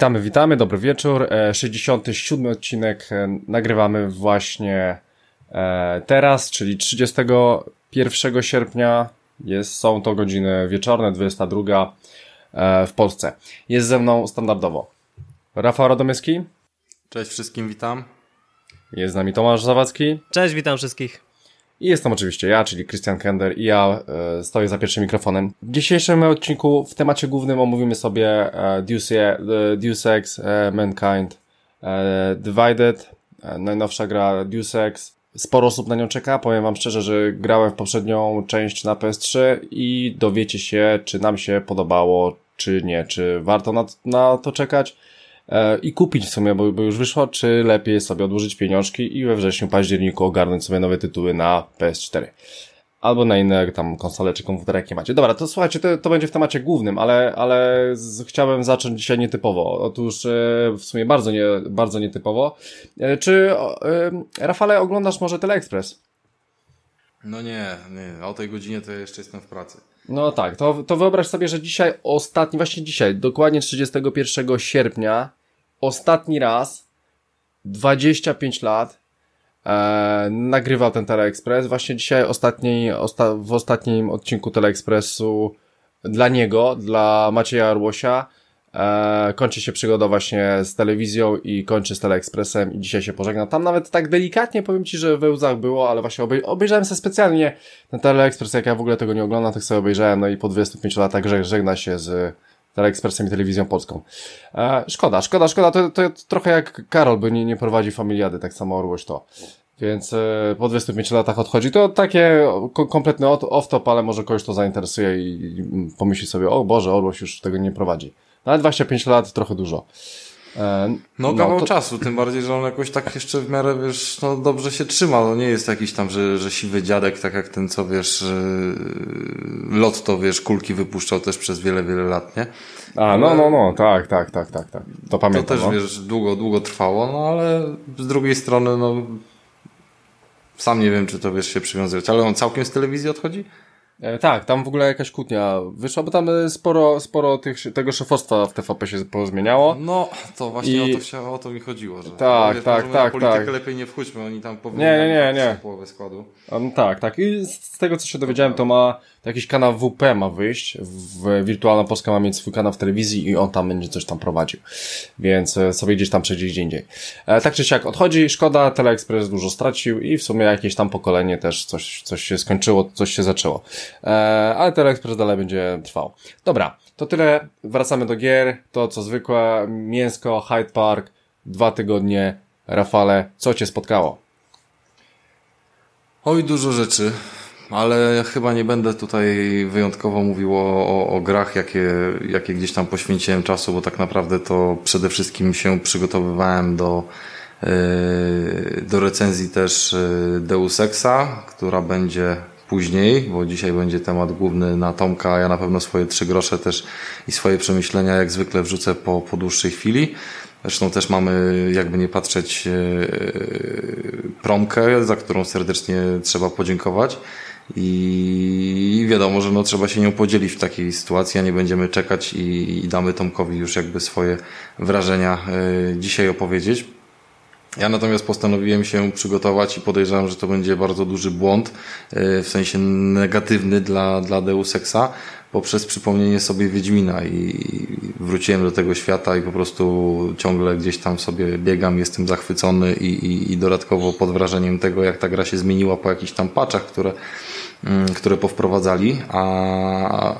Witamy, witamy, dobry wieczór. 67 e, odcinek e, nagrywamy właśnie e, teraz, czyli 31 sierpnia. Jest, są to godziny wieczorne, 22 w Polsce. Jest ze mną standardowo Rafał Radomyski. Cześć wszystkim, witam. Jest z nami Tomasz Zawadzki. Cześć, witam wszystkich. I jestem oczywiście ja, czyli Christian Kender i ja e, stoję za pierwszym mikrofonem. W dzisiejszym odcinku w temacie głównym omówimy sobie e, Deus, e, Deus Ex e, Mankind e, Divided, e, najnowsza gra Deus Ex. Sporo osób na nią czeka, powiem wam szczerze, że grałem w poprzednią część na PS3 i dowiecie się, czy nam się podobało, czy nie, czy warto na, na to czekać. E, i kupić w sumie, bo, bo już wyszło, czy lepiej sobie odłożyć pieniążki i we wrześniu, październiku ogarnąć sobie nowe tytuły na PS4. Albo na inne tam konsole czy komputery, jakie macie. Dobra, to słuchajcie, to, to będzie w temacie głównym, ale, ale z, chciałem zacząć dzisiaj nietypowo. Otóż e, w sumie bardzo, nie, bardzo nietypowo. E, czy Rafale oglądasz może Teleexpress? No nie, nie, o tej godzinie to jeszcze jestem w pracy. No tak, to, to wyobraź sobie, że dzisiaj ostatni, właśnie dzisiaj, dokładnie 31 sierpnia ostatni raz 25 lat e, nagrywał ten Teleexpress. Właśnie dzisiaj osta, w ostatnim odcinku Teleexpressu dla niego, dla Macieja Arłosia e, kończy się przygoda właśnie z telewizją i kończy z Teleexpressem i dzisiaj się pożegna. Tam nawet tak delikatnie powiem Ci, że we łzach było, ale właśnie obej obejrzałem sobie specjalnie ten Teleexpress, jak ja w ogóle tego nie oglądam, tak sobie obejrzałem, no i po 25 latach żegna się z Teleekspresem i Telewizją Polską. E, szkoda, szkoda, szkoda, to, to, trochę jak Karol, by nie, nie prowadzi familiady, tak samo Orłoś to. Więc e, po 25 latach odchodzi. To takie kompletny off-top, ale może kogoś to zainteresuje i, i pomyśli sobie, o Boże, Orłoś już tego nie prowadzi. No, ale 25 lat trochę dużo. E, no, kawał no, to... czasu, tym bardziej, że on jakoś tak jeszcze w miarę, wiesz, no dobrze się trzyma, no nie jest jakiś tam, że, że siwy dziadek, tak jak ten, co wiesz, lot to wiesz, kulki wypuszczał też przez wiele, wiele lat, nie? A, no, no, no, tak, tak, tak, tak, tak. To pamiętam. To też, no. wiesz, długo, długo trwało, no ale z drugiej strony, no, sam nie wiem, czy to wiesz się przywiązywać, ale on całkiem z telewizji odchodzi? E, tak, tam w ogóle jakaś kłótnia wyszła, bo tam e, sporo, sporo tych, tego szefostwa w TVP się pozmieniało. No, to właśnie I... o, to się, o to mi chodziło. Że tak, wiesz, tak, tak, politykę tak. lepiej nie wchodźmy, oni tam powinni nie, nie, nie, nie. połowę składu. Um, tak, tak. I z tego, co się dowiedziałem, to ma jakiś kanał WP ma wyjść. W Wirtualna Polska ma mieć swój kanał w telewizji i on tam będzie coś tam prowadził. Więc e, sobie gdzieś tam przejdzie gdzie indziej. E, tak czy siak odchodzi, szkoda, Teleexpress dużo stracił i w sumie jakieś tam pokolenie też coś, coś się skończyło, coś się zaczęło. E, ale Teleexpress dalej będzie trwał. Dobra, to tyle. Wracamy do gier. To co zwykłe, mięsko, Hyde Park, dwa tygodnie. Rafale, co Cię spotkało? Oj, dużo rzeczy ale chyba nie będę tutaj wyjątkowo mówił o, o, o, grach, jakie, jakie gdzieś tam poświęciłem czasu, bo tak naprawdę to przede wszystkim się przygotowywałem do, yy, do recenzji też yy, Deus Exa, która będzie później, bo dzisiaj będzie temat główny na Tomka, ja na pewno swoje trzy grosze też i swoje przemyślenia jak zwykle wrzucę po, po dłuższej chwili. Zresztą też mamy, jakby nie patrzeć, yy, promkę, za którą serdecznie trzeba podziękować. I wiadomo, że no, trzeba się nią podzielić w takiej sytuacji, a nie będziemy czekać i, i damy Tomkowi już jakby swoje wrażenia y, dzisiaj opowiedzieć. Ja natomiast postanowiłem się przygotować i podejrzewam, że to będzie bardzo duży błąd, y, w sensie negatywny dla, dla Deus Exa, poprzez przypomnienie sobie Wiedźmina i wróciłem do tego świata i po prostu ciągle gdzieś tam sobie biegam, jestem zachwycony i, i, i dodatkowo pod wrażeniem tego, jak ta gra się zmieniła po jakichś tam paczach, które które powprowadzali, a,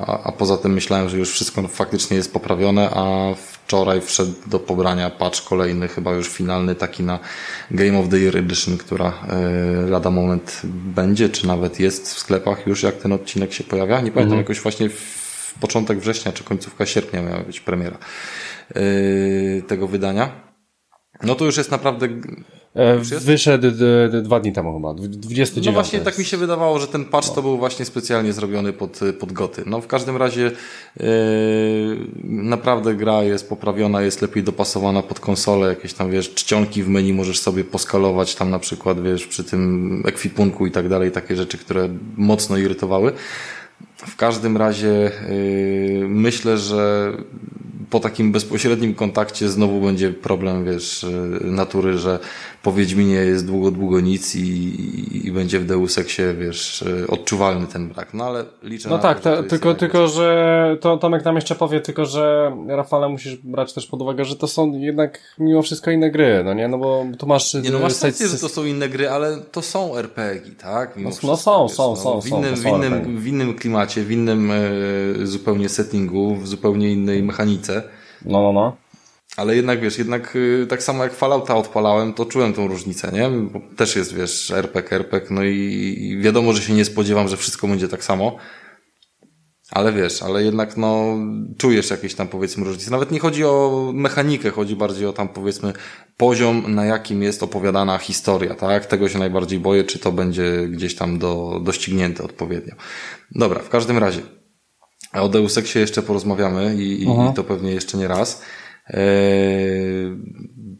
a, a poza tym myślałem, że już wszystko faktycznie jest poprawione, a wczoraj wszedł do pobrania patch kolejny, chyba już finalny, taki na Game of the Year Edition, która y, lada moment będzie, czy nawet jest w sklepach już, jak ten odcinek się pojawia. Nie pamiętam, mhm. jakoś właśnie w początek września, czy końcówka sierpnia miała być premiera y, tego wydania. No to już jest naprawdę wyszedł dwa dni temu chyba, 29. No właśnie tak mi się wydawało, że ten patch to był właśnie specjalnie zrobiony pod, pod goty. No w każdym razie yy, naprawdę gra jest poprawiona, jest lepiej dopasowana pod konsolę, jakieś tam wiesz, czcionki w menu możesz sobie poskalować tam na przykład wiesz, przy tym ekwipunku i tak dalej, takie rzeczy, które mocno irytowały. W każdym razie yy, myślę, że po takim bezpośrednim kontakcie znowu będzie problem, wiesz, natury, że po Wiedźminie jest długo, długo nic i, i będzie w Deus Exie, wiesz, odczuwalny ten brak. No ale liczę no na tak, to, te, tylko, tylko, że to Tomek nam jeszcze powie, tylko, że Rafale musisz brać też pod uwagę, że to są jednak mimo wszystko inne gry, no nie? No bo tu masz... Nie, no masz rację, że to są inne gry, ale to są RPG, tak? Mimo no, no są, wiesz, są, no, są, w innym, są, w, innym, w innym klimacie, w innym e, zupełnie settingu, w zupełnie innej mechanice. No, no, no. Ale jednak, wiesz, jednak y, tak samo jak Fallouta odpalałem, to czułem tą różnicę, nie? Bo też jest, wiesz, RPG, RPG, no i wiadomo, że się nie spodziewam, że wszystko będzie tak samo. Ale wiesz, ale jednak no, czujesz jakieś tam powiedzmy różnice. Nawet nie chodzi o mechanikę, chodzi bardziej o tam powiedzmy poziom, na jakim jest opowiadana historia, tak? Tego się najbardziej boję, czy to będzie gdzieś tam do, doścignięte odpowiednio. Dobra, w każdym razie. O Deus Exie jeszcze porozmawiamy i, i mhm. to pewnie jeszcze nie raz. Eee,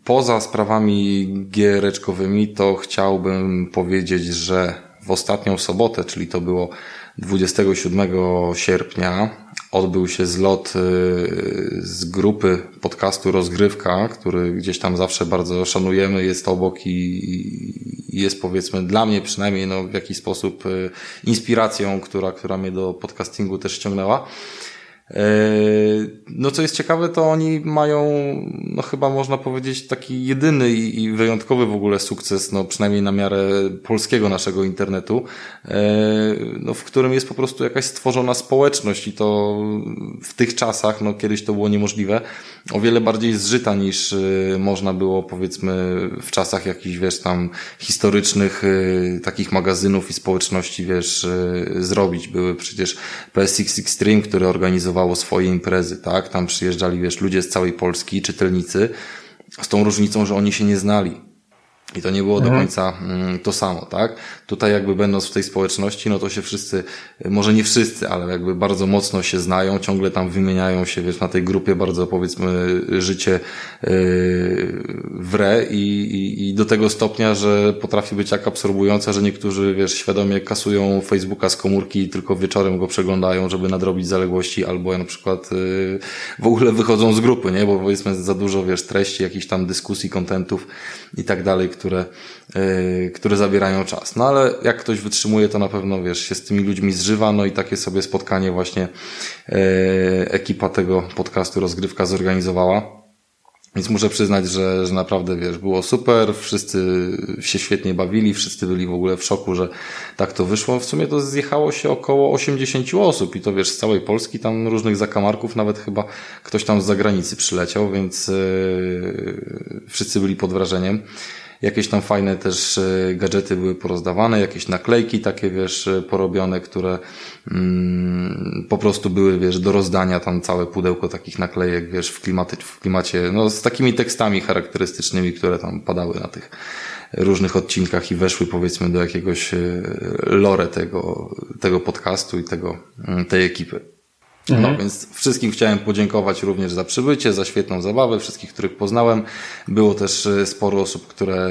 poza sprawami giereczkowymi to chciałbym powiedzieć, że w ostatnią sobotę, czyli to było 27 sierpnia, odbył się zlot y, z grupy podcastu Rozgrywka, który gdzieś tam zawsze bardzo szanujemy, jest obok i jest powiedzmy dla mnie przynajmniej no, w jakiś sposób y, inspiracją, która, która mnie do podcastingu też ściągnęła. E, no co jest ciekawe, to oni mają, no chyba można powiedzieć, taki jedyny i wyjątkowy w ogóle sukces, no przynajmniej na miarę polskiego naszego internetu, e, no w którym jest po prostu jakaś stworzona społeczność i to w tych czasach, no kiedyś to było niemożliwe, o wiele bardziej zżyta niż e, można było powiedzmy w czasach jakichś, wiesz, tam historycznych takich magazynów i społeczności, wiesz, zrobić. Były przecież PSX Extreme, które organizowały organizowało swoje imprezy, tak? Tam przyjeżdżali, wiesz, ludzie z całej Polski, czytelnicy, z tą różnicą, że oni się nie znali. I to nie było mhm. do końca mm, to samo, tak? Tutaj jakby będąc w tej społeczności, no to się wszyscy, może nie wszyscy, ale jakby bardzo mocno się znają, ciągle tam wymieniają się, wiesz, na tej grupie bardzo powiedzmy życie yy, wre i, i, i do tego stopnia, że potrafi być jak absorbująca, że niektórzy, wiesz, świadomie kasują Facebooka z komórki i tylko wieczorem go przeglądają, żeby nadrobić zaległości, albo na przykład yy, w ogóle wychodzą z grupy, nie? Bo powiedzmy za dużo, wiesz, treści, jakichś tam dyskusji, kontentów i tak dalej, które, yy, które zabierają czas. No ale jak ktoś wytrzymuje, to na pewno, wiesz, się z tymi ludźmi zżywa, no i takie sobie spotkanie właśnie yy, ekipa tego podcastu Rozgrywka zorganizowała. Więc muszę przyznać, że, że naprawdę, wiesz, było super, wszyscy się świetnie bawili, wszyscy byli w ogóle w szoku, że tak to wyszło. W sumie to zjechało się około 80 osób i to, wiesz, z całej Polski, tam różnych zakamarków, nawet chyba ktoś tam z zagranicy przyleciał, więc yy, wszyscy byli pod wrażeniem. Jakieś tam fajne też e, gadżety były porozdawane, jakieś naklejki takie, wiesz, e, porobione, które mm, po prostu były, wiesz, do rozdania tam całe pudełko takich naklejek, wiesz, w klimacie, w klimacie, no z takimi tekstami charakterystycznymi, które tam padały na tych różnych odcinkach i weszły powiedzmy do jakiegoś e, lore tego, tego podcastu i tego, mm, tej ekipy. No, mhm. Więc wszystkim chciałem podziękować również za przybycie, za świetną zabawę, wszystkich, których poznałem. Było też e, sporo osób, które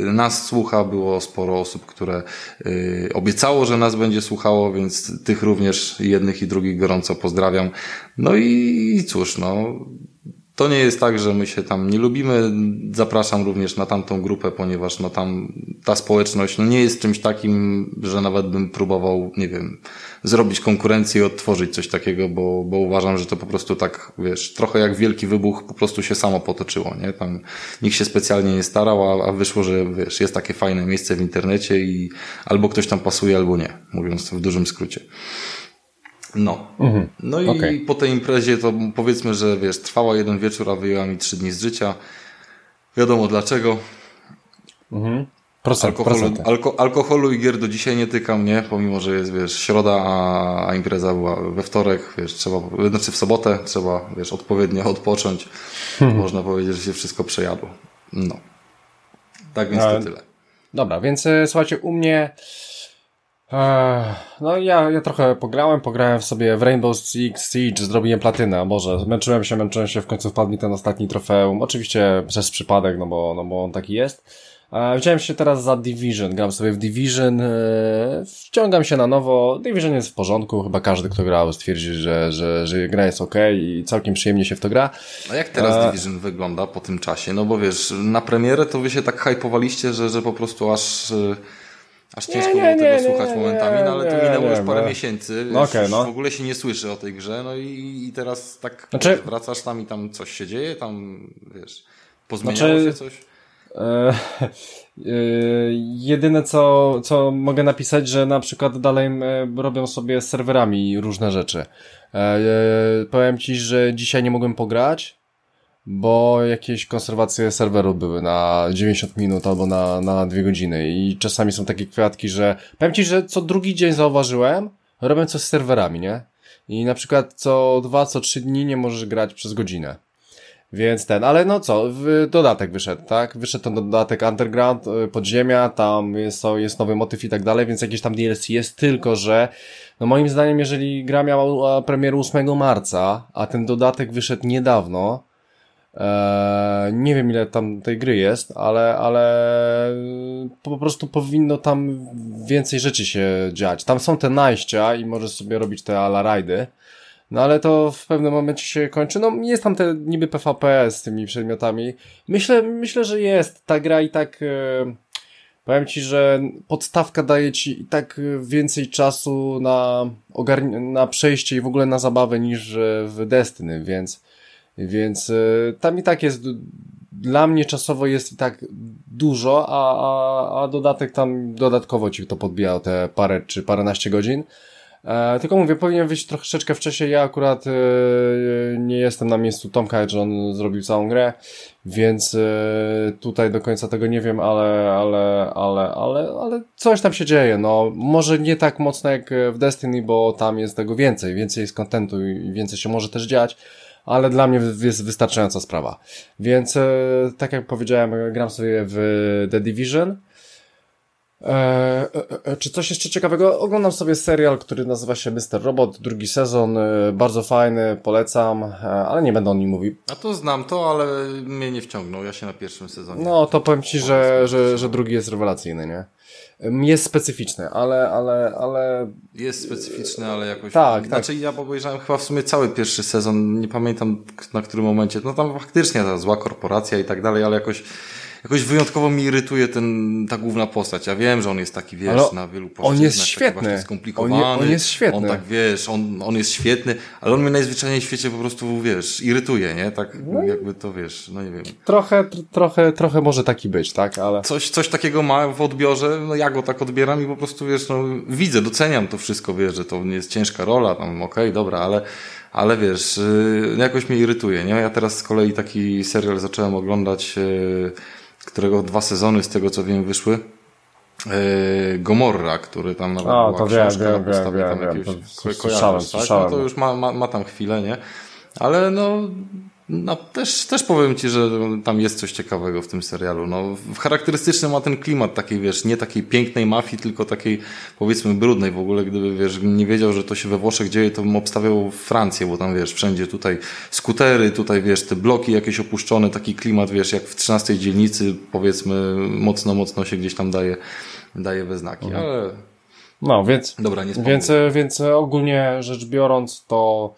nas słucha, było sporo osób, które y, obiecało, że nas będzie słuchało, więc tych również jednych i drugich gorąco pozdrawiam. No i, i cóż, no to nie jest tak, że my się tam nie lubimy. Zapraszam również na tamtą grupę, ponieważ no tam ta społeczność no nie jest czymś takim, że nawet bym próbował, nie wiem, zrobić konkurencję i odtworzyć coś takiego, bo, bo uważam, że to po prostu tak, wiesz, trochę jak wielki wybuch po prostu się samo potoczyło, nie? Tam nikt się specjalnie nie starał, a, a wyszło, że wiesz, jest takie fajne miejsce w internecie i albo ktoś tam pasuje, albo nie, mówiąc w dużym skrócie. No. Mhm. No i okay. po tej imprezie to powiedzmy, że wiesz, trwała jeden wieczór, a wyjęła mi trzy dni z życia. Wiadomo dlaczego. Mhm. Procent, alkoholu, alko, alkoholu i gier do dzisiaj nie tykam, nie? Pomimo, że jest, wiesz, środa, a, a impreza była we wtorek, wiesz, trzeba, znaczy w sobotę trzeba, wiesz, odpowiednio odpocząć. Hmm. Można powiedzieć, że się wszystko przejadło. No. Tak więc to tyle. Dobra, więc e, słuchajcie, u mnie no ja, ja trochę pograłem, pograłem sobie w Rainbow Six Siege, zrobiłem platynę, może męczyłem się, męczyłem się, w końcu wpadł mi ten ostatni trofeum, oczywiście przez przypadek, no bo, no bo on taki jest. Wziąłem się teraz za Division, gram sobie w Division, wciągam się na nowo, Division jest w porządku, chyba każdy, kto grał stwierdzi, że, że, że gra jest ok i całkiem przyjemnie się w to gra. A jak teraz A... Division wygląda po tym czasie? No bo wiesz, na premierę to wy się tak hypowaliście, że, że po prostu aż Aż ciężko nie, nie, było tego nie, słuchać momentami, no ale to minęło już parę miesięcy, no okay, no. w ogóle się nie słyszy o tej grze, no i, i teraz tak znaczy... wracasz tam i tam coś się dzieje, tam wiesz, pozmieniało znaczy... się coś? E, e, jedyne co, co mogę napisać, że na przykład dalej e, robią sobie serwerami różne rzeczy. E, powiem Ci, że dzisiaj nie mogłem pograć, bo jakieś konserwacje serweru były na 90 minut albo na, na 2 godziny i czasami są takie kwiatki, że powiem Ci, że co drugi dzień zauważyłem, robię coś z serwerami, nie? I na przykład co dwa, co trzy dni nie możesz grać przez godzinę. Więc ten, ale no co, dodatek wyszedł, tak? Wyszedł ten dodatek Underground, y, podziemia, tam jest, jest nowy motyw i tak dalej, więc jakieś tam DLC jest, tylko że no moim zdaniem, jeżeli gra miała premierę 8 marca, a ten dodatek wyszedł niedawno, Eee, nie wiem ile tam tej gry jest, ale, ale po prostu powinno tam więcej rzeczy się dziać. Tam są te najścia i możesz sobie robić te ala rajdy. No ale to w pewnym momencie się kończy. No jest tam te niby PvP z tymi przedmiotami. Myślę, myślę, że jest. Ta gra i tak e, powiem ci, że podstawka daje ci i tak więcej czasu na na przejście i w ogóle na zabawę niż w Destiny, więc więc y, tam i tak jest, dla mnie czasowo jest i tak dużo, a, a, a dodatek tam dodatkowo ci to podbija o te parę czy paręnaście godzin. E, tylko mówię, powinien wyjść troszeczkę wcześniej. Ja akurat e, nie jestem na miejscu Tomka, że on zrobił całą grę, więc e, tutaj do końca tego nie wiem, ale, ale, ale, ale, ale coś tam się dzieje. No, może nie tak mocno jak w Destiny, bo tam jest tego więcej, więcej jest kontentu i więcej się może też dziać ale dla mnie jest wystarczająca sprawa. Więc, e, tak jak powiedziałem, gram sobie w The Division. E, e, e, czy coś jeszcze ciekawego? Oglądam sobie serial, który nazywa się Mr. Robot, drugi sezon, bardzo fajny, polecam, ale nie będę o nim mówił. A to znam to, ale mnie nie wciągnął, ja się na pierwszym sezonie. No, to powiem Ci, że, że, że drugi jest rewelacyjny, nie? Jest specyficzny, ale, ale, ale... Jest specyficzny, ale jakoś... Tak, znaczy tak. ja obejrzałem chyba w sumie cały pierwszy sezon, nie pamiętam na którym momencie, no tam faktycznie ta zła korporacja i tak dalej, ale jakoś jakoś wyjątkowo mi irytuje ten, ta główna postać. Ja wiem, że on jest taki, wiesz, ale na wielu płaszczyznach. On jest świetny. skomplikowany. On, je, on, jest świetny. On tak, wiesz, on, on jest świetny, ale on mnie najzwyczajniej w świecie po prostu, wiesz, irytuje, nie? Tak no jakby to, wiesz, no nie wiem. Trochę, trochę, trochę może taki być, tak? Ale... Coś, coś takiego ma w odbiorze, no ja go tak odbieram i po prostu, wiesz, no widzę, doceniam to wszystko, wiesz, że to nie jest ciężka rola, tam okej, okay, dobra, ale ale wiesz, yy, jakoś mnie irytuje, nie? Ja teraz z kolei taki serial zacząłem oglądać yy, którego dwa sezony z tego co wiem wyszły. Yy, Gomorra, który tam nawet o, to wiem, wiem, wiem, wiem, wiem, to słyszałem, tak? No to już ma, ma, ma tam chwilę, nie? Ale no, no, też, też powiem Ci, że tam jest coś ciekawego w tym serialu. No, charakterystyczny ma ten klimat takiej, wiesz, nie takiej pięknej mafii, tylko takiej, powiedzmy, brudnej w ogóle. Gdyby, wiesz, nie wiedział, że to się we Włoszech dzieje, to bym obstawiał Francję, bo tam, wiesz, wszędzie tutaj skutery, tutaj, wiesz, te bloki jakieś opuszczone, taki klimat, wiesz, jak w 13 dzielnicy, powiedzmy, mocno, mocno się gdzieś tam daje, daje we znaki, mhm. ale... No, więc, Dobra, nie więc, więc ogólnie rzecz biorąc, to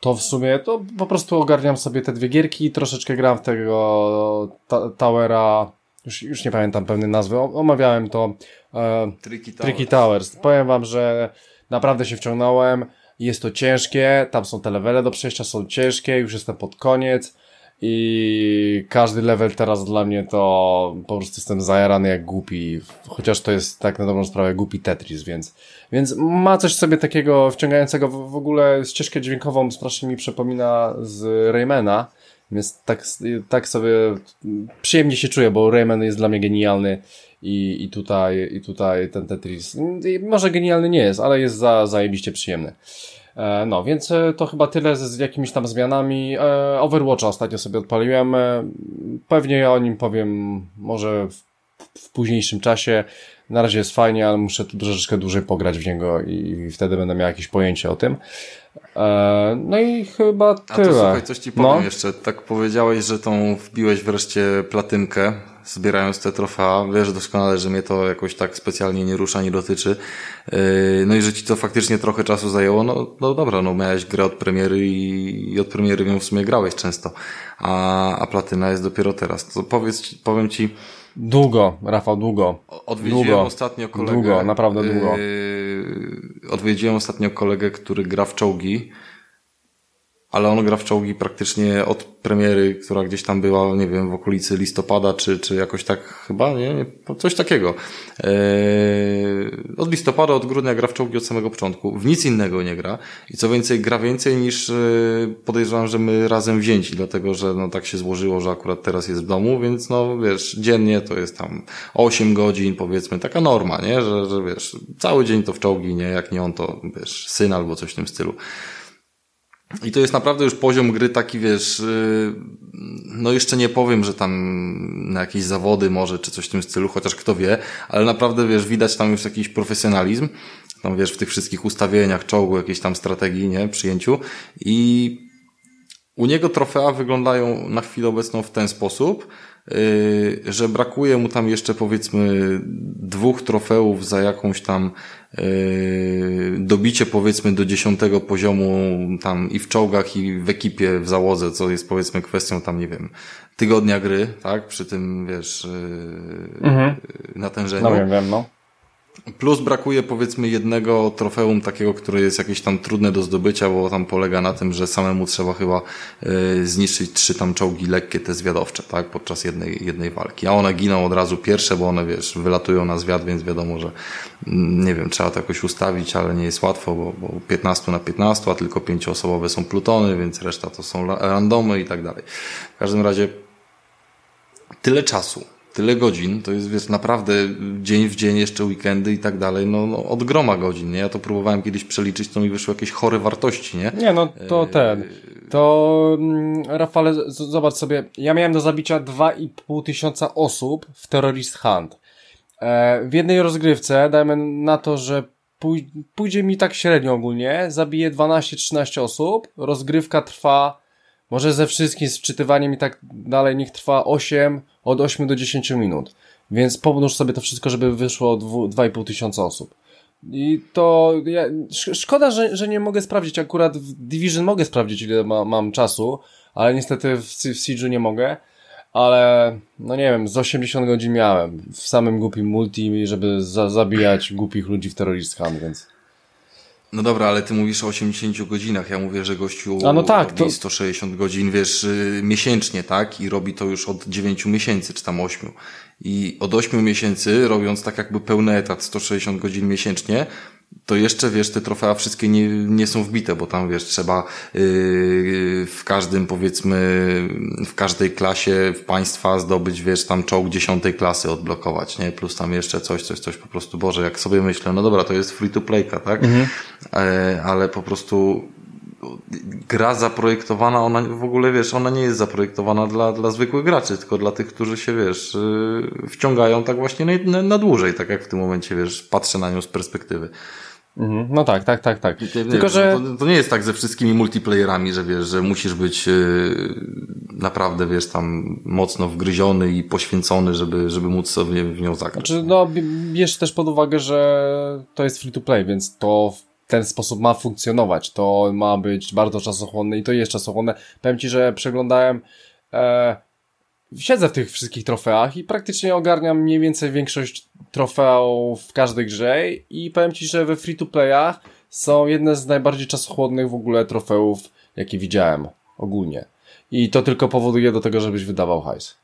to w sumie to po prostu ogarniam sobie te dwie gierki, troszeczkę gram w tego ta Towera, już, już nie pamiętam pewnej nazwy, omawiałem to e, Tricky, Towers. Tricky Towers. Powiem wam, że naprawdę się wciągnąłem, jest to ciężkie, tam są te levele do przejścia, są ciężkie, już jestem pod koniec i każdy level teraz dla mnie to po prostu jestem zajarany jak głupi, chociaż to jest tak na dobrą sprawę głupi Tetris, więc, więc ma coś sobie takiego wciągającego. W, ogóle ścieżkę dźwiękową strasznie mi przypomina z Raymana, więc tak, tak sobie przyjemnie się czuję, bo Rayman jest dla mnie genialny i, i tutaj, i tutaj ten Tetris, może genialny nie jest, ale jest za, zajebiście przyjemny. E, no, więc e, to chyba tyle z, jakimiś tam zmianami. E, Overwatcha ostatnio sobie odpaliłem. Pewnie o nim powiem może w, w późniejszym czasie. Na razie jest fajnie, ale muszę tu troszeczkę dłużej pograć w niego i wtedy będę miał jakieś pojęcie o tym. No i chyba tyle. A to słuchaj, coś ci powiem no? jeszcze. Tak powiedziałeś, że tą wbiłeś wreszcie platynkę zbierając te trofea. Wiesz doskonale, że mnie to jakoś tak specjalnie nie rusza, nie dotyczy. Yy, no i że ci to faktycznie trochę czasu zajęło, no, no dobra, no miałeś grę od premiery i, i od premiery ją w sumie grałeś często, a, a platyna jest dopiero teraz. To powiedz, powiem ci, Długo, Rafał, długo. Odwiedziłem długo. ostatnio kolegę. Długo, naprawdę długo. Yy, odwiedziłem ostatnio kolegę, który gra w czołgi ale on gra w czołgi praktycznie od premiery, która gdzieś tam była, nie wiem, w okolicy listopada, czy, czy jakoś tak chyba, nie, nie coś takiego. Eee, od listopada, od grudnia gra w czołgi od samego początku. W nic innego nie gra. I co więcej, gra więcej niż e, podejrzewam, że my razem wzięci, dlatego, że no tak się złożyło, że akurat teraz jest w domu, więc no wiesz, dziennie to jest tam 8 godzin, powiedzmy, taka norma, nie, że, że wiesz, cały dzień to w czołgi, nie, jak nie on, to wiesz, syn albo coś w tym stylu. I to jest naprawdę już poziom gry taki, wiesz, y, no jeszcze nie powiem, że tam na jakieś zawody może, czy coś w tym stylu, chociaż kto wie, ale naprawdę, wiesz, widać tam już jakiś profesjonalizm, tam wiesz, w tych wszystkich ustawieniach czołgu, jakiejś tam strategii, nie, przyjęciu. I u niego trofea wyglądają na chwilę obecną w ten sposób, y, że brakuje mu tam jeszcze powiedzmy dwóch trofeów za jakąś tam dobicie powiedzmy do dziesiątego poziomu tam i w czołgach i w ekipie, w załodze, co jest powiedzmy kwestią tam, nie wiem, tygodnia gry, tak, przy tym, wiesz, yy, mhm. natężeniu. No wiem, wiem, no. Plus brakuje powiedzmy jednego trofeum takiego, które jest jakieś tam trudne do zdobycia, bo tam polega na tym, że samemu trzeba chyba y, zniszczyć trzy tam czołgi lekkie, te zwiadowcze, tak, podczas jednej, jednej walki. A one giną od razu pierwsze, bo one, wiesz, wylatują na zwiad, więc wiadomo, że mm, nie wiem, trzeba to jakoś ustawić, ale nie jest łatwo, bo, bo 15 na 15, a tylko pięcioosobowe są plutony, więc reszta to są randomy i tak dalej. W każdym razie tyle czasu tyle godzin, to jest wiesz, naprawdę dzień w dzień, jeszcze weekendy i tak dalej, no, no od groma godzin, nie? Ja to próbowałem kiedyś przeliczyć, to mi wyszły jakieś chore wartości, nie? Nie, no to e, ten. To mm, Rafale, zobacz sobie, ja miałem do zabicia 2,5 tysiąca osób w Terrorist Hunt. E, w jednej rozgrywce, dajmy na to, że pójdzie mi tak średnio ogólnie, zabiję 12-13 osób, rozgrywka trwa, może ze wszystkim, z wczytywaniem i tak dalej, niech trwa 8, od 8 do 10 minut. Więc pomnóż sobie to wszystko, żeby wyszło 2,5 tysiąca osób. I to ja, szkoda, że, że nie mogę sprawdzić. Akurat w Division mogę sprawdzić, ile ma, mam czasu, ale niestety w, w Siege'u nie mogę. Ale, no nie wiem, z 80 godzin miałem w samym głupim multi, żeby za, zabijać głupich ludzi w Terrorist Hunt, więc... No dobra, ale ty mówisz o 80 godzinach. Ja mówię, że gościu A no tak, robi to... 160 godzin, wiesz, y, miesięcznie, tak? I robi to już od 9 miesięcy, czy tam 8. I od 8 miesięcy, robiąc tak jakby pełny etat, 160 godzin miesięcznie, to jeszcze, wiesz, te trofea wszystkie nie, nie są wbite, bo tam, wiesz, trzeba yy, w każdym, powiedzmy, w każdej klasie w państwa zdobyć, wiesz, tam czołg dziesiątej klasy odblokować, nie? Plus tam jeszcze coś, coś, coś po prostu, Boże, jak sobie myślę, no dobra, to jest free to playka, tak? Mhm. E, ale po prostu gra zaprojektowana, ona w ogóle, wiesz, ona nie jest zaprojektowana dla, dla zwykłych graczy, tylko dla tych, którzy się, wiesz, yy, wciągają tak właśnie na, na dłużej, tak jak w tym momencie, wiesz, patrzę na nią z perspektywy. Mhm. No tak, tak, tak, tak. Tylko, że... To, to, nie jest tak ze wszystkimi multiplayerami, że wiesz, że musisz być yy, naprawdę, wiesz, tam mocno wgryziony i poświęcony, żeby, żeby móc sobie w nią zagrać. Znaczy, no, bierz też pod uwagę, że to jest free to play, więc to w ten sposób ma funkcjonować. To ma być bardzo czasochłonne i to jest czasochłonne. Powiem Ci, że przeglądałem e, siedzę w tych wszystkich trofeach i praktycznie ogarniam mniej więcej większość trofeów w każdej grze i powiem Ci, że we free-to-playach są jedne z najbardziej czasochłonnych w ogóle trofeów, jakie widziałem ogólnie. I to tylko powoduje do tego, żebyś wydawał hajs.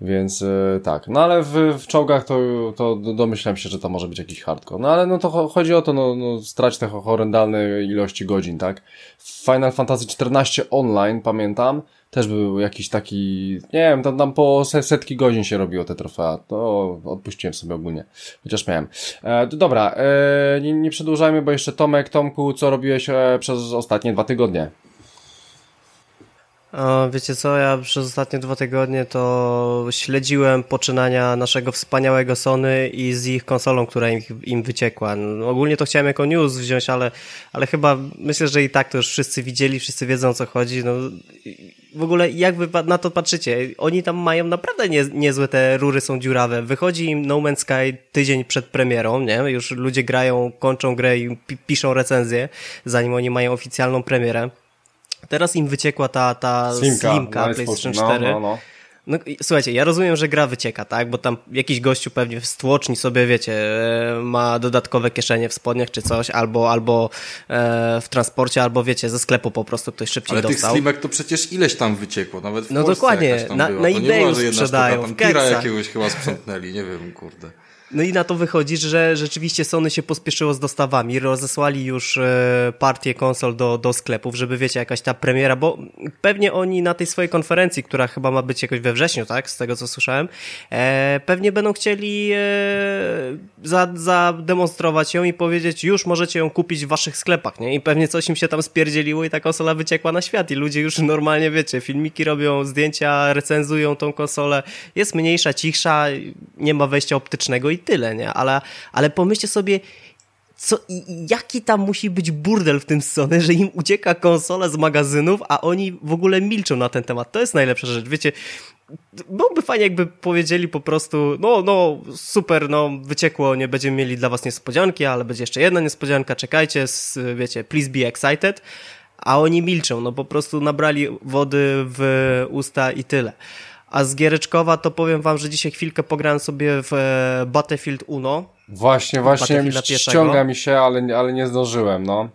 Więc yy, tak, no ale w, w czołgach to, to domyślam się, że to może być jakiś hardcore. No ale no to chodzi o to, no, no strać te horrendalne ilości godzin, tak? Final Fantasy XIV Online, pamiętam, też był jakiś taki, nie wiem, tam, tam po setki godzin się robiło te trofea, to odpuściłem sobie ogólnie, chociaż miałem. E, dobra, e, nie, nie przedłużajmy, bo jeszcze Tomek, Tomku, co robiłeś e, przez ostatnie dwa tygodnie? Wiecie co, ja przez ostatnie dwa tygodnie to śledziłem poczynania naszego wspaniałego Sony i z ich konsolą, która im, im wyciekła. No, ogólnie to chciałem jako news wziąć, ale, ale chyba myślę, że i tak to już wszyscy widzieli, wszyscy wiedzą o co chodzi. No, w ogóle jak wy na to patrzycie? Oni tam mają naprawdę nie, niezłe, te rury są dziurawe. Wychodzi im No Man's Sky tydzień przed premierą, nie? Już ludzie grają, kończą grę i piszą recenzję, zanim oni mają oficjalną premierę. Teraz im wyciekła ta, ta slimka, slimka PlayStation 4. No, no, no. No, słuchajcie, ja rozumiem, że gra wycieka, tak? Bo tam jakiś gościu pewnie w stłoczni sobie, wiecie, e, ma dodatkowe kieszenie w spodniach czy coś, albo, albo e, w transporcie, albo wiecie, ze sklepu po prostu ktoś szybciej Ale dostał. Ale tych slimek to przecież ileś tam wyciekło, nawet w No Polsce dokładnie, na, na eBayu sprzedają, tam w jakiegoś chyba sprzątnęli, nie wiem, kurde. No i na to wychodzi, że rzeczywiście Sony się pospieszyło z dostawami, rozesłali już e, partię konsol do, do sklepów, żeby wiecie, jakaś ta premiera, bo pewnie oni na tej swojej konferencji, która chyba ma być jakoś we wrześniu, tak, z tego co słyszałem, e, pewnie będą chcieli e, zademonstrować ją i powiedzieć, już możecie ją kupić w waszych sklepach, nie? I pewnie coś im się tam spierdzieliło i ta konsola wyciekła na świat i ludzie już normalnie, wiecie, filmiki robią, zdjęcia, recenzują tą konsolę, jest mniejsza, cichsza, nie ma wejścia optycznego i i tyle, nie? Ale, ale pomyślcie sobie, co, jaki tam musi być burdel w tym Sony, że im ucieka konsola z magazynów, a oni w ogóle milczą na ten temat. To jest najlepsza rzecz. Wiecie, byłoby fajnie, jakby powiedzieli po prostu, no, no, super, no, wyciekło, nie będziemy mieli dla was niespodzianki, ale będzie jeszcze jedna niespodzianka, czekajcie, wiecie, please be excited, a oni milczą, no po prostu nabrali wody w usta i tyle. A z giereczkowa to powiem wam, że dzisiaj chwilkę pograłem sobie w e, Battlefield Uno. Właśnie, właśnie ściąga mi się, ale, ale nie zdążyłem, no.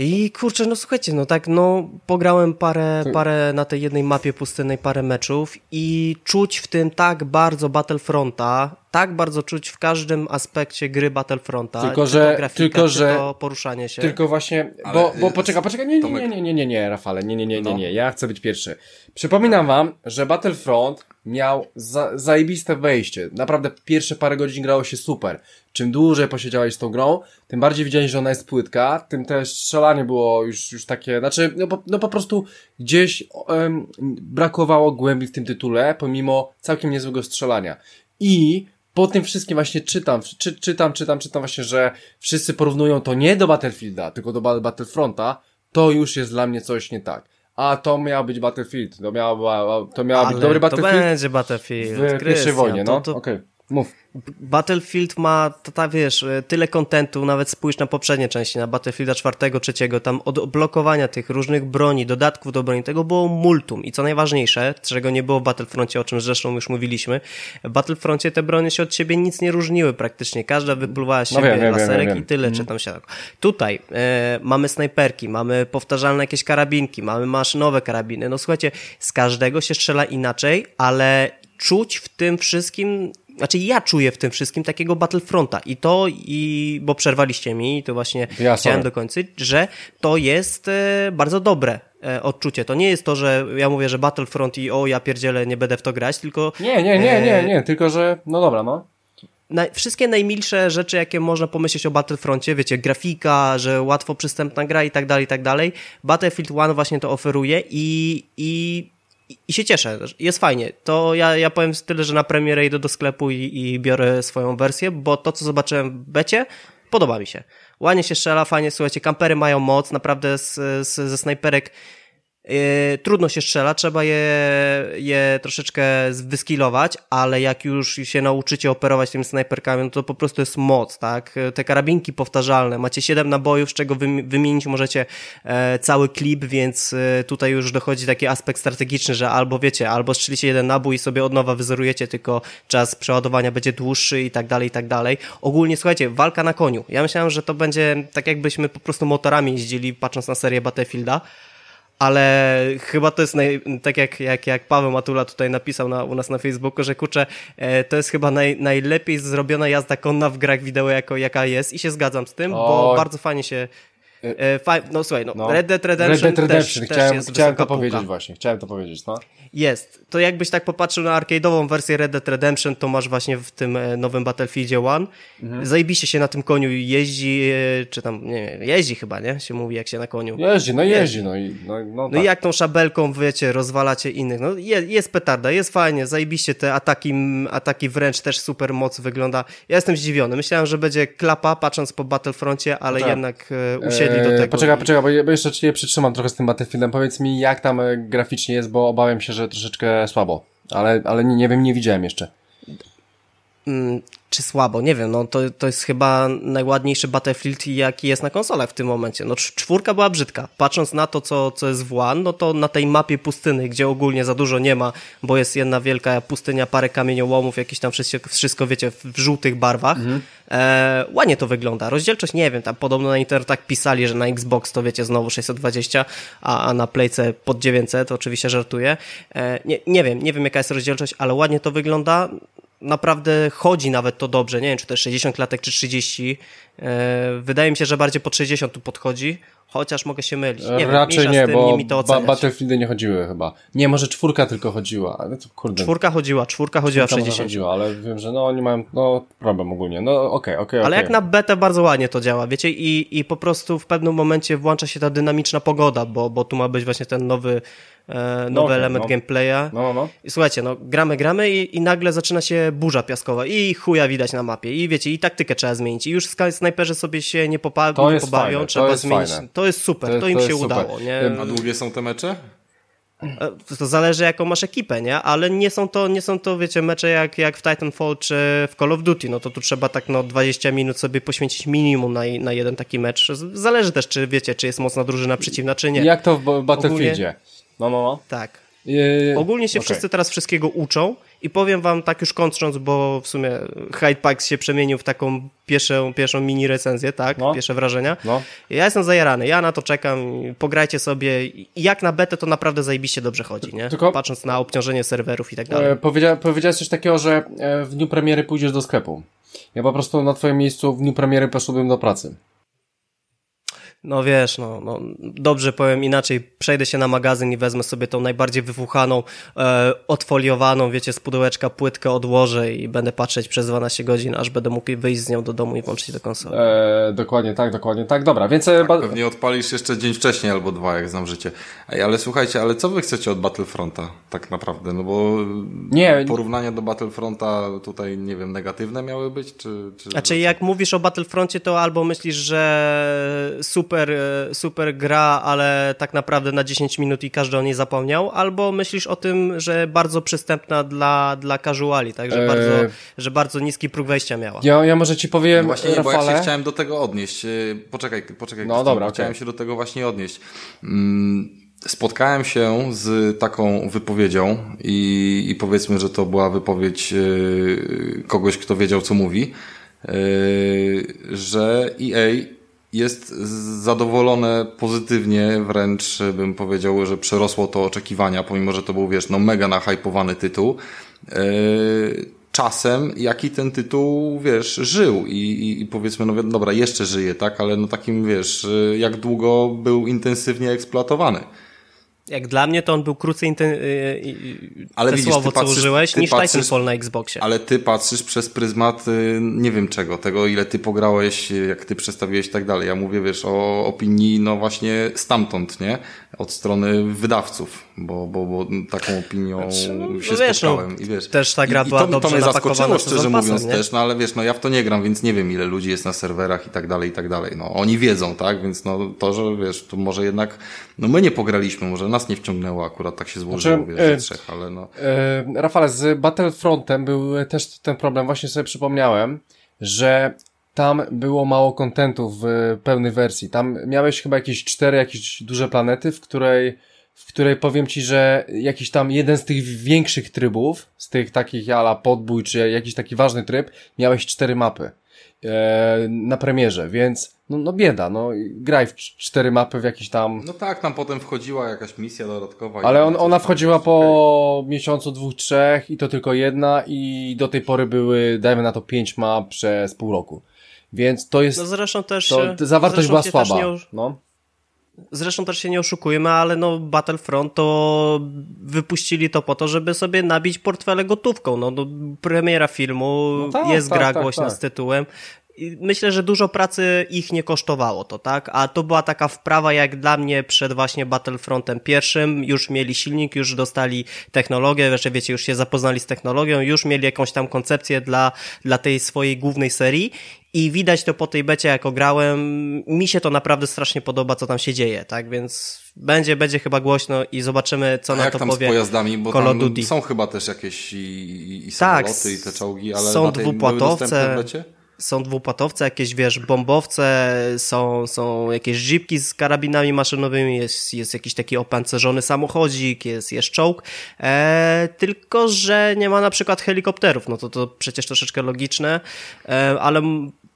I kurczę, no słuchajcie, no tak, no pograłem parę, parę na tej jednej mapie pustynnej, parę meczów i czuć w tym tak bardzo Battlefronta, tak bardzo czuć w każdym aspekcie gry Battlefronta. Tylko, że, grafika, tylko, że, poruszanie się. Tylko właśnie, bo, bo poczekaj, poczekaj, nie, nie, nie, nie, nie, nie, nie, Rafale, nie, nie, nie, nie, nie, ja chcę być pierwszy. Przypominam wam, że Battlefront miał za, zajebiste wejście. Naprawdę pierwsze parę godzin grało się super. Czym dłużej posiedziałeś z tą grą, tym bardziej widziałeś, że ona jest płytka, tym też strzelanie było już, już takie, znaczy, no po, no po prostu gdzieś um, brakowało głębi w tym tytule, pomimo całkiem niezłego strzelania. I po tym wszystkim właśnie czytam, czy, czytam, czytam, czytam właśnie, że wszyscy porównują to nie do Battlefielda, tylko do Battlefronta, to już jest dla mnie coś nie tak. A to miał być Battlefield, to miał, to miał być dobry Battlefield. to będzie Battlefield. W pierwszej wojnie, no. To, to... Okej, okay. Mów. Battlefield ma, ta, wiesz, tyle kontentu, nawet spójrz na poprzednie części, na Battlefielda 4, 3, tam od blokowania tych różnych broni, dodatków do broni, tego było multum. I co najważniejsze, czego nie było w Battlefroncie, o czym zresztą już mówiliśmy, w Battlefroncie te bronie się od siebie nic nie różniły praktycznie. Każda wypływała z no siebie no wiem, laserek wiem, wiem, i tyle, czy tam się tak. Tutaj e, mamy snajperki, mamy powtarzalne jakieś karabinki, mamy maszynowe karabiny. No słuchajcie, z każdego się strzela inaczej, ale czuć w tym wszystkim znaczy ja czuję w tym wszystkim takiego Battlefronta i to, i bo przerwaliście mi, to właśnie ja chciałem dokończyć, że to jest e, bardzo dobre e, odczucie. To nie jest to, że ja mówię, że Battlefront i o, ja pierdzielę, nie będę w to grać, tylko... Nie, nie, nie, nie, nie, tylko że, no dobra, no. Na, wszystkie najmilsze rzeczy, jakie można pomyśleć o Battlefroncie, wiecie, grafika, że łatwo przystępna gra i tak dalej, i tak dalej. Battlefield 1 właśnie to oferuje i, i i się cieszę, jest fajnie. To ja, ja powiem tyle, że na premierę idę do sklepu i, i biorę swoją wersję, bo to, co zobaczyłem w becie, podoba mi się. Ładnie się strzela, fajnie, słuchajcie, kampery mają moc, naprawdę z, z, ze snajperek trudno się strzela, trzeba je, je troszeczkę wyskilować, ale jak już się nauczycie operować tymi snajperkami, no to po prostu jest moc, tak? Te karabinki powtarzalne, macie 7 nabojów, z czego wymienić możecie e, cały klip, więc e, tutaj już dochodzi taki aspekt strategiczny, że albo wiecie, albo strzelicie jeden nabój i sobie od nowa wyzerujecie, tylko czas przeładowania będzie dłuższy i tak dalej, i tak dalej. Ogólnie, słuchajcie, walka na koniu. Ja myślałem, że to będzie tak jakbyśmy po prostu motorami jeździli, patrząc na serię Battlefielda, ale chyba to jest naj, tak jak, jak, jak Paweł Matula tutaj napisał na, u nas na Facebooku, że kurczę, e, to jest chyba naj, najlepiej zrobiona jazda konna w grach wideo, jako, jaka jest i się zgadzam z tym, o. bo bardzo fajnie się E, fi- no słuchaj, no, No. Red Dead Redemption, Red Dead Redemption. też, chciałem też jest chciałem to powiedzieć półka. właśnie, chciałem to powiedzieć, no. Jest. To jakbyś tak popatrzył na arcade'ową wersję Red Dead Redemption, to masz właśnie w tym e, nowym Battlefieldzie One. Mhm. Zajebiście się na tym koniu jeździ, e, czy tam, nie wiem, jeździ chyba, nie? Się mówi, jak się na koniu. Jeździ, no jeździ, no i no, no, No tak. jak tą szabelką, wiecie, rozwalacie innych. No jest, jest petarda, jest fajnie, zajebiście te ataki, ataki wręcz też super moc wygląda. Ja jestem zdziwiony. Myślałem, że będzie klapa, patrząc po Battlefroncie, ale Tak. jednak e, usiedli do Eee, tego. Poczekaj, i- poczekaj, bo, je- bo jeszcze cię przytrzymam trochę z tym Battlefieldem. Powiedz mi, jak tam e, graficznie jest, bo obawiam się, że troszeczkę słabo. Ale, ale nie wiem, nie widziałem jeszcze. Mm, czy słabo, nie wiem, no to, to jest chyba najładniejszy Battlefield, jaki jest na konsolach w tym momencie. No cz- czwórka była brzydka. Patrząc na to, co, co jest w One, no to na tej mapie pustyny, gdzie ogólnie za dużo nie ma, bo jest jedna wielka pustynia, parę kamieniołomów, jakieś tam wszystko, wszystko wiecie, w, żółtych barwach. E, ładnie to wygląda. Rozdzielczość, nie wiem, tam podobno na internetach pisali, że na Xbox to wiecie, znowu 620, a, a na Playce pod 900, oczywiście żartuję. E, nie, nie wiem, nie wiem jaka jest rozdzielczość, ale ładnie to wygląda naprawdę chodzi nawet to dobrze. Nie wiem, czy to jest 60 klatek, czy 30. E, wydaje mi się, że bardziej pod 60 tu podchodzi, chociaż mogę się mylić. Nie wiem, Raczej z nie, tym, bo nie mi to ba. Battlefieldy nie chodziły chyba. Nie, może czwórka tylko chodziła, ale to kurde. Czwórka chodziła, czwórka chodziła w czwórka może 60. chodziła, ale wiem, że no oni mają no, problem ogólnie. No okej, okej, Ale okej. jak na betę bardzo ładnie to działa, wiecie, i, i po prostu w pewnym momencie włącza się ta dynamiczna pogoda, bo, bo tu ma być właśnie ten nowy, e, nowy okej, element no. gameplaya. No, no, no. I słuchajcie, no gramy, gramy i, i nagle zaczyna się burza piaskowa i chuja widać na mapie i wiecie, i taktykę trzeba zmienić i już snajperzy sobie się nie, popa- To nie pobawią, fajne, to trzeba jest zmienić. fajne. To jest super, To- to, im to się super. udało, nie? A długie są te mecze? E, To zależy jaką masz ekipę, nie? Ale nie są to, nie są to wiecie, mecze jak, jak w Titanfall czy w Call of Duty, no to tu trzeba tak no 20 minut sobie poświęcić minimum na, na jeden taki mecz. Zależy też, czy wiecie, czy jest mocna drużyna przeciwna, czy nie. Jak to w Ba- Battlefieldzie? No, no, no. Tak. Yy, Ogólnie się okej. wszyscy teraz wszystkiego uczą i powiem wam tak już kończąc, bo w sumie Hyde Park się przemienił w taką pierwszą, pierwszą mini recenzję, tak? No. Pierwsze wrażenia. No. Ja jestem zajarany, ja na to czekam, pograjcie sobie i jak na betę to naprawdę zajebiście dobrze chodzi, nie? Tylko- Patrząc na obciążenie serwerów i tak dalej. E, powiedzia, powiedziałeś coś takiego, że e, w dniu premiery pójdziesz do sklepu. Ja po prostu na twoim miejscu w dniu premiery poszedłbym do pracy. No wiesz, no, no dobrze powiem inaczej, przejdę się na magazyn i wezmę sobie tą najbardziej wyfuchaną, e, odfoliowaną, wiecie, z pudełeczka płytkę odłożę i będę patrzeć przez 12 godzin, aż będę mógł wyjść z nią do domu i włączyć do konsoli. E, dokładnie tak, dokładnie tak. Dobra, więc... e, ba- Pewnie odpalisz jeszcze dzień wcześniej albo dwa, jak znam życie. Ej, ale słuchajcie, ale co wy chcecie od Battlefronta tak naprawdę? No bo Nie. porównania do Battlefronta tutaj, nie wiem, negatywne miały być, czy... czy Znaczy, jak mówisz o Battlefroncie, to albo myślisz, że super, e, super gra, ale tak naprawdę na 10 minut i każdy o niej zapomniał, albo myślisz o tym, że bardzo przystępna dla, dla casuali, tak, że, Eee. bardzo, że bardzo niski próg wejścia miała. ja, ja może ci powiem, No Właśnie nie, bo ja Rafale... się chciałem do tego odnieść. Yy, Poczekaj, poczekaj. No dobra, okej. Chciałem się do tego właśnie odnieść. Mm, Spotkałem się z taką wypowiedzią i, i powiedzmy, że to była wypowiedź yy, kogoś, kto wiedział, co mówi, yy, że EA jest zadowolone pozytywnie, wręcz bym powiedział, że przerosło to oczekiwania, pomimo, że to był, wiesz, no mega nahypowany tytuł. Yy, czasem, jaki ten tytuł, wiesz, żył i, i, i powiedzmy, no dobra, jeszcze żyje, tak, ale no takim, wiesz, jak długo był intensywnie eksploatowany. Jak dla mnie to on był krócej inten- y, y, Ale te widzisz, słowo, ty co patrzysz- użyłeś, niż patrzysz- Titanfall na Xboxie. Ale ty patrzysz przez pryzmat y, nie wiem czego, tego ile ty pograłeś, y, jak ty przedstawiłeś i tak dalej. Ja mówię, wiesz, o opinii, no właśnie stamtąd, nie? Od strony wydawców, bo, bo, bo taką opinią no się wiesz, no, spotkałem. I wiesz, też ta gra i, i była to, to dobrze mnie zaskoczyło, szczerze pasem, mówiąc nie? też, no ale wiesz, no ja w to nie gram, więc nie wiem ile ludzi jest na serwerach i tak dalej, i tak dalej. No oni wiedzą, tak? Więc no to, że wiesz, to może jednak, no my nie pograliśmy, może nas nie wciągnęło akurat, tak się złożyło, Znaczy, wiesz, e, trzech, ale no. E, Rafale, z Battlefrontem był też ten problem, właśnie sobie przypomniałem, że tam było mało kontentu w pełnej wersji. Tam miałeś chyba jakieś cztery jakieś duże planety, w której, w której powiem ci, że jakiś tam jeden z tych większych trybów, z tych takich ala podbój, czy jakiś taki ważny tryb, miałeś cztery mapy e, na premierze, więc no, no bieda, no graj w cz- cztery mapy w jakiś tam No tak, tam potem wchodziła jakaś misja dodatkowa. i ale on, ona wchodziła po miesiącu, dwóch, trzech i to tylko jedna i do tej pory były, dajmy na to, pięć map przez pół roku. Więc to jest... No zresztą też... To, zawartość była słaba. Nie... No. Zresztą też się nie oszukujmy, ale no Battlefront to wypuścili to po to, żeby sobie nabić portfele gotówką. No, no premiera filmu, no tak, jest tak, gra tak, głośna tak. z tytułem myślę, że dużo pracy ich nie kosztowało to, tak? A to była taka wprawa jak dla mnie przed właśnie Battlefrontem pierwszym. Już mieli silnik, już dostali technologię, jeszcze wiecie, już się zapoznali z technologią, już mieli jakąś tam koncepcję dla, dla tej swojej głównej serii i widać to po tej becie, jako grałem. Mi się to naprawdę strasznie podoba, co tam się dzieje, tak? Więc będzie, będzie chyba głośno i zobaczymy, co A na jak to tam powie z pojazdami, bo Call tam są chyba też jakieś i, i samoloty, tak, i te czołgi, ale są dwupłatowce. są dwupłatowce, jakieś, wiesz, bombowce, są, są jakieś jeepki z karabinami maszynowymi, jest, jest jakiś taki opancerzony samochodzik, jest, jest czołg, e, tylko, że nie ma na przykład helikopterów, no to to przecież troszeczkę logiczne, e, ale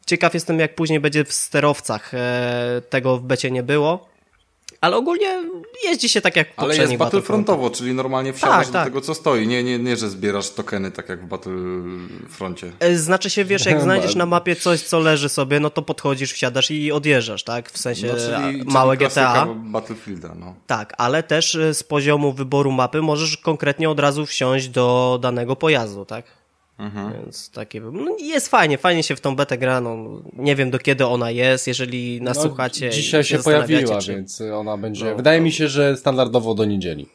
ciekaw jestem, jak później będzie w sterowcach, e, tego w becie nie było, ale ogólnie jeździ się tak jak w Ale jest battlefrontowo, czyli normalnie wsiadasz tak, do tak. tego, co stoi. Nie, nie, nie, że zbierasz tokeny tak jak w Battlefroncie. E, znaczy się, wiesz, jak znajdziesz na mapie coś, co leży sobie, no to podchodzisz, wsiadasz i odjeżdżasz, tak? W sensie no, czyli, małe czyli GTA. Battlefielda, no. Tak, ale też e, z poziomu wyboru mapy możesz konkretnie od razu wsiąść do danego pojazdu, tak? Mhm. Więc takie, no jest fajnie, fajnie się w tą betę gra, no, nie wiem do kiedy ona jest, jeżeli nas no, słuchacie. Dzisiaj się pojawiła, czy... więc ona będzie, no, wydaje no. mi się, że standardowo do niedzieli.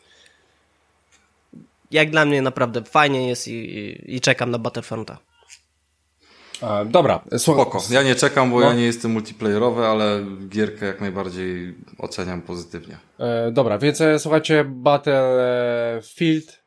Jak dla mnie naprawdę fajnie jest i, i, i czekam na Battlefronta. E, dobra, Spoko. Ja nie czekam, bo no. ja nie jestem multiplayerowy, ale gierkę jak najbardziej oceniam pozytywnie. E, dobra, więc e, słuchajcie, Battlefield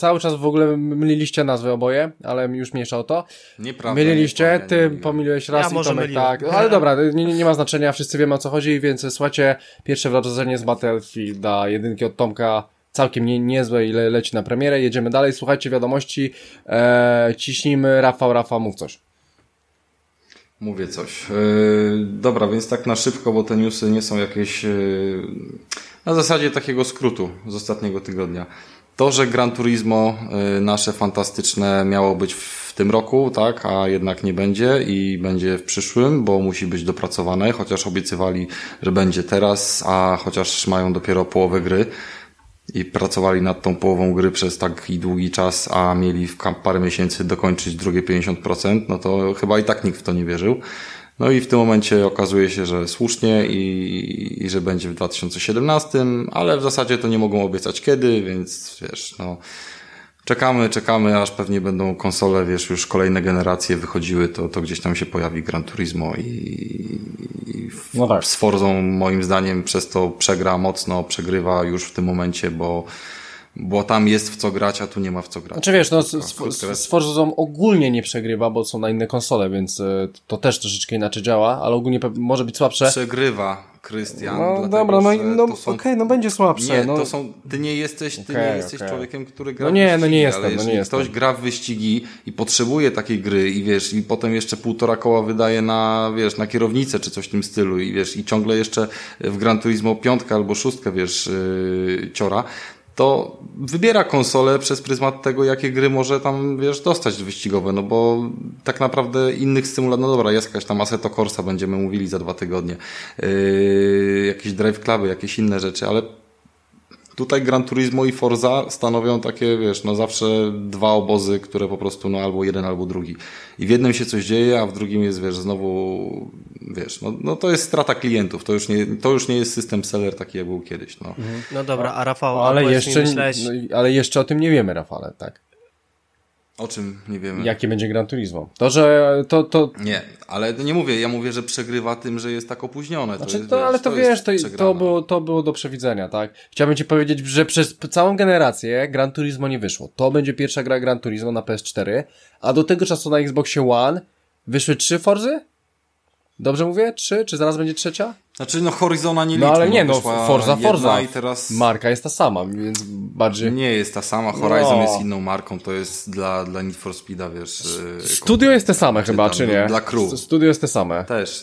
Cały czas w ogóle myliliście nazwy oboje, ale już mniejsza o to. Nieprawda. Myliliście, ty pomyliłeś raz ja i Tomek tak. Ale dobra, nie, nie ma znaczenia, wszyscy wiemy o co chodzi, więc słuchajcie, pierwsze wrażenie z Battlefielda, jedynki od Tomka, całkiem nie, niezłe i le, leci na premierę. Jedziemy dalej, słuchajcie wiadomości, eee, ciśnijmy, Rafał, Rafał, mów coś. Mówię coś. Yy, dobra, więc tak na szybko, bo te newsy nie są jakieś yy, na zasadzie takiego skrótu z ostatniego tygodnia. To, że Gran Turismo y, nasze fantastyczne miało być w tym roku, tak, a jednak nie będzie i będzie w przyszłym, bo musi być dopracowane, chociaż obiecywali, że będzie teraz, a chociaż mają dopiero połowę gry i pracowali nad tą połową gry przez taki długi czas, a mieli w parę miesięcy dokończyć drugie 50%, no to chyba i tak nikt w to nie wierzył. No i w tym momencie okazuje się, że słusznie i, i że będzie w 2017, ale w zasadzie to nie mogą obiecać kiedy, więc wiesz, no czekamy, czekamy, aż pewnie będą konsole, wiesz, już kolejne generacje wychodziły, to, to gdzieś tam się pojawi Gran Turismo i, i no tak. z Forzą moim zdaniem przez to przegra mocno, przegrywa już w tym momencie, bo bo tam jest w co grać, a tu nie ma w co grać. Znaczy wiesz, no, z, z, Forzą ogólnie nie przegrywa, bo są na inne konsole, więc e, to też troszeczkę inaczej działa, ale ogólnie może być słabsze. Przegrywa, Krystian. No dlatego, dobra, no, no okej, okay, no będzie słabsze. Nie, no. to są, ty nie jesteś, ty okay, nie jesteś okay. człowiekiem, który gra no nie, w wyścigi, no nie jestem, ale no nie jestem. ktoś gra w wyścigi i potrzebuje takiej gry i wiesz, i potem jeszcze półtora koła wydaje na, wiesz, na kierownicę czy coś w tym stylu i wiesz, i ciągle jeszcze w Gran Turismo piątkę albo szóstkę, wiesz, yy, ciora, to wybiera konsolę przez pryzmat tego, jakie gry może tam, wiesz, dostać wyścigowe, no bo tak naprawdę innych stymulatorów, no dobra, jest jakaś tam Assetto Corsa, będziemy mówili za dwa tygodnie, yy, jakieś Drive Cluby, jakieś inne rzeczy, ale Tutaj Gran Turismo i Forza stanowią takie, wiesz, no zawsze dwa obozy, które po prostu, no albo jeden, albo drugi. I w jednym się coś dzieje, a w drugim jest, wiesz, znowu, wiesz, no, no to jest strata klientów. To już, nie, to już nie jest system seller taki, jak był kiedyś, no. No dobra, a Rafał, ale jeszcze, myślałeś... no, ale jeszcze o tym nie wiemy, Rafale, tak? O czym nie wiemy. Jakie będzie Gran Turismo? To, że to, to... Nie, ale nie mówię, ja mówię, że przegrywa tym, że jest tak opóźnione. Znaczy, to jest, to, ale to, to wiesz, to, to, było, to było do przewidzenia, tak? Chciałbym ci powiedzieć, że przez całą generację Gran Turismo nie wyszło. To będzie pierwsza gra Gran Turismo na PS4, a do tego czasu na Xboxie One wyszły trzy Forzy? Dobrze mówię? Trzy? Czy zaraz będzie trzecia? Znaczy, no Horizona nie liczmy. No ale nie, no Forza, Forza. I teraz... Marka jest ta sama, więc bardziej... Nie jest ta sama, Horizon no. jest inną marką, to jest dla, dla Need for Speeda, wiesz... Y, Studio jest te same chyba, tam, czy nie? Dla crew. Studio jest te same. Też.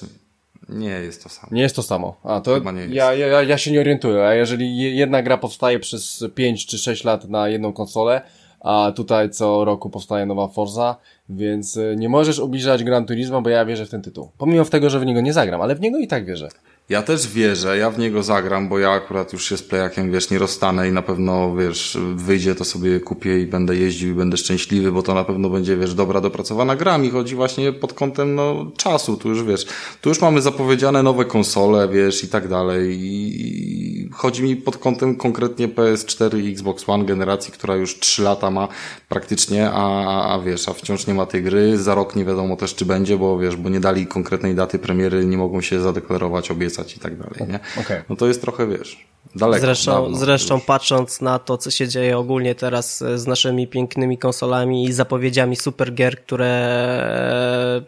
Nie jest to samo. Nie jest to samo. A, to ja, ja, ja się nie orientuję, a jeżeli jedna gra powstaje przez 5 czy 6 lat na jedną konsolę, a tutaj co roku powstaje nowa Forza, więc y, nie możesz ubliżać Gran Turismo, bo ja wierzę w ten tytuł. Pomimo tego, że w niego nie zagram, ale w niego i tak wierzę. Ja też wierzę, ja w niego zagram, bo ja akurat już się z playakiem, wiesz, nie rozstanę i na pewno, wiesz, wyjdzie, to sobie kupię i będę jeździł i będę szczęśliwy, bo to na pewno będzie, wiesz, dobra, dopracowana gra. Mi chodzi właśnie pod kątem, no, czasu, tu już, wiesz, tu już mamy zapowiedziane nowe konsole, wiesz, i tak dalej i chodzi mi pod kątem konkretnie PS4 i Xbox One generacji, która już 3 lata ma praktycznie, a, a wiesz, a wciąż nie ma tej gry. Za rok nie wiadomo też, czy będzie, bo wiesz, bo nie dali konkretnej daty premiery, nie mogą się zadeklarować, obiecać i tak dalej, nie? Okay. No to jest trochę, wiesz, daleko. Zresztą, dawno, zresztą patrząc na to, co się dzieje ogólnie teraz z naszymi pięknymi konsolami i zapowiedziami super gier, które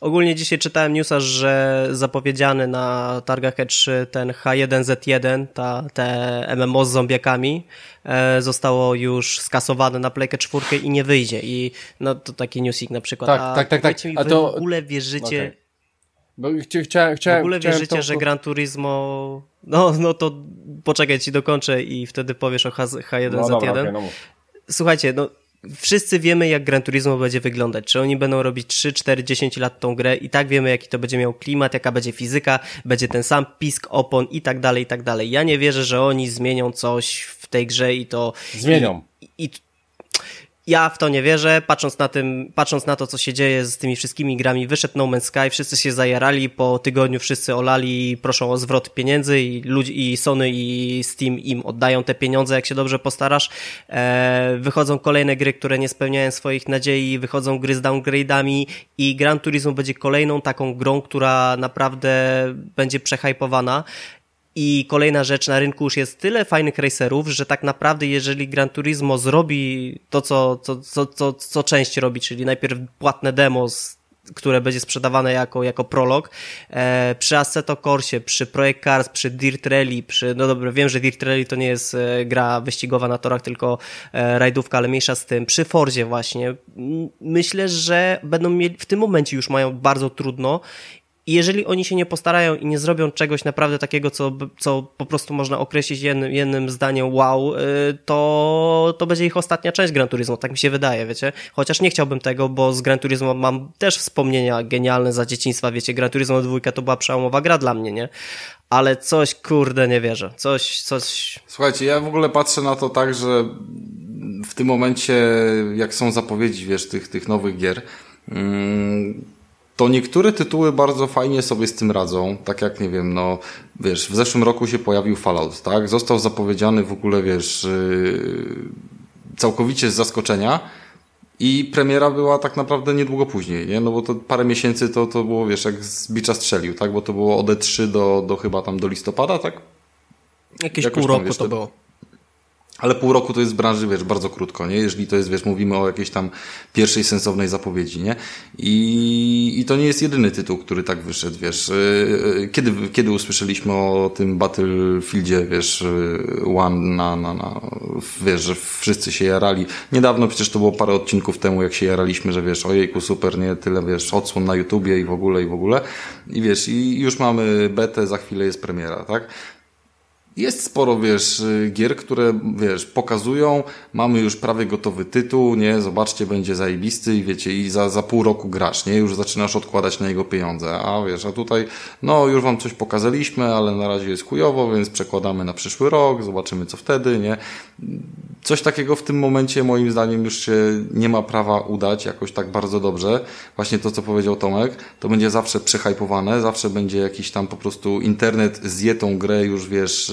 ogólnie dzisiaj czytałem newsa, że zapowiedziany na targach E3 ten H1Z1, ta, te MMO z zombiakami, e, zostało już skasowane na Playkę 4 i nie wyjdzie. I no to taki newsik na przykład. Tak, A tak, tak, tak. Mi, A to... w ogóle wierzycie... Okay. Bo chcia, chcia, chciałem, w ogóle chciałem wierzycie, to, że Gran Turismo... No, no to poczekaj, ci dokończę i wtedy powiesz o H1Z1. No dobra, okay, no Słuchajcie, no wszyscy wiemy, jak Gran Turismo będzie wyglądać. Czy oni będą robić 3, 4, 10 lat tą grę i tak wiemy, jaki to będzie miał klimat, jaka będzie fizyka, będzie ten sam pisk opon i tak dalej, i tak dalej. Ja nie wierzę, że oni zmienią coś w tej grze i to... Zmienią. I, i, ja w to nie wierzę, patrząc na tym, patrząc na to, co się dzieje z tymi wszystkimi grami, wyszedł No Man's Sky, wszyscy się zajarali, po tygodniu wszyscy olali proszą o zwrot pieniędzy i ludzi, i Sony i Steam im oddają te pieniądze, jak się dobrze postarasz. E, wychodzą kolejne gry, które nie spełniają swoich nadziei, wychodzą gry z downgrade'ami i Gran Turismo będzie kolejną taką grą, która naprawdę będzie przehypowana. I kolejna rzecz, na rynku już jest tyle fajnych racerów, że tak naprawdę jeżeli Gran Turismo zrobi to, co, co, co, co, co część robi, czyli najpierw płatne demo, które będzie sprzedawane jako, jako prolog, e, przy Assetto Corsie, przy Project Cars, przy Dirt Rally, przy, no dobra, wiem, że Dirt Rally to nie jest e, gra wyścigowa na torach, tylko e, rajdówka, ale mniejsza z tym, przy Fordzie właśnie, myślę, że będą mieli, w tym momencie już mają bardzo trudno i jeżeli oni się nie postarają i nie zrobią czegoś naprawdę takiego, co, co po prostu można określić jednym, jednym zdaniem wow, to, to będzie ich ostatnia część Gran Turismo, tak mi się wydaje, wiecie? Chociaż nie chciałbym tego, bo z Gran Turismo mam też wspomnienia genialne za dzieciństwa, wiecie? Gran Turismo 2 to była przełomowa gra dla mnie, nie? Ale coś, kurde, nie wierzę. Coś, coś... Słuchajcie, ja w ogóle patrzę na to tak, że w tym momencie, jak są zapowiedzi, wiesz, tych, tych nowych gier, to niektóre tytuły bardzo fajnie sobie z tym radzą, tak jak, nie wiem, no, wiesz, w zeszłym roku się pojawił Fallout, tak? Został zapowiedziany w ogóle, wiesz, yy, całkowicie z zaskoczenia i premiera była tak naprawdę niedługo później, nie? No bo to parę miesięcy to, to było, wiesz, jak z bicza strzelił, tak? Bo to było od E3 do, do chyba tam do listopada, tak? Jakieś Jakoś pół roku wiesz, to było. Ale pół roku to jest w branży, wiesz, bardzo krótko, nie? Jeżeli to jest, wiesz, mówimy o jakiejś tam pierwszej sensownej zapowiedzi, nie? I, i to nie jest jedyny tytuł, który tak wyszedł, wiesz. Kiedy, kiedy usłyszeliśmy o tym Battlefieldzie, wiesz, One na, na, na, wiesz, że wszyscy się jarali. Niedawno przecież to było parę odcinków temu, jak się jaraliśmy, że wiesz, ojejku, super, nie? Tyle, wiesz, odsłon na YouTubie i w ogóle, i w ogóle. I wiesz, i już mamy betę, za chwilę jest premiera, tak? Jest sporo, wiesz, gier, które, wiesz, pokazują, mamy już prawie gotowy tytuł, nie, zobaczcie, będzie zajebisty i wiecie, i za, za pół roku grasz, nie, już zaczynasz odkładać na jego pieniądze, a wiesz, a tutaj, no, już wam coś pokazaliśmy, ale na razie jest chujowo, więc przekładamy na przyszły rok, zobaczymy co wtedy, nie. Coś takiego w tym momencie, moim zdaniem, już się nie ma prawa udać jakoś tak bardzo dobrze. Właśnie to, co powiedział Tomek, to będzie zawsze przehypowane, zawsze będzie jakiś tam po prostu internet zje tą grę już, wiesz,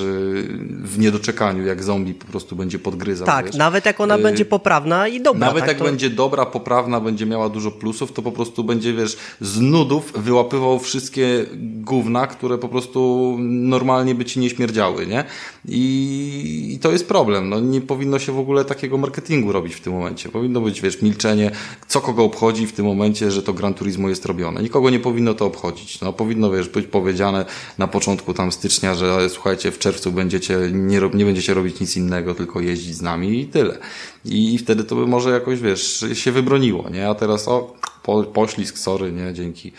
w niedoczekaniu, jak zombie po prostu będzie podgryzał. Tak, wiesz. nawet jak ona y będzie poprawna i dobra. Nawet tak, jak to... będzie dobra, poprawna, będzie miała dużo plusów, to po prostu będzie, wiesz, z nudów wyłapywał wszystkie gówna, które po prostu normalnie by ci nie śmierdziały, nie? I, i to jest problem. No, nie powinno się w ogóle takiego marketingu robić w tym momencie. Powinno być, wiesz, milczenie, co kogo obchodzi w tym momencie, że to Gran Turismo jest robione. Nikogo nie powinno to obchodzić. No, powinno, wiesz, być powiedziane na początku tam stycznia, że słuchajcie, w czerwcu będziecie, nie, nie będziecie robić nic innego, tylko jeździć z nami i tyle. I, wtedy to by może jakoś, wiesz, się wybroniło, nie? A teraz, o, po, poślizg, sorry, nie, dzięki.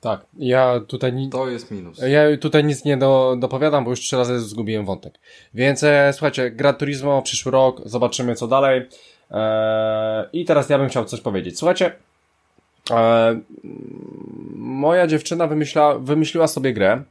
Tak, ja tutaj ni- To jest minus. ja tutaj nic nie do, dopowiadam, bo już trzy razy zgubiłem wątek. Więc e, słuchajcie, Gran Turismo, przyszły rok, zobaczymy co dalej. E, I teraz ja bym chciał coś powiedzieć. Słuchajcie, e, moja dziewczyna wymyśla, wymyśliła sobie grę.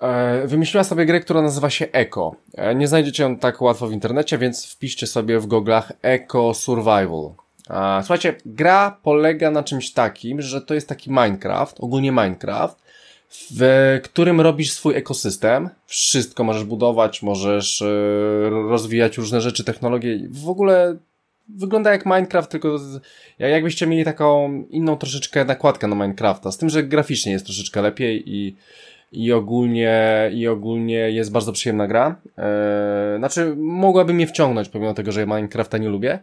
E, wymyśliła sobie grę, która nazywa się Eco. E, nie znajdziecie ją tak łatwo w internecie, więc wpiszcie sobie w goglach Eco Survival. E, słuchajcie, gra polega na czymś takim, że to jest taki Minecraft, ogólnie Minecraft, w którym robisz swój ekosystem. Wszystko możesz budować, możesz rozwijać różne rzeczy, technologie. W ogóle wygląda jak Minecraft, tylko jakbyście mieli taką inną troszeczkę nakładkę na Minecrafta. Z tym, że graficznie jest troszeczkę lepiej i, i ogólnie, i ogólnie jest bardzo przyjemna gra. Eee, znaczy, mogłaby mnie wciągnąć, pomimo tego, że Minecrafta nie lubię.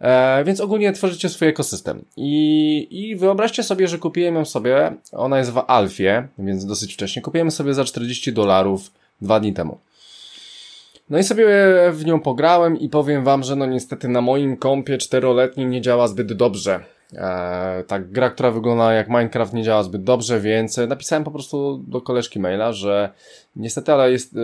E, więc ogólnie tworzycie swój ekosystem. I, I wyobraźcie sobie, że kupiłem ją sobie, ona jest w Alfie, więc dosyć wcześnie. Kupiłem sobie za 40 dolarów dwa dni temu. No i sobie w nią pograłem i powiem wam, że no niestety na moim kompie czteroletnim nie działa zbyt dobrze. Eee, tak, gra, która wygląda jak Minecraft nie działa zbyt dobrze, więc napisałem po prostu do koleżki maila, że niestety, ale jest, e,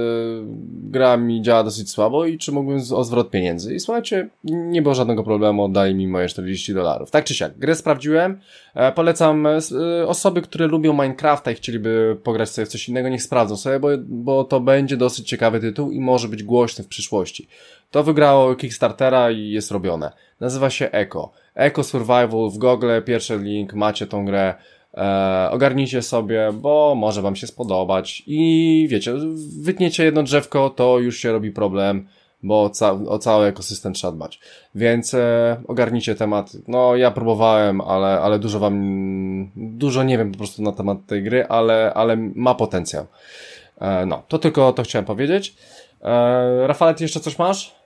gra mi działa dosyć słabo i czy mógłbym o zwrot pieniędzy. I słuchajcie, nie było żadnego problemu, oddali mi moje 40 dolarów. Tak czy siak, grę sprawdziłem, e, polecam e, osoby, które lubią Minecrafta i chcieliby pograć sobie w coś innego, niech sprawdzą sobie, bo, bo to będzie dosyć ciekawy tytuł i może być głośny w przyszłości. To wygrało Kickstartera i jest robione. Nazywa się Echo. Echo Survival w Google, pierwszy link, macie tą grę. E, ogarnijcie sobie, bo może wam się spodobać i wiecie, wytniecie jedno drzewko, to już się robi problem, bo ca o cały ekosystem trzeba dbać. Więc e, ogarnijcie temat. No, ja próbowałem, ale, ale dużo wam, dużo nie wiem po prostu na temat tej gry, ale, ale ma potencjał. E, no, to tylko to chciałem powiedzieć. E, Rafale, ty jeszcze coś masz?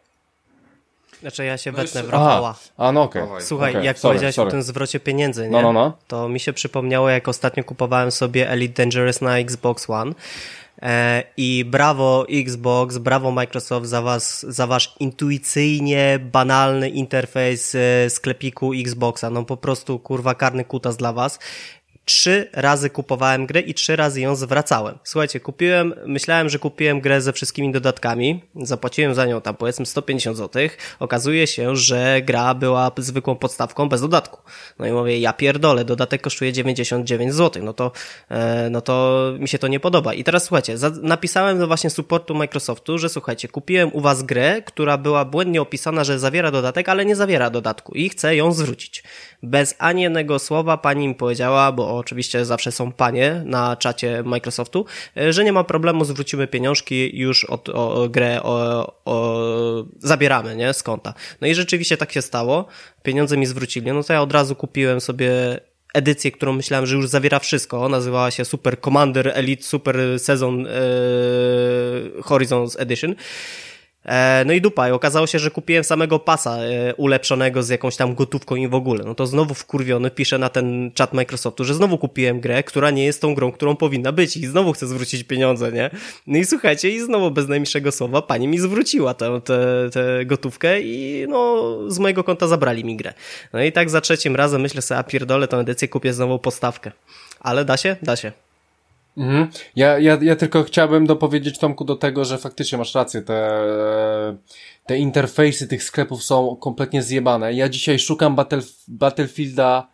Znaczy ja się No wetnę w Rafała. A, no okej. Dawaj. Słuchaj, Okej, jak sorry, powiedziałeś sorry. o tym zwrocie pieniędzy, nie? No, no, no. To mi się przypomniało, jak ostatnio kupowałem sobie Elite Dangerous na Xbox One. E, I brawo Xbox, brawo Microsoft za, was, za wasz intuicyjnie banalny interfejs e, sklepiku Xboxa. No po prostu kurwa karny kutas dla was. Trzy razy kupowałem grę i trzy razy ją zwracałem. Słuchajcie, kupiłem, myślałem, że kupiłem grę ze wszystkimi dodatkami. Zapłaciłem za nią tam powiedzmy 150 zł. Okazuje się, że gra była zwykłą podstawką bez dodatku. No i mówię, ja pierdolę, dodatek kosztuje 99 zł. No to, e, no to mi się to nie podoba. I teraz słuchajcie, napisałem do właśnie supportu Microsoftu, że słuchajcie, kupiłem u was grę, która była błędnie opisana, że zawiera dodatek, ale nie zawiera dodatku i chcę ją zwrócić. Bez ani jednego słowa pani mi powiedziała, bo oczywiście zawsze są panie na czacie Microsoftu, e, że nie ma problemu, zwrócimy pieniążki, już od, o, grę o, o, zabieramy, nie, z konta. No i rzeczywiście tak się stało, pieniądze mi zwrócili, no to ja od razu kupiłem sobie edycję, którą myślałem, że już zawiera wszystko. Nazywała się Super Commander Elite Super Season e, Horizons Edition. E, no i dupa, i okazało się, że kupiłem samego pasa e, ulepszonego z jakąś tam gotówką i w ogóle. No to znowu wkurwiony piszę na ten czat Microsoftu, że znowu kupiłem grę, która nie jest tą grą, którą powinna być i znowu chcę zwrócić pieniądze, nie? No i słuchajcie, i znowu bez najmniejszego słowa pani mi zwróciła tę, tę, gotówkę i no z mojego konta zabrali mi grę. No i tak za trzecim razem myślę sobie, a pierdolę tę edycję, kupię znowu postawkę. Ale da się? Da się. Mhm. Ja, ja, ja tylko chciałbym dopowiedzieć Tomku do tego, że faktycznie masz rację, te, te interfejsy tych sklepów są kompletnie zjebane. Ja dzisiaj szukam Battle, Battlefielda,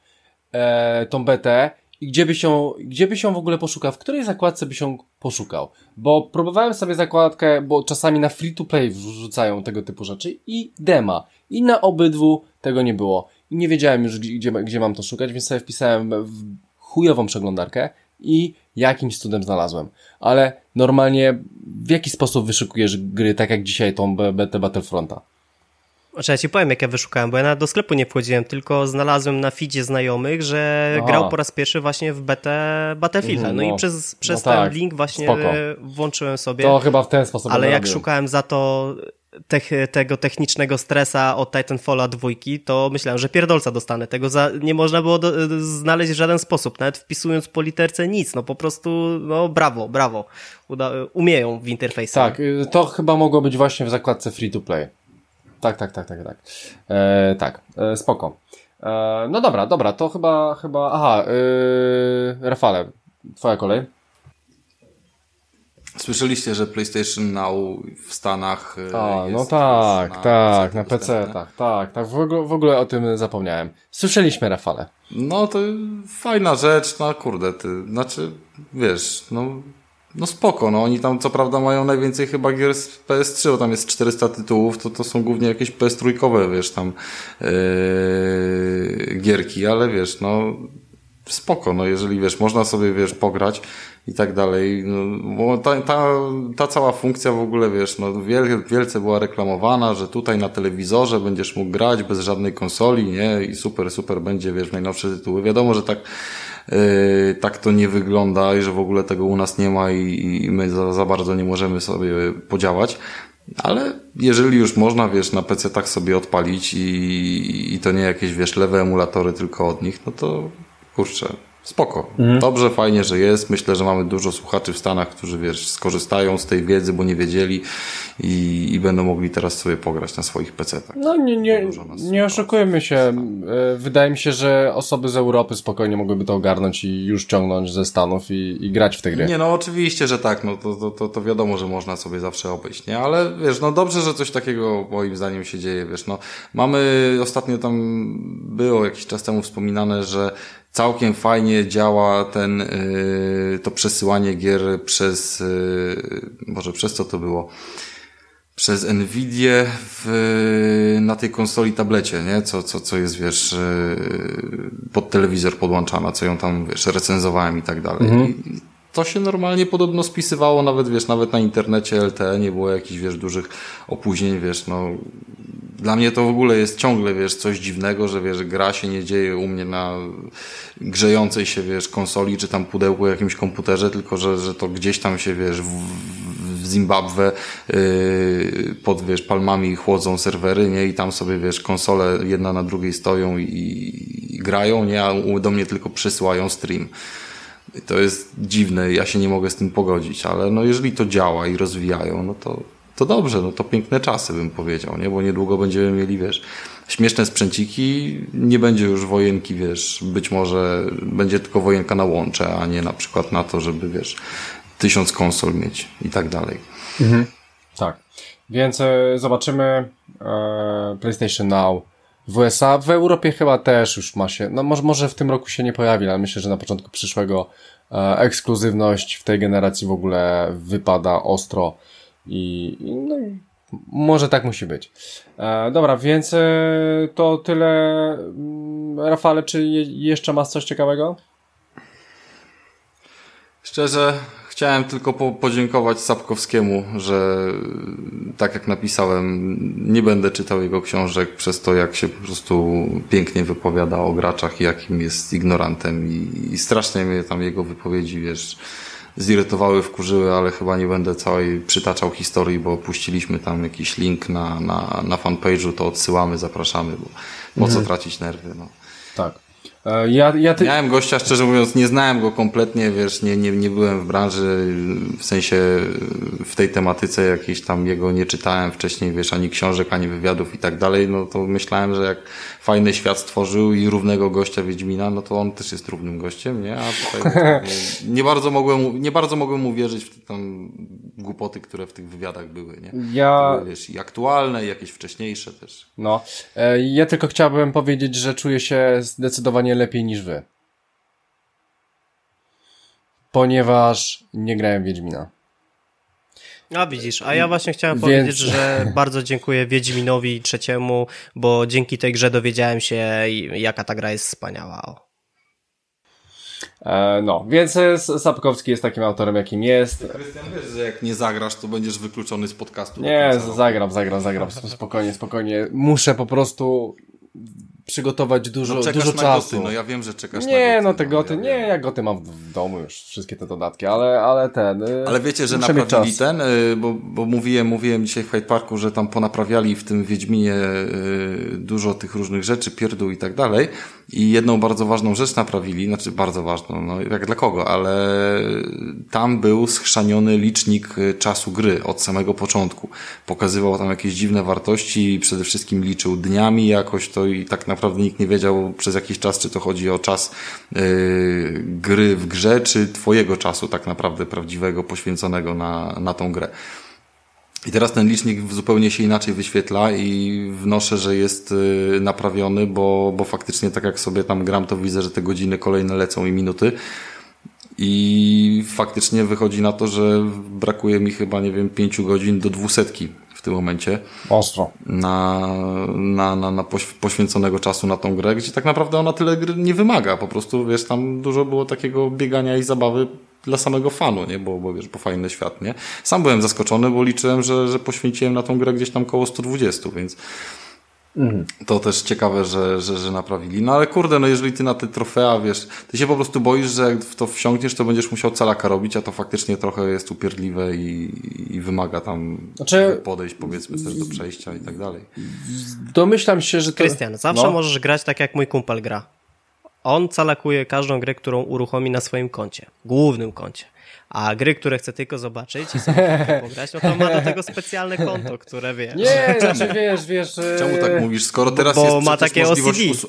e, tą betę i gdzie by się, gdzie by się w ogóle poszukał, w której zakładce by się poszukał. Bo próbowałem sobie zakładkę, bo czasami na free to play wrzucają tego typu rzeczy i dema. I na obydwu tego nie było. I nie wiedziałem już, gdzie, gdzie mam to szukać, więc sobie wpisałem w chujową przeglądarkę i jakimś cudem znalazłem. Ale normalnie w jaki sposób wyszukujesz gry, tak jak dzisiaj tą betę Battlefronta? Znaczy ja ci powiem, jak ja wyszukałem, bo ja nawet do sklepu nie wchodziłem, tylko znalazłem na feedzie znajomych, że Aha. grał po raz pierwszy właśnie w betę Battlefielda. Mhm, No, no. i przez, przez No ten tak, link właśnie spoko. włączyłem sobie. To chyba w ten sposób ale jak robił. szukałem za to tego technicznego stresa od Titanfalla dwójki, to myślałem, że pierdolca dostanę. Tego za, nie można było do, znaleźć w żaden sposób, nawet wpisując po literce nic. No po prostu, no brawo, brawo. Uda, umieją w interfejsie. Tak, y, to chyba mogło być właśnie w zakładce free to play. Tak, tak, tak, tak, tak. E, tak, e, spoko. E, no dobra, dobra, to chyba, chyba, aha, yy, Rafale, twoja kolej. Słyszeliście, że PlayStation Now w Stanach e, A, no tak, na tak, na? PC, tak, tak, tak, w ogóle, w ogóle o tym zapomniałem. Słyszeliśmy, Rafale. No to fajna rzecz, no kurde, ty, znaczy, wiesz, no, no spoko, no oni tam co prawda mają najwięcej chyba gier z PS3, bo tam jest 400 tytułów, to to są głównie jakieś PS3, wiesz, tam yy, gierki, ale wiesz, no spoko, no jeżeli wiesz, można sobie, wiesz, pograć i tak dalej, no, ta, ta, ta cała funkcja w ogóle, wiesz, no wiel, wielce była reklamowana, że tutaj na telewizorze będziesz mógł grać bez żadnej konsoli, nie, i super, super będzie, wiesz, najnowsze tytuły. Wiadomo, że tak, yy, tak to nie wygląda i że w ogóle tego u nas nie ma i, i my za, za bardzo nie możemy sobie podziałać. Ale jeżeli już można, wiesz, na PC tak sobie odpalić i, i to nie jakieś, wiesz, lewe emulatory tylko od nich, no to kurczę, spoko. Dobrze, fajnie, że jest. Myślę, że mamy dużo słuchaczy w Stanach, którzy, wiesz, skorzystają z tej wiedzy, bo nie wiedzieli i, i będą mogli teraz sobie pograć na swoich PC-tach. No nie, nie, nie oszukujmy się. E, Wydaje mi się, że osoby z Europy spokojnie mogłyby to ogarnąć i już ciągnąć ze Stanów i, i grać w te gry. Nie, no oczywiście, że tak, no to, to, to, to wiadomo, że można sobie zawsze obejść, nie? Ale wiesz, no dobrze, że coś takiego moim zdaniem się dzieje, wiesz, no mamy, ostatnio tam było jakiś czas temu wspominane, że całkiem fajnie działa ten, yy, to przesyłanie gier przez, yy, może przez co to było? przez Nvidię w, na tej konsoli tablecie, nie? Co, co, co jest, wiesz, yy, pod telewizor podłączana, co ją tam, wiesz, recenzowałem i tak dalej. I to się normalnie podobno spisywało nawet, wiesz, nawet na internecie LTE nie było jakichś, wiesz, dużych opóźnień, wiesz, no. Dla mnie to w ogóle jest ciągle, wiesz, coś dziwnego, że, wiesz, gra się nie dzieje u mnie na grzejącej się, wiesz, konsoli, czy tam pudełku jakimś komputerze, tylko, że, że to gdzieś tam się, wiesz, w, w Zimbabwe yy, pod, wiesz, palmami chłodzą serwery, nie? I tam sobie, wiesz, konsole jedna na drugiej stoją i, i grają, nie? A do mnie tylko przysyłają stream. I To jest dziwne, ja się nie mogę z tym pogodzić, ale no jeżeli to działa i rozwijają, no to, to dobrze, no to piękne czasy bym powiedział, nie? Bo niedługo będziemy mieli, wiesz, śmieszne sprzęciki, nie będzie już wojenki, wiesz, być może będzie tylko wojenka na łącze, a nie na przykład na to, żeby, wiesz, tysiąc konsol mieć i tak dalej. Tak. Więc e, zobaczymy e, PlayStation Now w USA. W Europie chyba też już ma się, no może, może w tym roku się nie pojawi, ale myślę, że na początku przyszłego e, ekskluzywność w tej generacji w ogóle wypada ostro i, i no, może tak musi być. E, dobra, więc e, to tyle. Mm, Rafale, czy je, jeszcze masz coś ciekawego? Szczerze, chciałem tylko po podziękować Sapkowskiemu, że tak jak napisałem, nie będę czytał jego książek przez to, jak się po prostu pięknie wypowiada o graczach i jakim jest ignorantem i, i strasznie mnie tam jego wypowiedzi, wiesz, zirytowały, wkurzyły, ale chyba nie będę całej przytaczał historii, bo puściliśmy tam jakiś link na, na, na fanpage'u, to odsyłamy, zapraszamy, bo po co tracić nerwy, no. Tak. E, ja, ja ty... Miałem gościa, szczerze mówiąc, nie znałem go kompletnie, wiesz, nie, nie, nie byłem w branży, w sensie w tej tematyce jakiejś tam jego nie czytałem wcześniej, wiesz, ani książek, ani wywiadów i tak dalej, no to myślałem, że jak fajny świat stworzył i równego gościa Wiedźmina, no to on też jest równym gościem, nie? A tutaj nie, nie bardzo mogłem, nie bardzo mogłem uwierzyć w te tam głupoty, które w tych wywiadach były, nie? Ja- były, wiesz, i aktualne, i jakieś wcześniejsze też. No, e, ja tylko chciałbym powiedzieć, że czuję się zdecydowanie lepiej niż wy. Ponieważ nie grałem Wiedźmina. A widzisz, a ja właśnie chciałem Więc- powiedzieć, że bardzo dziękuję Wiedźminowi trzeciemu, bo dzięki tej grze dowiedziałem się, jaka ta gra jest wspaniała. O. E, no, więc e, Sapkowski jest takim autorem, jakim jest. Krystian, wiesz, że jak nie zagrasz, to będziesz wykluczony z podcastu. Nie, zagram, zagram, zagram. Spokojnie, spokojnie. Muszę po prostu przygotować dużo, No, dużo czasu. goty, no ja wiem, że czekasz na nie, no te goty, ja nie, wiem. ja goty mam w, domu już, wszystkie te dodatki, ale, ale ten. y, Ale wiecie, że naprawili ten, y, bo, bo mówiłem, mówiłem dzisiaj w Hyde Parku, że tam ponaprawiali w tym Wiedźminie y, dużo tych różnych rzeczy, pierdół i tak dalej. I jedną bardzo ważną rzecz naprawili, znaczy bardzo ważną, no jak dla kogo, ale tam był schrzaniony licznik y, czasu gry od samego początku. Pokazywał tam jakieś dziwne wartości i przede wszystkim liczył dniami jakoś to i tak naprawdę nikt nie wiedział przez jakiś czas, czy to chodzi o czas yy, gry w grze, czy twojego czasu tak naprawdę prawdziwego, poświęconego na, na tą grę. I teraz ten licznik zupełnie się inaczej wyświetla i wnoszę, że jest y, naprawiony, bo, bo faktycznie tak jak sobie tam gram, to widzę, że te godziny kolejne lecą i minuty. I faktycznie wychodzi na to, że brakuje mi chyba, nie wiem, pięciu godzin do dwusetki tym momencie. Ostro. Na, na, na, na poświęconego czasu na tą grę, gdzie tak naprawdę ona tyle gry nie wymaga. Po prostu, wiesz, tam dużo było takiego biegania i zabawy dla samego fanu, nie? Bo, bo wiesz, bo fajny świat, nie? Sam byłem zaskoczony, bo liczyłem, że, że poświęciłem na tą grę gdzieś tam koło 120, więc mhm. to też ciekawe, że, że, że naprawili. No ale kurde, no jeżeli ty na te trofea, wiesz, ty się po prostu boisz, że jak w to wsiąkniesz, to będziesz musiał calaka robić, a to faktycznie trochę jest upierdliwe i, i wymaga tam znaczy, podejść, powiedzmy, też do przejścia i tak dalej. Domyślam się, że to... Krystian, zawsze no. możesz grać tak, jak mój kumpel gra. On calakuje każdą grę, którą uruchomi na swoim koncie, głównym koncie. A gry, które chce tylko zobaczyć i sobie pograć, no to ma do tego specjalne konto, które wiesz. Nie, znaczy wiesz, wiesz. Czemu tak mówisz, skoro teraz bo jest ma takie możliwość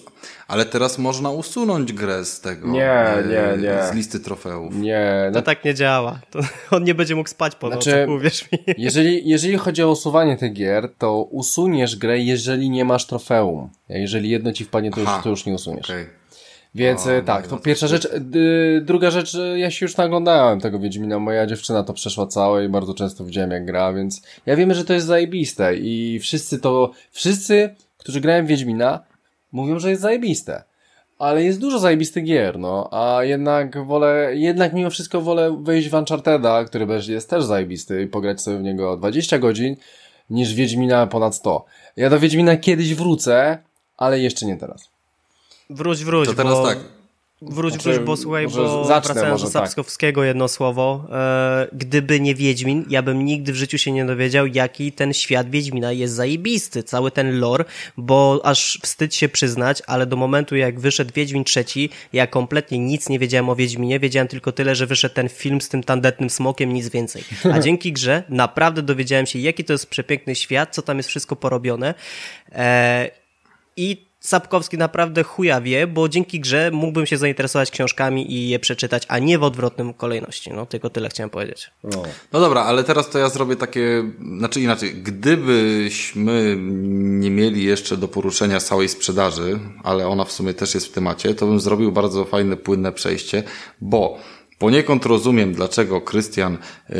Ale teraz można usunąć grę z tego. Nie, nie, nie. Z listy trofeów. Nie. To no... tak nie działa. To on nie będzie mógł spać po znaczy, nocach, uwierz mi. Jeżeli, jeżeli chodzi o usuwanie tych gier, to usuniesz grę, jeżeli nie masz trofeum. A jeżeli jedno ci wpadnie, to, już, to już nie usuniesz. Okay. Więc o, e, tak, to pierwsza rzecz. Druga rzecz, ja się już naglądałem tego Wiedźmina. Moja dziewczyna to przeszła całe i bardzo często widziałem jak gra, więc ja wiemy, że to jest zajebiste i wszyscy to, wszyscy, którzy grają w Wiedźmina, mówią, że jest zajebiste. Ale jest dużo zajebistych gier, no, a jednak wolę, jednak mimo wszystko wolę wejść w Uncharted'a, który jest też zajebisty i pograć sobie w niego 20 godzin, niż Wiedźmina ponad 100. Ja do Wiedźmina kiedyś wrócę, ale jeszcze nie teraz. Wróć, wróć. To teraz bo... tak. Wróć, znaczy, wróć, bo słuchaj, bo zacznę, wracając do. Sapkowskiego tak. jedno słowo. E, gdyby nie Wiedźmin, ja bym nigdy w życiu się nie dowiedział, jaki ten świat Wiedźmina jest zajebisty. Cały ten lore, bo aż wstyd się przyznać, ale do momentu jak wyszedł Wiedźmin trzeci, ja kompletnie nic nie wiedziałem o Wiedźminie, wiedziałem tylko tyle, że wyszedł ten film z tym tandetnym smokiem, nic więcej. A dzięki grze naprawdę dowiedziałem się, jaki to jest przepiękny świat, co tam jest wszystko porobione. E, I Sapkowski naprawdę chuja wie, bo dzięki grze mógłbym się zainteresować książkami i je przeczytać, a nie w odwrotnym kolejności. No, tylko tyle chciałem powiedzieć. No. no dobra, ale teraz to ja zrobię takie, znaczy inaczej, gdybyśmy nie mieli jeszcze do poruszenia całej sprzedaży, ale ona w sumie też jest w temacie, to bym zrobił bardzo fajne, płynne przejście, bo Poniekąd rozumiem, dlaczego Krystian yy,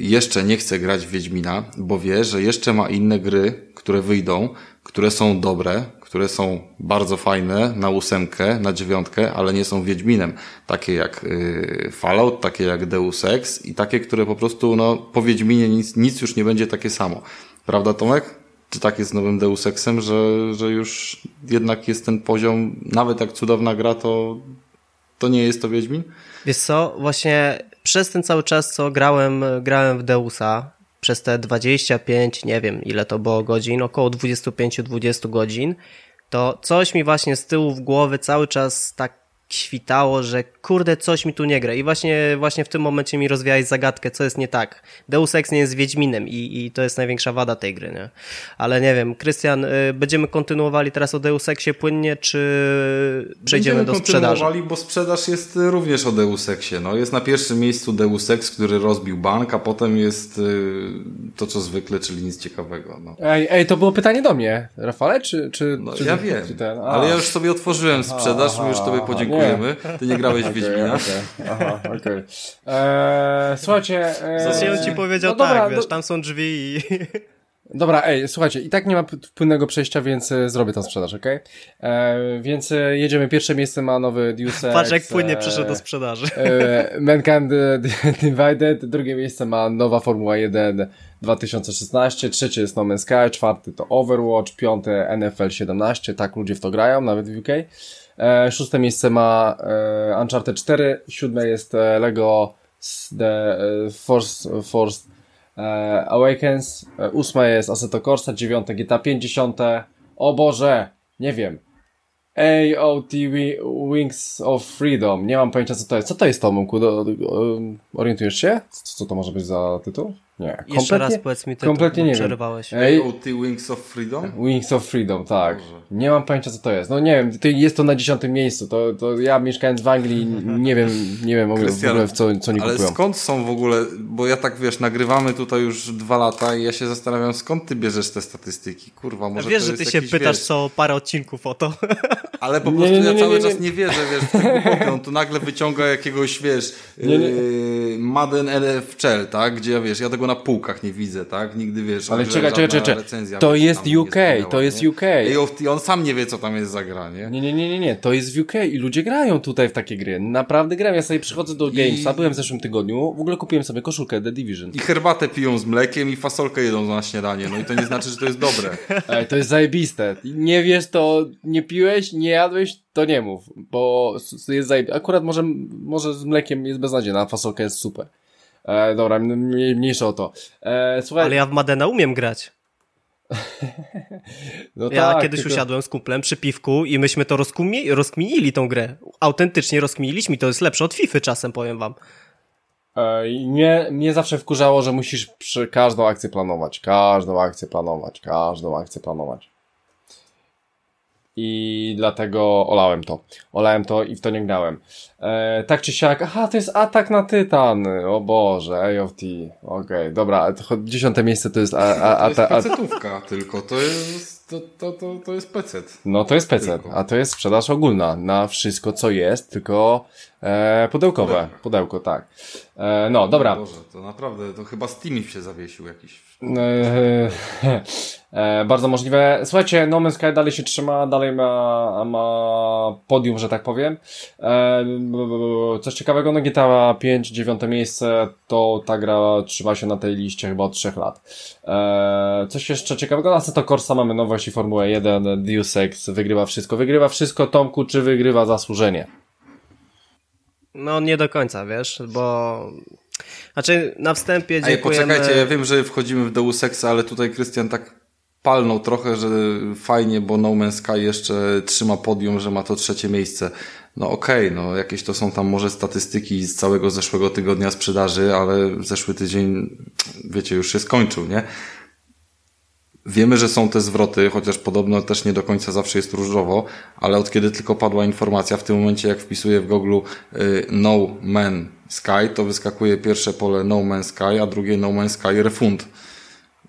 jeszcze nie chce grać w Wiedźmina, bo wie, że jeszcze ma inne gry, które wyjdą, które są dobre, które są bardzo fajne na ósemkę, na dziewiątkę, ale nie są Wiedźminem. Takie jak yy, Fallout, takie jak Deus Ex i takie, które po prostu no, po Wiedźminie nic, nic już nie będzie takie samo. Prawda Tomek? Czy tak jest z nowym Deus Exem, że, że już jednak jest ten poziom, nawet jak cudowna gra, to, to nie jest to Wiedźmin? Wiesz co, właśnie przez ten cały czas, co grałem, grałem w Deusa, przez te 25, nie wiem ile to było godzin, około 25-20 godzin, to coś mi właśnie z tyłu w głowy cały czas tak świtało, że kurde, coś mi tu nie gra. I właśnie, właśnie w tym momencie mi rozwijałeś zagadkę, co jest nie tak. Deus Ex nie jest Wiedźminem i, i to jest największa wada tej gry, nie? Ale nie wiem, Krystian, y, będziemy kontynuowali teraz o Deus Exie płynnie, czy przejdziemy będziemy do sprzedaży? kontynuowali, bo sprzedaż jest również o Deus Exie. No, jest na pierwszym miejscu Deus Ex, który rozbił bank, a potem jest y, to, co zwykle, czyli nic ciekawego. No. Ej, ej, to było pytanie do mnie, Rafale, czy... czy, no, czy ja wiem, ale ja już sobie otworzyłem sprzedaż, my już tobie podziękuję dziękujemy. Ty nie grałeś w Wiedźmina. Okay, Aha, okej. Okay. Eee, słuchajcie... Eee, ci powiedział no tak, dobra, wiesz, tam są drzwi i... Dobra, ej, słuchajcie, i tak nie ma płynnego przejścia, więc e, zrobię tą sprzedaż, okej? Okay? E, więc e, jedziemy. Pierwsze miejsce ma nowy Deus Ex. Patrz, jak płynnie przeszedł do sprzedaży. E, Mankind Divided. Drugie miejsce ma nowa Formuła 1 2016. Trzecie jest No Man's Sky. Czwarty to Overwatch. Piąte NFL 17. Tak ludzie w to grają, nawet w UK. E, szóste miejsce ma e, Uncharted 4, siódme jest e, Lego The Force, Force Awakens, ósme jest Assetto Corsa, dziewiąte GTA 5, dziesiąte, o Boże, nie wiem, AOT Wings of Freedom. Nie mam pojęcia co to jest. Co to jest Tomku? Do, orientujesz się? Co to może być za tytuł? Nie. Jeszcze raz powiedz mi tytuł, kompletnie nie przerywałeś. Wiem. Ej, AOT Wings of Freedom? Wings of Freedom, tak. Boże. Nie mam pojęcia co to jest. No nie wiem, to jest to na dziesiątym miejscu. To, to ja mieszkając w Anglii nie wiem, nie wiem w ogóle, w Krystian, ogóle w co, co nie Ale kupują. skąd są w ogóle, bo ja tak wiesz, nagrywamy tutaj już dwa lata i ja się zastanawiam, skąd ty bierzesz te statystyki? Kurwa, może Wiesz, to że ty się jakiś, pytasz wiesz, co parę odcinków o to. Ale po prostu nie, nie, ja nie, cały nie, nie. czas nie wierzę, wiesz, w te. On tu nagle wyciąga jakiegoś, wiesz, Nie, nie. Yy, Madden NFL, tak? Gdzie ja, wiesz, ja tego na półkach nie widzę, tak? Nigdy, wiesz, Ale czekaj, czekaj, czekaj. recenzja, To jest UK, to jest nie? UK. AOT, on sam nie wie, co tam jest za gra, nie? Nie, nie, nie, nie, nie, to jest w UK i ludzie grają tutaj w takie gry. Naprawdę grają. Ja sobie przychodzę do Gamesa, byłem w zeszłym tygodniu, w ogóle kupiłem sobie koszulkę The Division. I herbatę piją z mlekiem i fasolkę jedzą na śniadanie, no i to nie znaczy, że to jest dobre. Ej, to jest zajebiste. Nie wiesz, to nie piłeś, nie jadłeś, to nie mów, bo jest zajebiste. Akurat może, może z mlekiem jest beznadziejna, a fasolka jest super. E, dobra, mniej, mniejsza o to. E, słuchaj, Ale ja w Madena umiem grać. no Ja tak, kiedyś tylko- usiadłem z kumplem przy piwku i myśmy to rozkumi- rozkminili tą grę. Autentycznie rozkminiliśmy to jest lepsze od FIFA czasem, powiem wam. E, mnie, mnie zawsze wkurzało, że musisz przy każdą akcję planować, każdą akcję planować, każdą akcję planować. I dlatego olałem to. Olałem to i w to nie grałem. E, tak czy siak, aha, to jest atak na Tytany. O Boże, AOT. Okej, dobra, to dziesiąte miejsce to jest. A, a, a, To jest pecetówka tylko, to jest, to, to, to, to jest pecet. no to jest PC, Tylko. a to jest sprzedaż ogólna na wszystko, co jest, tylko e, pudełkowe. Pudełko. Pudełko, tak. E, no, dobra. Boże, to naprawdę, to chyba Steam się zawiesił jakiś. E, e, bardzo możliwe. Słuchajcie, No Man's Sky dalej się trzyma, dalej ma, ma podium, że tak powiem. E, coś ciekawego, no GTA 5, dziewiąte miejsce, to ta gra trzyma się na tej liście chyba od 3 lat. E, coś jeszcze ciekawego, na Assetto Corsa mamy nowości Formułę 1, Deus Ex, wygrywa wszystko. Wygrywa wszystko, Tomku, czy wygrywa zasłużenie? No nie do końca, wiesz, bo... Znaczy na wstępie Ej, dziękujemy... poczekajcie, ja wiem, że wchodzimy w Deus Exa, ale tutaj Krystian tak palnął trochę, że fajnie, bo No Man's Sky jeszcze trzyma podium, że ma to trzecie miejsce. No okej, no jakieś to są tam może statystyki z całego zeszłego tygodnia sprzedaży, ale zeszły tydzień, wiecie, już się skończył, nie? Wiemy, że są te zwroty, chociaż podobno też nie do końca zawsze jest różowo, ale od kiedy tylko padła informacja, w tym momencie jak wpisuję w Google y, No Man Sky, to wyskakuje pierwsze pole No Man Sky, a drugie No Man Sky Refund.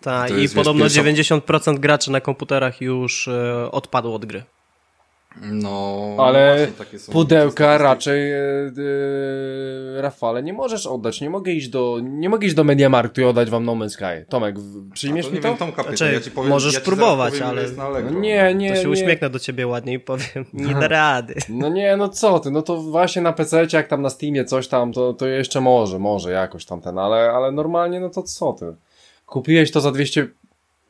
Tak, i jest, wiesz, podobno pierwsza- 90% graczy na komputerach już e, odpadło od gry. No, Ale są pudełka raczej, e, Rafale, nie możesz oddać, nie mogę iść do, nie mogę iść do Mediamarktu i oddać wam No Man's Sky. Tomek, przyjmiesz A to mi nie to? wiem, Tomka Znaczy, ja ci powiem, możesz ja ci próbować, powiem, ale- jest na Allegro. No nie, nie, To się nie. uśmiechnę do ciebie ładnie i powiem, nie da rady. No nie, no co ty, no to właśnie na PC, jak tam na Steamie coś tam, to, to jeszcze może, może jakoś tam ten, ale, ale normalnie, no to co ty? Kupiłeś to za 200,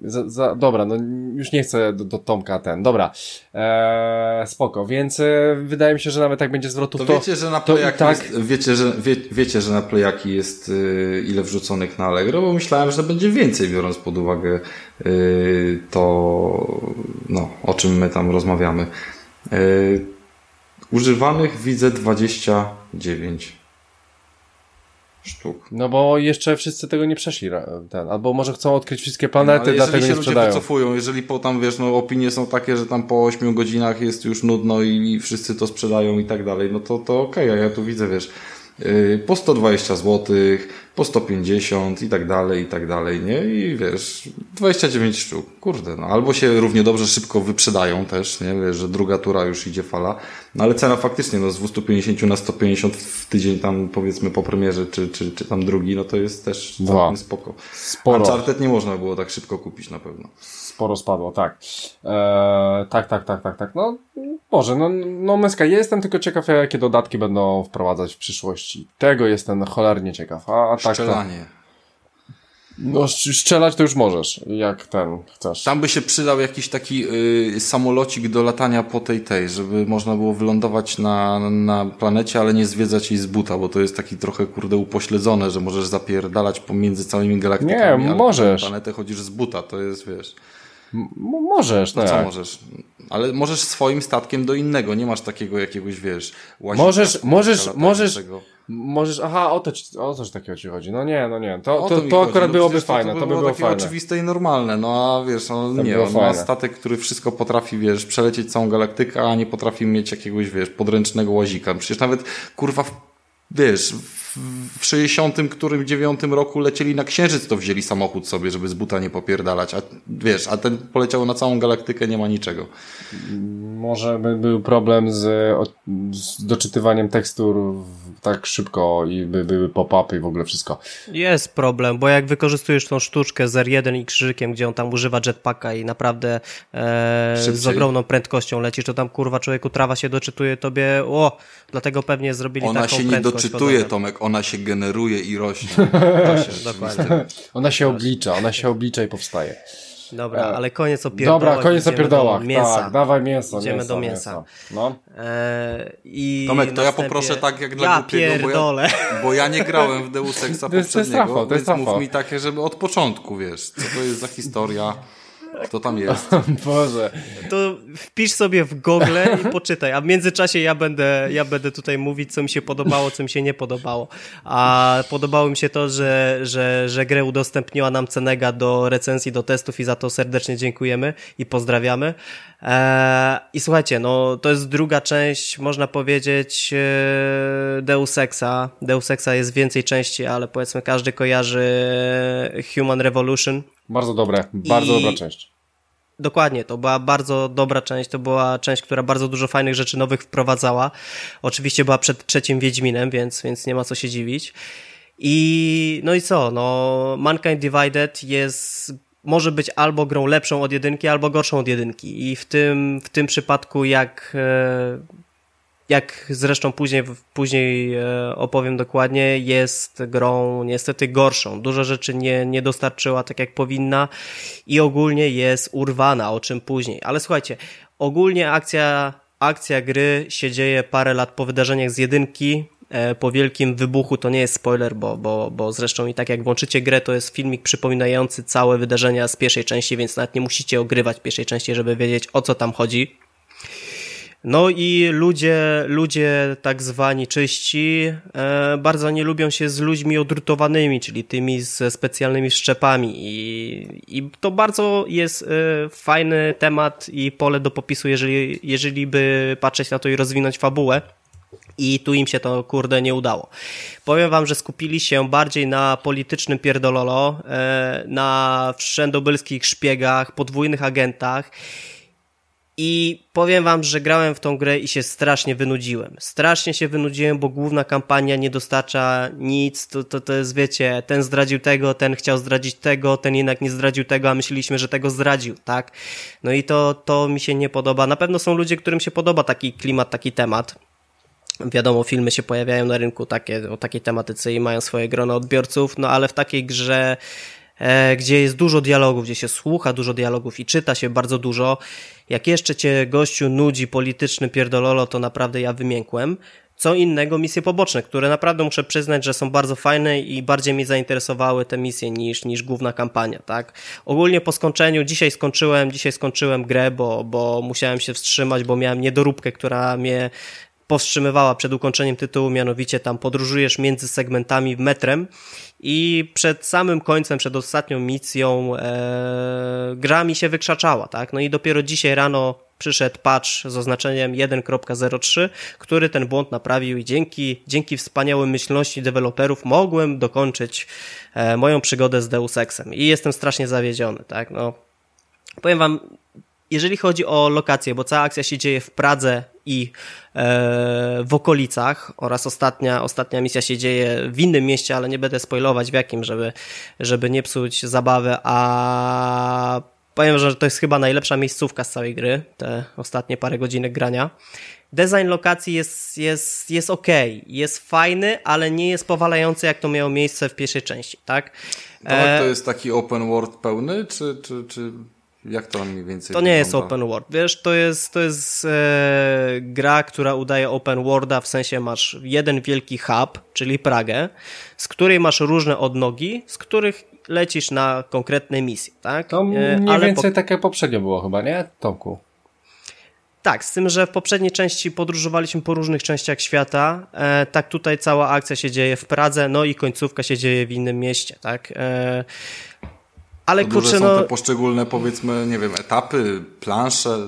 za, za, dobra, no już nie chcę do, do Tomka ten, dobra, eee, spoko, więc e, wydaje mi się, że nawet jak będzie zwrotów, To to, wiecie, że na to i playaki tak- jest, wiecie, że, wie, wiecie, że na playaki jest y, ile wrzuconych na Allegro, bo myślałem, że będzie więcej, biorąc pod uwagę y, to, no, o czym my tam rozmawiamy. Używanych widzę 29 sztuk. No bo jeszcze wszyscy tego nie przeszli, ten, albo może chcą odkryć wszystkie No, planety, ale dlatego jeżeli się nie ludzie sprzedają. wycofują, jeżeli po tam, wiesz, no opinie są takie, że tam po 8 godzinach jest już nudno i wszyscy to sprzedają i tak dalej, no to, to okej, a ja tu widzę, wiesz, yy, po 120 zł, po 150 i tak dalej, i tak dalej, nie? I wiesz, 29 sztuk, kurde, no albo się równie dobrze szybko wyprzedają też, nie? Wiesz, że druga tura już idzie fala, no ale cena faktycznie, no z 250 na 150 w tydzień tam powiedzmy po premierze, czy, czy, czy tam drugi, no to jest też całkiem spoko. Sporo. Uncharted nie można było tak szybko kupić na pewno. Sporo spadło, tak. Eee, tak, tak, tak, tak, tak. No, Boże, no, no Meska, ja jestem tylko ciekaw, jakie dodatki będą wprowadzać w przyszłości. Tego jestem cholernie ciekaw. A, a tak, Strzelanie. no, strz- strzelać to już możesz, jak ten chcesz. Tam by się przydał jakiś taki y, samolocik do latania po tej tej, żeby można było wylądować na, na planecie, ale nie zwiedzać jej z buta, bo to jest taki trochę kurde upośledzone, że możesz zapierdalać pomiędzy całymi galaktykami. Nie, możesz. Na planetę chodzisz z buta, to jest wiesz. M- możesz, No no co możesz? ale możesz swoim statkiem do innego, nie masz takiego jakiegoś, wiesz, łazika, Możesz, możesz, możesz, możesz, aha, o to, o coś takiego ci chodzi. No nie, no nie, to, to, to, to akurat no byłoby fajne, to, by było, było takie fajne. oczywiste i normalne, no a wiesz, no nie, on ma statek, który wszystko potrafi, wiesz, przelecieć całą galaktykę, a nie potrafi mieć jakiegoś, wiesz, podręcznego łazika. Przecież nawet, kurwa, wiesz, w 60 którym dziewiątym roku lecieli na Księżyc, to wzięli samochód sobie, żeby z buta nie popierdalać, a wiesz, a ten poleciał na całą galaktykę, nie ma niczego. Może by był problem z, z doczytywaniem tekstur tak szybko i by były pop-upy i w ogóle wszystko. Jest problem, bo jak wykorzystujesz tą sztuczkę z R1 i krzyżykiem, gdzie on tam używa jetpacka i naprawdę e, z ogromną prędkością lecisz, to tam kurwa człowieku trawa się doczytuje tobie, o, dlatego pewnie zrobili Ona taką się nie doczytuje, Tomek, ona się generuje i rośnie. rośnie dokładnie. Ona się oblicza, ona się oblicza i powstaje. Dobra, e, ale koniec o pierdołach. Dobra, koniec o pierdołach. Mięsa. Tak, dawaj mięso. Idziemy mięso, do mięsa. mięsa. No. E, i Tomek, to następie... ja poproszę tak jak dla ja głupiego, bo ja, bo ja nie grałem w Deus Exa to jest, poprzedniego, to jest to jest więc mów mi takie, żeby od początku, wiesz, co to jest za historia. Kto tam jest? Boże. To wpisz sobie w Google i poczytaj, a w międzyczasie ja będę, ja będę tutaj mówić, co mi się podobało, co mi się nie podobało. A podobało mi się to, że, że, że grę udostępniła nam Cenega do recenzji, do testów i za to serdecznie dziękujemy i pozdrawiamy. Eee, I słuchajcie, no to jest druga część, można powiedzieć, e, Deus Exa. Deus Exa jest więcej części, ale powiedzmy każdy kojarzy Human Revolution, bardzo dobre, bardzo I... dobra część. Dokładnie, to była bardzo dobra część, to była część, która bardzo dużo fajnych rzeczy nowych wprowadzała. Oczywiście była przed trzecim Wiedźminem, więc, więc nie ma co się dziwić. I no i co, no Mankind Divided jest może być albo grą lepszą od jedynki, albo gorszą od jedynki. I w tym, w tym przypadku, jak e, jak zresztą później, później e, opowiem dokładnie, jest grą niestety gorszą. Dużo rzeczy nie, nie dostarczyła tak jak powinna i ogólnie jest urwana, o czym później. Ale słuchajcie, ogólnie akcja, akcja gry się dzieje parę lat po wydarzeniach z jedynki, po wielkim wybuchu, to nie jest spoiler, bo, bo, bo zresztą i tak jak włączycie grę, to jest filmik przypominający całe wydarzenia z pierwszej części, więc nawet nie musicie ogrywać pierwszej części, żeby wiedzieć o co tam chodzi. No i ludzie, ludzie tak zwani czyści e, bardzo nie lubią się z ludźmi odrutowanymi, czyli tymi ze specjalnymi szczepami i, i to bardzo jest e, fajny temat i pole do popisu, jeżeli, jeżeli by patrzeć na to i rozwinąć fabułę. I tu im się to kurde nie udało. Powiem wam, że skupili się bardziej na politycznym pierdololo, e, na wszędobylskich szpiegach, podwójnych agentach i powiem wam, że grałem w tą grę i się strasznie wynudziłem. Strasznie się wynudziłem, bo główna kampania nie dostarcza nic. To, to, to jest, wiecie, ten zdradził tego, ten chciał zdradzić tego, ten jednak nie zdradził tego, a myśleliśmy, że tego zdradził, tak? No i to, to mi się nie podoba. Na pewno są ludzie, którym się podoba taki klimat, taki temat. Wiadomo, filmy się pojawiają na rynku takie, o takiej tematyce i mają swoje grono odbiorców, no ale w takiej grze E, gdzie jest dużo dialogów, gdzie się słucha dużo dialogów i czyta się bardzo dużo. Jak jeszcze cię gościu nudzi polityczny pierdololo, to naprawdę ja wymiękłem. Co innego misje poboczne, które naprawdę muszę przyznać, że są bardzo fajne i bardziej mnie zainteresowały te misje niż, niż główna kampania, tak? Ogólnie po skończeniu, dzisiaj skończyłem, dzisiaj skończyłem grę, bo, bo musiałem się wstrzymać, bo miałem niedoróbkę, która mnie powstrzymywała przed ukończeniem tytułu, mianowicie tam podróżujesz między segmentami metrem i przed samym końcem, przed ostatnią misją e, gra mi się wykrzaczała, tak? No i dopiero dzisiaj rano przyszedł patch z oznaczeniem 1.03, który ten błąd naprawił i dzięki, dzięki wspaniałym myślności deweloperów mogłem dokończyć e, moją przygodę z Deus Exem i jestem strasznie zawiedziony, tak? No, powiem wam, jeżeli chodzi o lokację, bo cała akcja się dzieje w Pradze i e, w okolicach oraz ostatnia, ostatnia misja się dzieje w innym mieście, ale nie będę spoilować w jakim, żeby, żeby nie psuć zabawy, a powiem, że to jest chyba najlepsza miejscówka z całej gry, te ostatnie parę godzinek grania. Design lokacji jest, jest, jest ok, jest fajny, ale nie jest powalający, jak to miało miejsce w pierwszej części, tak? E... to jest taki open world pełny, czy, czy, czy jak to mniej więcej To nie jest open world, wiesz, to jest, to jest e, gra, która udaje open worlda, w sensie masz jeden wielki hub, czyli Pragę, z której masz różne odnogi, z których lecisz na konkretne misje, tak? To e, mniej Ale więcej po... tak jak poprzednio było chyba, nie, Tomku? Tak, z tym, że w poprzedniej części podróżowaliśmy po różnych częściach świata. E, tak tutaj cała akcja się dzieje w Pradze, no i końcówka się dzieje w innym mieście, tak. E, ale to kurczę, są no... te poszczególne, powiedzmy, nie wiem, etapy, plansze,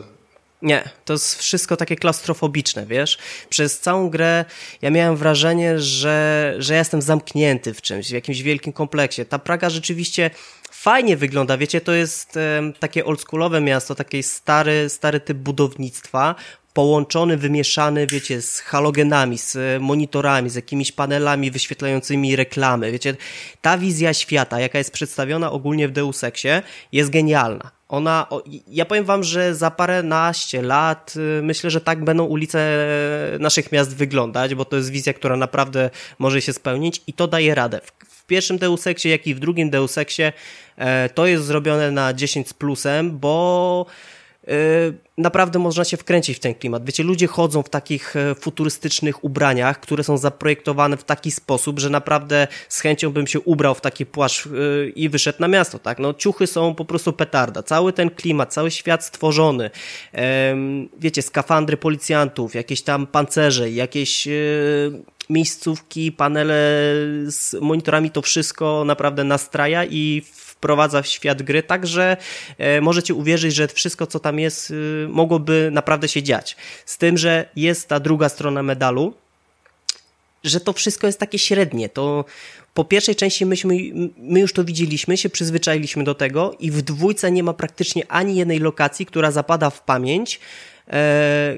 nie, to jest wszystko takie klaustrofobiczne, wiesz? Przez całą grę ja miałem wrażenie, że, że ja jestem zamknięty w czymś, w jakimś wielkim kompleksie. Ta Praga rzeczywiście fajnie wygląda, wiecie, to jest um, takie oldschoolowe miasto, taki stary, stary typ budownictwa, połączony, wymieszany, wiecie, z halogenami, z monitorami, z jakimiś panelami wyświetlającymi reklamy. Wiecie, ta wizja świata, jaka jest przedstawiona ogólnie w Deus Exie, jest genialna. Ona, ja powiem wam, że za parę naście lat y, myślę, że tak będą ulice naszych miast wyglądać, bo to jest wizja, która naprawdę może się spełnić i to daje radę. W pierwszym Deus Exie, jak i w drugim Deus Exie e, to jest zrobione na 10 z plusem, bo naprawdę można się wkręcić w ten klimat. Wiecie, ludzie chodzą w takich e, futurystycznych ubraniach, które są zaprojektowane w taki sposób, że naprawdę z chęcią bym się ubrał w taki płaszcz y, i wyszedł na miasto, tak? No, ciuchy są po prostu petarda. Cały ten klimat, cały świat stworzony. Wiecie, skafandry policjantów, jakieś tam pancerze, jakieś y, miejscówki, panele z monitorami, to wszystko naprawdę nastraja i wprowadza w świat gry, także e, możecie uwierzyć, że wszystko, co tam jest, y, mogłoby naprawdę się dziać. Z tym, że jest ta druga strona medalu, że to wszystko jest takie średnie. To po pierwszej części myśmy, my już to widzieliśmy, się przyzwyczailiśmy do tego i w dwójce nie ma praktycznie ani jednej lokacji, która zapada w pamięć. E,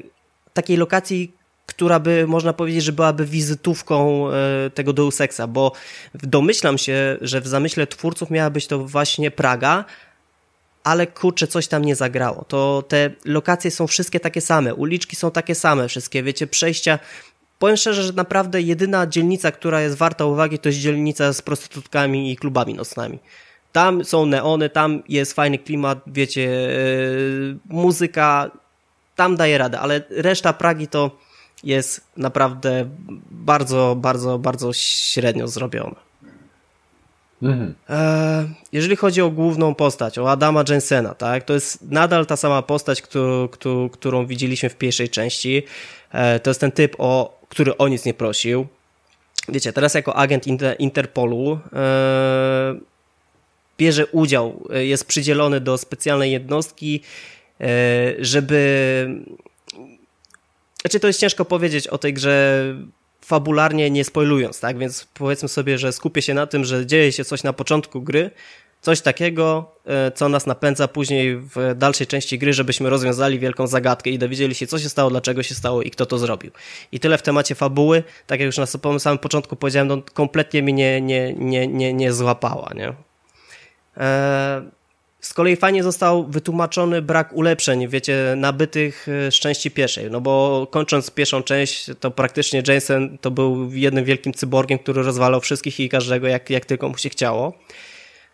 takiej lokacji, która by, można powiedzieć, że byłaby wizytówką e, tego Deus Exa, bo domyślam się, że w zamyśle twórców miała być to właśnie Praga, ale kurczę, coś tam nie zagrało. To te lokacje są wszystkie takie same, uliczki są takie same, wszystkie, wiecie, przejścia. Powiem szczerze, że naprawdę jedyna dzielnica, która jest warta uwagi, to jest dzielnica z prostytutkami i klubami nocnymi. Tam są neony, tam jest fajny klimat, wiecie, yy, muzyka, tam daje radę, ale reszta Pragi to jest naprawdę bardzo, bardzo, bardzo średnio zrobione. Mhm. E, jeżeli chodzi o główną postać, o Adama Jensena, tak, to jest nadal ta sama postać, którą, którą, którą widzieliśmy w pierwszej części. E, to jest ten typ, o, który o nic nie prosił. Wiecie, teraz jako agent Interpolu e, bierze udział, jest przydzielony do specjalnej jednostki, żeby znaczy to jest ciężko powiedzieć o tej grze fabularnie nie spoilując, tak? Więc powiedzmy sobie, że skupię się na tym, że dzieje się coś na początku gry, coś takiego, e, co nas napędza później w dalszej części gry, żebyśmy rozwiązali wielką zagadkę i dowiedzieli się, co się stało, dlaczego się stało i kto to zrobił. I tyle w temacie fabuły, tak jak już na samym początku powiedziałem, no, kompletnie mnie nie, nie, nie, nie, złapała, nie? Eee, z kolei fajnie został wytłumaczony brak ulepszeń, wiecie, nabytych e, z części pierwszej, no bo kończąc pierwszą część, to praktycznie Jason to był jednym wielkim cyborgiem, który rozwalał wszystkich i każdego, jak, jak tylko mu się chciało.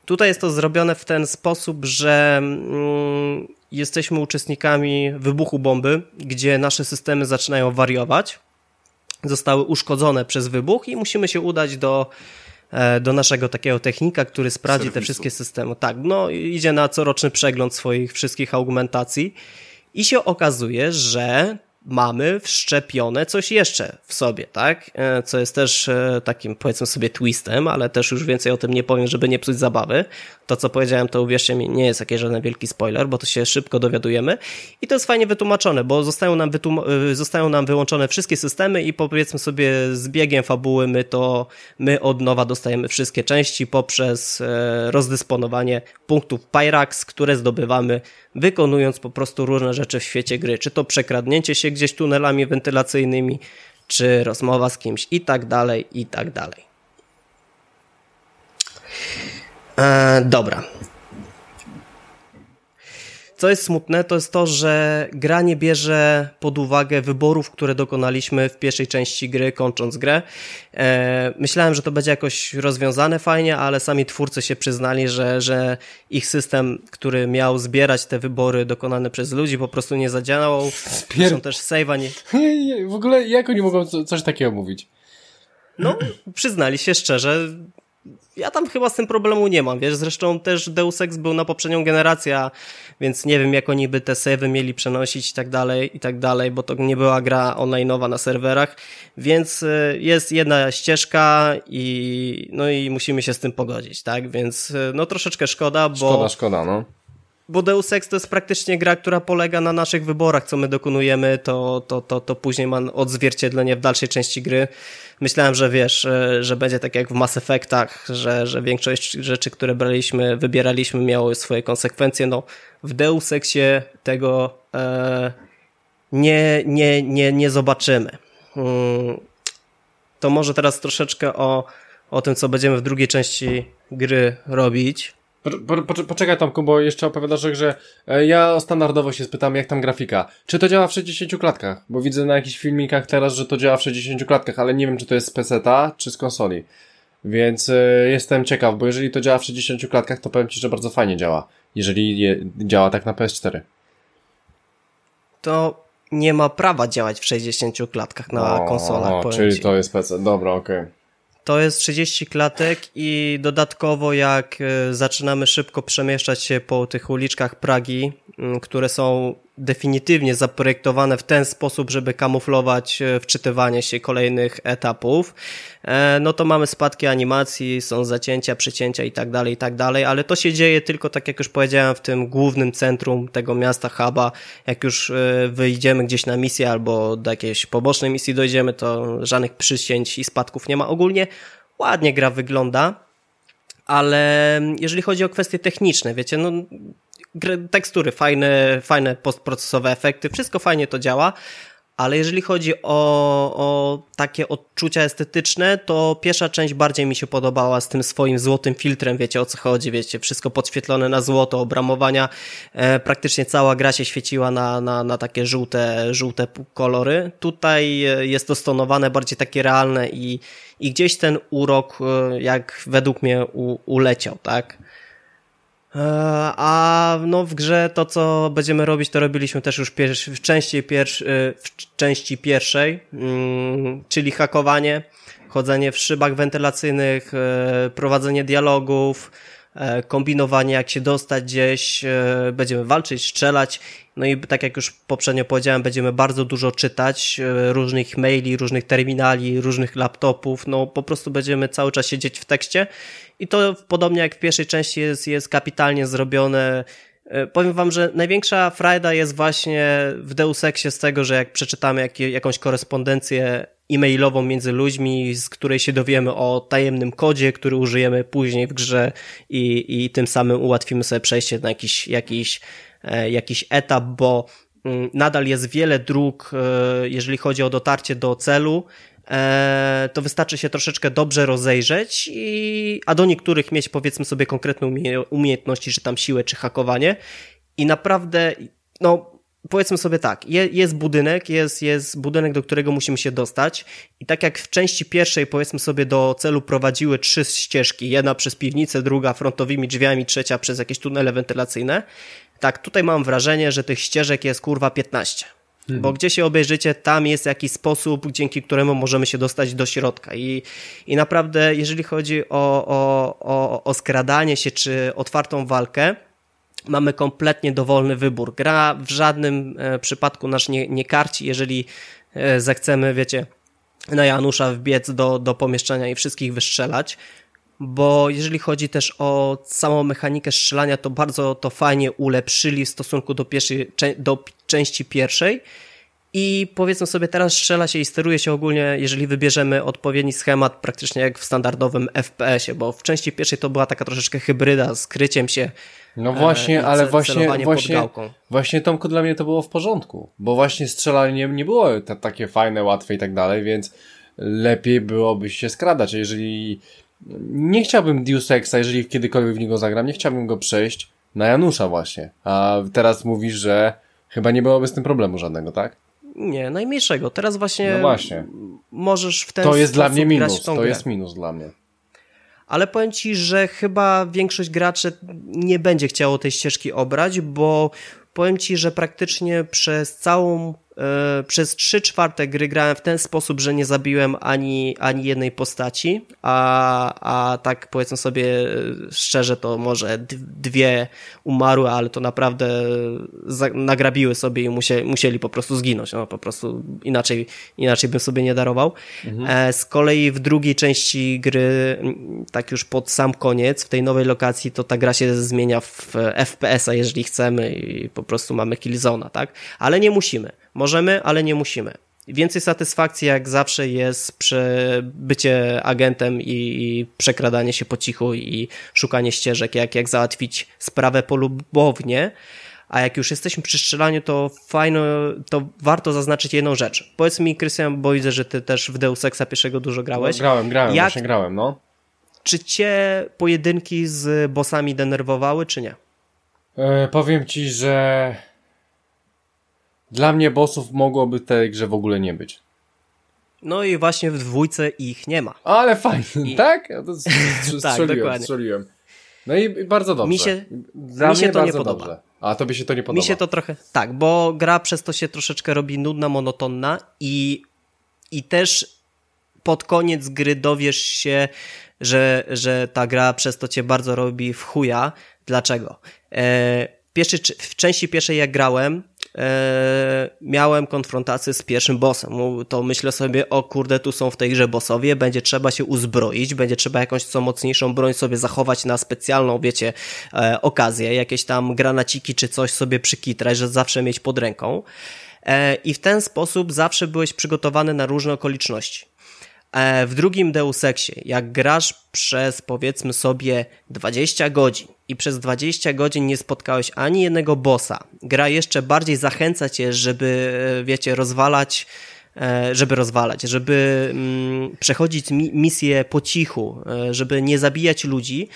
Tutaj jest to zrobione w ten sposób, że mm, jesteśmy uczestnikami wybuchu bomby, gdzie nasze systemy zaczynają wariować, zostały uszkodzone przez wybuch i musimy się udać do do naszego takiego technika, który sprawdzi Serwisu. te wszystkie systemy. Tak, no idzie na coroczny przegląd swoich wszystkich augmentacji i się okazuje, że mamy wszczepione coś jeszcze w sobie, tak? E, co jest też e, takim, powiedzmy sobie, twistem, ale też już więcej o tym nie powiem, żeby nie psuć zabawy. To, co powiedziałem, to uwierzcie mi, nie jest jakiś żaden wielki spoiler, bo to się szybko dowiadujemy. I to jest fajnie wytłumaczone, bo zostają nam, e, zostają nam wyłączone wszystkie systemy i powiedzmy sobie z biegiem fabuły my to, my od nowa dostajemy wszystkie części poprzez rozdysponowanie punktów Pyrax, które zdobywamy wykonując po prostu różne rzeczy w świecie gry. Czy to przekradnięcie się gdzieś tunelami wentylacyjnymi, czy rozmowa z kimś i tak dalej, i tak dalej. E, dobra. Co jest smutne, to jest to, że gra nie bierze pod uwagę wyborów, które dokonaliśmy w pierwszej części gry, kończąc grę. E, myślałem, że to będzie jakoś rozwiązane fajnie, ale sami twórcy się przyznali, że, że ich system, który miał zbierać te wybory dokonane przez ludzi, po prostu nie zadziałał. Spier... Też save'a nie... W ogóle jak oni mogą coś takiego mówić? No, przyznali się szczerze, ja tam chyba z tym problemu nie mam, wiesz, zresztą też Deus Ex był na poprzednią generację, więc nie wiem jak oni by te savey mieli przenosić i tak dalej, i tak dalej, bo to nie była gra online'owa na serwerach, więc y, jest jedna ścieżka i no i musimy się z tym pogodzić, tak, więc y, no troszeczkę szkoda, bo... Szkoda, szkoda, no bo Deus Ex to jest praktycznie gra, która polega na naszych wyborach, co my dokonujemy, to, to, to, to później ma odzwierciedlenie w dalszej części gry. Myślałem, że wiesz, że będzie tak jak w Mass Effectach, że, że większość rzeczy, które braliśmy, wybieraliśmy, miało swoje konsekwencje. No, w Deus Exie tego e, nie, nie, nie, nie zobaczymy. Hmm, to może teraz troszeczkę o, o tym, co będziemy w drugiej części gry robić. Po, po, poczekaj Tomku, bo jeszcze opowiadasz, że e, ja standardowo się spytam, jak tam grafika. Czy to działa w 60 klatkach? Bo widzę na jakichś filmikach teraz, że to działa w 60 klatkach, ale nie wiem, czy to jest z PC-ta, czy z konsoli. Więc y, jestem ciekaw, bo jeżeli to działa w 60 klatkach, to powiem Ci, że bardzo fajnie działa. Jeżeli je, działa tak na PS4. To nie ma prawa działać w 60 klatkach na o, konsolach. O, czyli ci. to jest PC. Dobra, okej. Okay. To jest 30 klatek i dodatkowo jak e, zaczynamy szybko przemieszczać się po tych uliczkach Pragi, które są definitywnie zaprojektowane w ten sposób, żeby kamuflować e, wczytywanie się kolejnych etapów, e, no to mamy spadki animacji, są zacięcia, przycięcia i tak dalej, i tak dalej, ale to się dzieje tylko, tak jak już powiedziałem, w tym głównym centrum tego miasta, huba. Jak już e, wyjdziemy gdzieś na misję albo do jakiejś pobocznej misji dojdziemy, to żadnych przycięć i spadków nie ma. Ogólnie ładnie gra wygląda, ale jeżeli chodzi o kwestie techniczne, wiecie, no tekstury fajne, fajne postprocesowe efekty, wszystko fajnie to działa, ale jeżeli chodzi o, o takie odczucia estetyczne, to pierwsza część bardziej mi się podobała z tym swoim złotym filtrem, wiecie o co chodzi, wiecie, wszystko podświetlone na złoto, obramowania, e, praktycznie cała gra się świeciła na, na, na takie żółte, żółte kolory. Tutaj e, jest to stonowane bardziej takie realne i, i gdzieś ten urok, e, jak według mnie u, uleciał, tak? E, a no w grze to, co będziemy robić, to robiliśmy też już w, części e, w części pierwszej, mm, czyli hakowanie, chodzenie w szybach wentylacyjnych, e, prowadzenie dialogów, kombinowanie, jak się dostać gdzieś, będziemy walczyć, strzelać. No i tak jak już poprzednio powiedziałem, będziemy bardzo dużo czytać różnych maili, różnych terminali, różnych laptopów. No po prostu będziemy cały czas siedzieć w tekście i to podobnie jak w pierwszej części jest, jest kapitalnie zrobione. E, powiem wam, że największa frajda jest właśnie w Deus Exie z tego, że jak przeczytamy jak, jakąś korespondencję e-mailową między ludźmi, z której się dowiemy o tajemnym kodzie, który użyjemy później w grze i, i tym samym ułatwimy sobie przejście na jakiś, jakiś, e, jakiś etap, bo mm, nadal jest wiele dróg, e, jeżeli chodzi o dotarcie do celu to wystarczy się troszeczkę dobrze rozejrzeć, i, a do niektórych mieć powiedzmy sobie konkretne umie, umiejętności, czy tam siłę, czy hakowanie. I naprawdę, no powiedzmy sobie tak, je, jest budynek, jest, jest budynek, do którego musimy się dostać i tak jak w części pierwszej powiedzmy sobie do celu prowadziły trzy ścieżki, jedna przez piwnicę, druga frontowymi drzwiami, trzecia przez jakieś tunele wentylacyjne, tak tutaj mam wrażenie, że tych ścieżek jest kurwa 15. Mhm. Bo gdzie się obejrzycie, tam jest jakiś sposób, dzięki któremu możemy się dostać do środka. I, i naprawdę, jeżeli chodzi o, o, o, o skradanie się czy otwartą walkę, mamy kompletnie dowolny wybór. Gra w żadnym e, przypadku nasz nie, nie karci, jeżeli e, zechcemy, wiecie, na Janusza wbiec do, do pomieszczenia i wszystkich wystrzelać bo jeżeli chodzi też o samą mechanikę strzelania, to bardzo to fajnie ulepszyli w stosunku do, pierwszej, do części pierwszej. I powiedzmy sobie, teraz strzela się i steruje się ogólnie, jeżeli wybierzemy odpowiedni schemat, praktycznie jak w standardowym FPS-ie, bo w części pierwszej to była taka troszeczkę hybryda z kryciem się. No właśnie, e, ale właśnie, właśnie, właśnie Tomku dla mnie to było w porządku, bo właśnie strzelanie nie było takie fajne, łatwe i tak dalej, więc lepiej byłoby się skradać. Jeżeli nie chciałbym Deus Exa, jeżeli kiedykolwiek w niego zagram, nie chciałbym go przejść na Janusza właśnie. A teraz mówisz, że chyba nie byłoby z tym problemu żadnego, tak? Nie, najmniejszego. Teraz właśnie, no właśnie. możesz w ten To jest dla mnie minus, to grę. jest minus dla mnie. Ale powiem Ci, że chyba większość graczy nie będzie chciało tej ścieżki obrać, bo powiem Ci, że praktycznie przez całą przez 3 czwarte gry grałem w ten sposób, że nie zabiłem ani, ani jednej postaci, a, a tak powiedzmy sobie e, szczerze, to może dwie umarły, ale to naprawdę nagrabiły sobie i musieli, musieli po prostu zginąć. No, po prostu inaczej, inaczej bym sobie nie darował. Mhm. E, z kolei w drugiej części gry, tak już pod sam koniec, w tej nowej lokacji, to ta gra się zmienia w FPS-a, jeżeli chcemy i po prostu mamy killzona, tak? Ale nie musimy. Możemy, ale nie musimy. Więcej satysfakcji jak zawsze jest bycie agentem i, i, przekradanie się po cichu i szukanie ścieżek, jak, jak załatwić sprawę polubownie. A jak już jesteśmy przy strzelaniu, to fajno, to warto zaznaczyć jedną rzecz. Powiedz mi, Krystian, bo widzę, że ty też w Deus Exa pierwszego dużo grałeś. No, grałem, grałem, jak, właśnie grałem, no. Czy cię pojedynki z bossami denerwowały, czy nie? E, powiem ci, że dla mnie bossów mogłoby w tej grze w ogóle nie być. No i właśnie w dwójce ich nie ma. Ale fajnie, I... tak? Ja to tak, dokładnie. Strzeliłem. No i bardzo dobrze. Mi się, Dla mi się to nie podoba. Dobrze. A tobie się to nie podoba? Mi się to trochę, tak, bo gra przez to się troszeczkę robi nudna, monotonna i, i też pod koniec gry dowiesz się, że, że ta gra przez to cię bardzo robi w chuja. Dlaczego? E, pierwszy, w części pierwszej jak grałem, miałem konfrontację z pierwszym bossem. To myślę sobie, o kurde, tu są w tej grze bossowie, będzie trzeba się uzbroić, będzie trzeba jakąś co mocniejszą broń sobie zachować na specjalną, wiecie, e, okazję, jakieś tam granaciki czy coś sobie przykitrać, że zawsze mieć pod ręką. E, I w ten sposób zawsze byłeś przygotowany na różne okoliczności. E, w drugim Deus Exie, jak grasz przez powiedzmy sobie 20 godzin i przez 20 godzin nie spotkałeś ani jednego bossa, gra jeszcze bardziej zachęca cię, żeby, e, wiecie, rozwalać e, żeby rozwalać, żeby mm, przechodzić misje po cichu, żeby nie zabijać ludzi,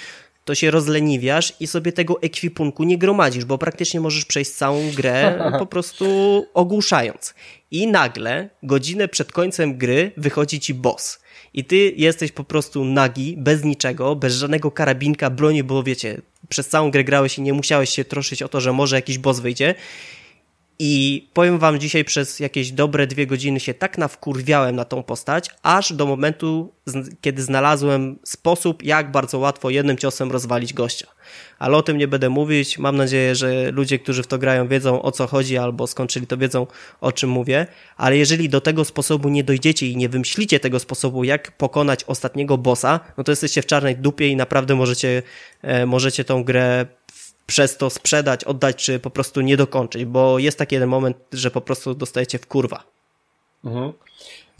to się rozleniwiasz i sobie tego ekwipunku nie gromadzisz, bo praktycznie możesz przejść całą grę po prostu ogłuszając. I nagle, godzinę przed końcem gry, wychodzi ci boss. I ty jesteś po prostu nagi, bez niczego, bez żadnego karabinka, broni, bo wiecie, przez całą grę grałeś i nie musiałeś się troszyć o to, że może jakiś boss wyjdzie. I powiem wam, dzisiaj przez jakieś dobre dwie godziny się tak nawkurwiałem na tą postać, aż do momentu, kiedy znalazłem sposób, jak bardzo łatwo jednym ciosem rozwalić gościa. Ale o tym nie będę mówić. Mam nadzieję, że ludzie, którzy w to grają, wiedzą o co chodzi, albo skończyli to wiedzą o czym mówię. Ale jeżeli do tego sposobu nie dojdziecie i nie wymyślicie tego sposobu, jak pokonać ostatniego bossa, no to jesteście w czarnej dupie i naprawdę możecie, e, możecie tą grę przez to sprzedać, oddać, czy po prostu nie dokończyć, bo jest taki jeden moment, że po prostu dostajecie w kurwa. Mhm.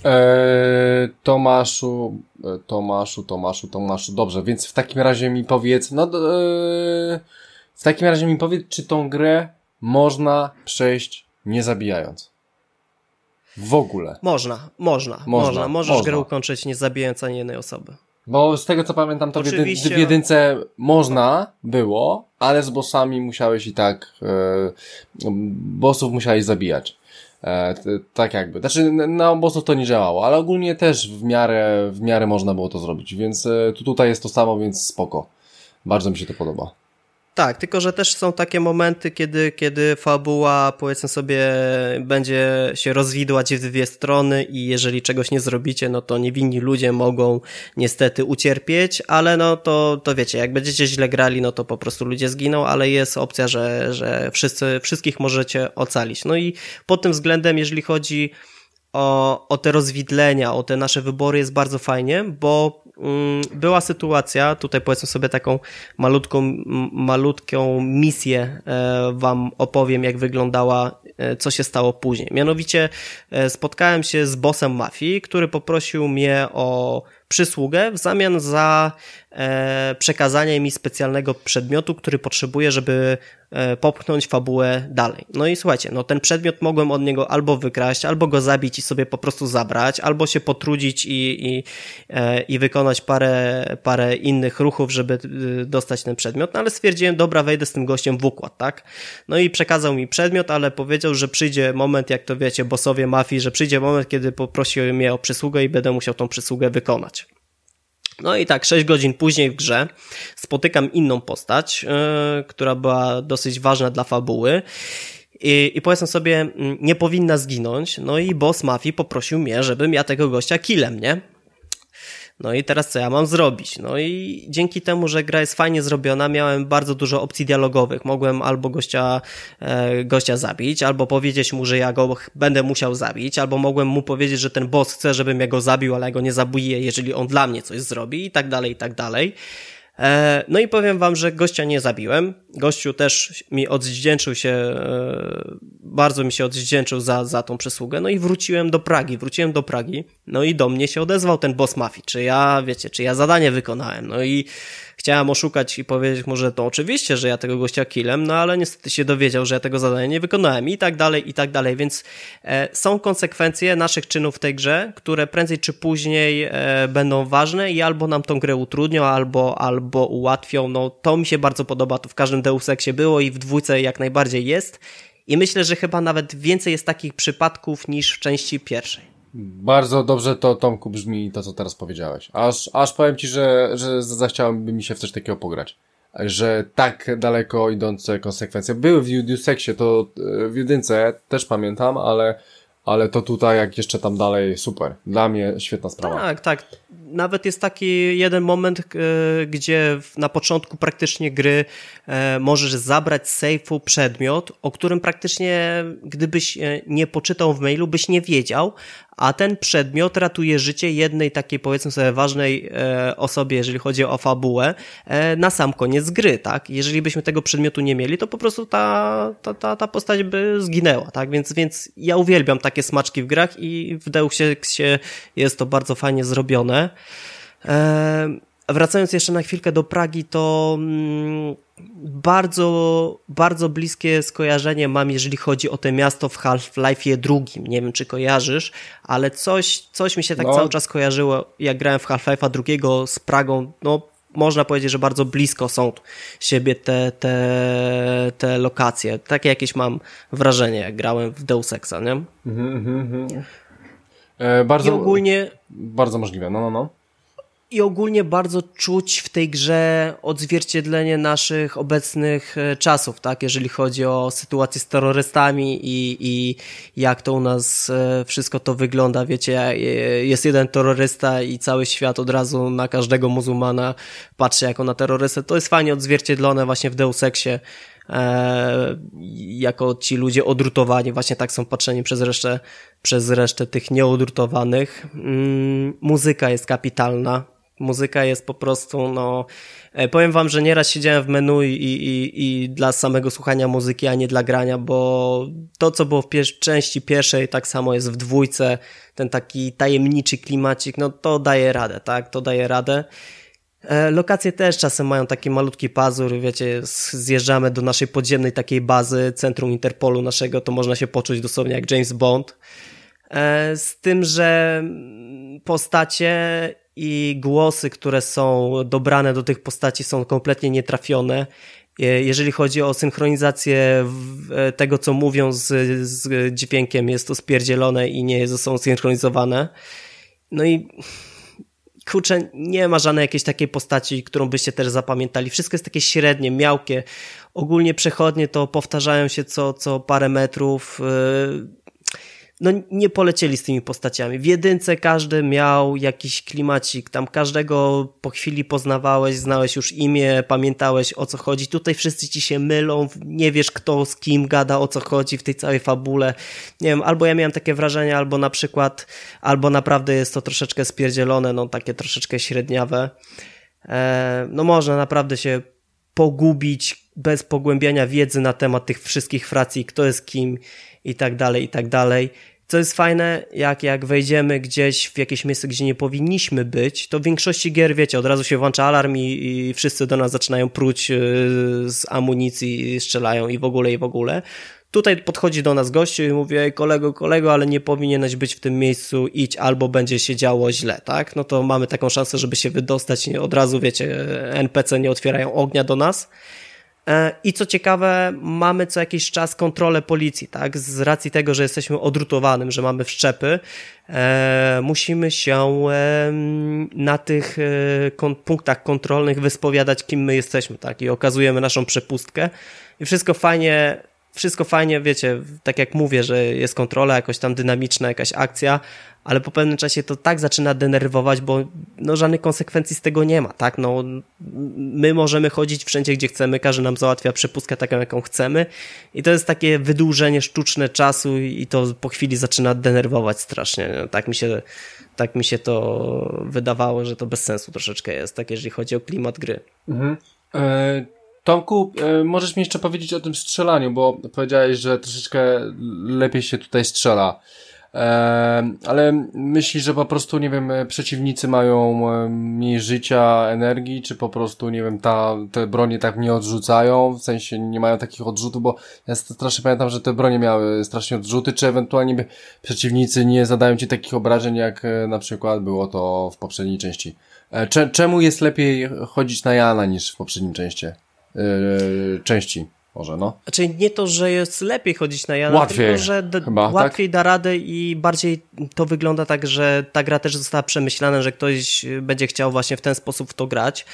Eee, Tomaszu, e, Tomaszu, Tomaszu, Tomaszu, dobrze, więc w takim razie mi powiedz, no, eee, w takim razie mi powiedz, czy tą grę można przejść nie zabijając? W ogóle. Można, można, można. można. Możesz można. grę ukończyć nie zabijając ani jednej osoby. Bo z tego co pamiętam, to Oczywiście. w, jedynce można było, ale z bossami musiałeś i tak, e, bossów musiałeś zabijać. E, tak jakby. Znaczy, na bossów to nie działało, ale ogólnie też w miarę, w miarę można było to zrobić, więc e, tu, tutaj jest to samo, więc spoko. Bardzo mi się to podoba. Tak, tylko że też są takie momenty, kiedy, kiedy fabuła, powiedzmy sobie, będzie się rozwidłać w dwie strony i jeżeli czegoś nie zrobicie, no to niewinni ludzie mogą niestety ucierpieć, ale no to, to wiecie, jak będziecie źle grali, no to po prostu ludzie zginą, ale jest opcja, że, że wszyscy, wszystkich możecie ocalić. No i pod tym względem, jeżeli chodzi o, o te rozwidlenia, o te nasze wybory jest bardzo fajnie, bo była sytuacja, tutaj powiedzmy sobie taką malutką, malutką misję e, wam opowiem, jak wyglądała, e, co się stało później. Mianowicie e, spotkałem się z bossem mafii, który poprosił mnie o przysługę w zamian za e, przekazanie mi specjalnego przedmiotu, który potrzebuję, żeby e, popchnąć fabułę dalej. No i słuchajcie, no ten przedmiot mogłem od niego albo wykraść, albo go zabić i sobie po prostu zabrać, albo się potrudzić i, i, e, i wykonać parę, parę innych ruchów, żeby dostać ten przedmiot, no ale stwierdziłem, dobra, wejdę z tym gościem w układ, tak? No i przekazał mi przedmiot, ale powiedział, że przyjdzie moment, jak to wiecie, bossowie mafii, że przyjdzie moment, kiedy poprosił mnie o przysługę i będę musiał tą przysługę wykonać. No i tak, 6 godzin później w grze spotykam inną postać, yy, która była dosyć ważna dla fabuły. i, i powiedzmy sobie, mm, nie powinna zginąć, no i boss mafii poprosił mnie, żebym ja tego gościa killem, nie? No i teraz co ja mam zrobić? No i dzięki temu, że gra jest fajnie zrobiona, miałem bardzo dużo opcji dialogowych. Mogłem albo gościa, e, gościa zabić, albo powiedzieć mu, że ja go będę musiał zabić, albo mogłem mu powiedzieć, że ten boss chce, żebym ja go zabił, ale ja go nie zabuję, jeżeli on dla mnie coś zrobi i tak dalej, i tak dalej. E, no i powiem wam, że gościa nie zabiłem. Gościu też mi odwdzięczył się, e, bardzo mi się odwdzięczył za, za tą przysługę. No i wróciłem do Pragi, wróciłem do Pragi. No i do mnie się odezwał ten boss mafii, czy ja, wiecie, czy ja zadanie wykonałem. No i Chciałem oszukać i powiedzieć mu, że to oczywiście, że ja tego gościa killem, no ale niestety się dowiedział, że ja tego zadania nie wykonałem i tak dalej, i tak dalej, więc e, są konsekwencje naszych czynów w tej grze, które prędzej czy później e, będą ważne i albo nam tą grę utrudnią, albo, albo ułatwią, no to mi się bardzo podoba, to w każdym Deus Exie było i w dwójce jak najbardziej jest. I myślę, że chyba nawet więcej jest takich przypadków niż w części pierwszej. Bardzo dobrze to, Tomku, brzmi to, co teraz powiedziałeś. Aż, aż powiem Ci, że, że zachciałoby mi się w coś takiego pograć. Że tak daleko idące konsekwencje. Były w Deus Exie, to e, w jedynce też pamiętam, ale ale to tutaj jak jeszcze tam dalej super. Dla mnie świetna sprawa. Tak, tak. Nawet jest taki jeden moment, e, gdzie na początku praktycznie gry e, możesz zabrać z sejfu przedmiot, o którym praktycznie gdybyś nie poczytał w mailu, byś nie wiedział, a ten przedmiot ratuje życie jednej takiej powiedzmy sobie ważnej e, osobie, jeżeli chodzi o fabułę, e, na sam koniec gry, tak? Jeżeli byśmy tego przedmiotu nie mieli, to po prostu ta, ta, ta, ta postać by zginęła, tak? Więc, więc ja uwielbiam takie smaczki w grach i w Deus Exie jest to bardzo fajnie zrobione. E, wracając jeszcze na chwilkę do Pragi, to mm, bardzo, bardzo bliskie skojarzenie mam, jeżeli chodzi o to miasto w Half-Life'ie drugim. Nie wiem, czy kojarzysz, ale coś, coś mi się tak no. cały czas kojarzyło, jak grałem w Half-Life'a drugiego z Pragą. No, można powiedzieć, że bardzo blisko są siebie te, te, te lokacje. Takie jakieś mam wrażenie, jak grałem w Deus Exa, nie? Mhm, mhm. E, bardzo, I ogólnie... Bardzo możliwe, no, no, no i ogólnie bardzo czuć w tej grze odzwierciedlenie naszych obecnych e, czasów, tak? Jeżeli chodzi o sytuację z terrorystami i, i jak to u nas e, wszystko to wygląda. Wiecie, e, jest jeden terrorysta i cały świat od razu na każdego muzułmana patrzy jako na terrorystę. To jest fajnie odzwierciedlone właśnie w Deus Exie. Jako ci ludzie odrutowani, właśnie tak są patrzeni przez resztę, przez resztę tych nieodrutowanych. Mm, muzyka jest kapitalna, Muzyka jest po prostu, no, e, powiem wam, że nieraz siedziałem w menu i, i, i dla samego słuchania muzyki, a nie dla grania, bo to, co było w pier części pierwszej, tak samo jest w dwójce, ten taki tajemniczy klimacik, no to daje radę, tak, to daje radę. E, lokacje też czasem mają taki malutki pazur, wiecie, zjeżdżamy do naszej podziemnej takiej bazy, centrum Interpolu naszego, to można się poczuć dosłownie jak James Bond. E, z tym, że postacie i głosy, które są dobrane do tych postaci są kompletnie nietrafione. E, jeżeli chodzi o synchronizację e, tego, co mówią z, z dźwiękiem, jest to spierdzielone i nie są synchronizowane. No i kurczę, nie ma żadnej jakiejś takiej postaci, którą byście też zapamiętali. Wszystko jest takie średnie, miałkie. Ogólnie przechodnie to powtarzają się co, co parę metrów. Yy no nie polecieli z tymi postaciami. W jedynce każdy miał jakiś klimacik, tam każdego po chwili poznawałeś, znałeś już imię, pamiętałeś o co chodzi. Tutaj wszyscy ci się mylą, nie wiesz kto z kim gada, o co chodzi w tej całej fabule. Nie wiem, albo ja miałem takie wrażenie, albo na przykład, albo naprawdę jest to troszeczkę spierdzielone, no takie troszeczkę średniawe. E, no można naprawdę się pogubić bez pogłębiania wiedzy na temat tych wszystkich fracji, kto jest kim i tak dalej, i tak dalej. Co jest fajne, jak, jak wejdziemy gdzieś w jakieś miejsce, gdzie nie powinniśmy być, to w większości gier, wiecie, od razu się włącza alarm i, i wszyscy do nas zaczynają pruć yy, z amunicji, strzelają i w ogóle, i w ogóle. Tutaj podchodzi do nas gościu i mówi, ej kolego, kolego, ale nie powinieneś być w tym miejscu, idź, albo będzie się działo źle, tak? No to mamy taką szansę, żeby się wydostać, od razu, wiecie, NPC nie otwierają ognia do nas. E, I co ciekawe, mamy co jakiś czas kontrolę policji, tak? Z racji tego, że jesteśmy odrutowanym, że mamy wszczepy, e, musimy się e, na tych e, kon punktach kontrolnych wyspowiadać, kim my jesteśmy, tak? I okazujemy naszą przepustkę. I wszystko fajnie wszystko fajnie, wiecie, tak jak mówię, że jest kontrola, jakoś tam dynamiczna, jakaś akcja, ale po pewnym czasie to tak zaczyna denerwować, bo no żadnych konsekwencji z tego nie ma, tak? No, my możemy chodzić wszędzie, gdzie chcemy, każdy nam załatwia przepustkę taką, jaką chcemy i to jest takie wydłużenie sztuczne czasu i to po chwili zaczyna denerwować strasznie. Tak mi się, tak mi się to wydawało, że to bez sensu troszeczkę jest, tak jeżeli chodzi o klimat gry. Mhm. E Tomku, e, możesz mi jeszcze powiedzieć o tym strzelaniu, bo powiedziałeś, że troszeczkę lepiej się tutaj strzela. E, ale myślisz, że po prostu, nie wiem, przeciwnicy mają e, mniej życia, energii, czy po prostu, nie wiem, ta, te bronie tak nie odrzucają, w sensie nie mają takich odrzutów, bo ja strasznie pamiętam, że te bronie miały strasznie odrzuty, czy ewentualnie przeciwnicy nie zadają ci takich obrażeń, jak na przykład było to w poprzedniej części. Czemu jest lepiej chodzić na Jana niż w poprzednim części? Yy, części. Może, no. Znaczy nie to, że jest lepiej chodzić na Jana, łatwiej, tylko, że chyba, tak? łatwiej tak? da radę i bardziej to wygląda tak, że ta gra też została przemyślana, że ktoś będzie chciał właśnie w ten sposób w to grać.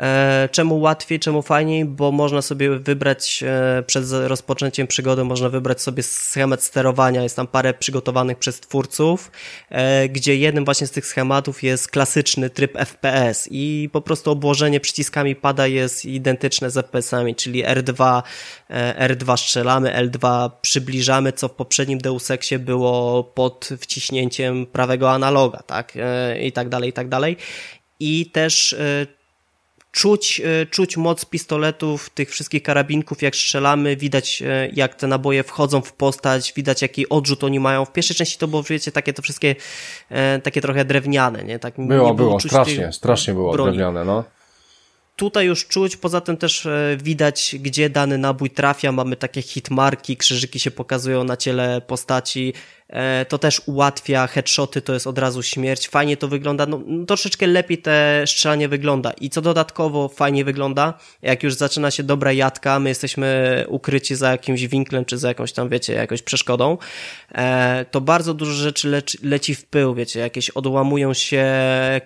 E, czemu łatwiej, czemu fajniej? Bo można sobie wybrać e, przed rozpoczęciem przygody, można wybrać sobie schemat sterowania. Jest tam parę przygotowanych przez twórców, e, gdzie jednym właśnie z tych schematów jest klasyczny tryb FPS i po prostu obłożenie przyciskami pada jest identyczne z FPS-ami, czyli R2, R2 strzelamy, L2 przybliżamy, co w poprzednim Deus Exie było pod wciśnięciem prawego analoga, tak? I tak dalej, i tak dalej. I też czuć, e, czuć moc pistoletów, tych wszystkich karabinków, jak strzelamy, widać e, jak te naboje wchodzą w postać, widać jaki odrzut oni mają. W pierwszej części to było, wiecie, takie to wszystkie, e, takie trochę drewniane, nie? Tak, było, nie było, było strasznie, strasznie było broni. drewniane, no tutaj już czuć, poza tym też widać, gdzie dany nabój trafia, mamy takie hitmarki, krzyżyki się pokazują na ciele postaci, to też ułatwia headshoty, to jest od razu śmierć. Fajnie to wygląda, no, troszeczkę lepiej te strzelanie wygląda. I co dodatkowo fajnie wygląda, jak już zaczyna się dobra jadka, my jesteśmy ukryci za jakimś winklem, czy za jakąś tam, wiecie, jakąś przeszkodą, e, to bardzo dużo rzeczy leci, leci w pył, wiecie, jakieś odłamują się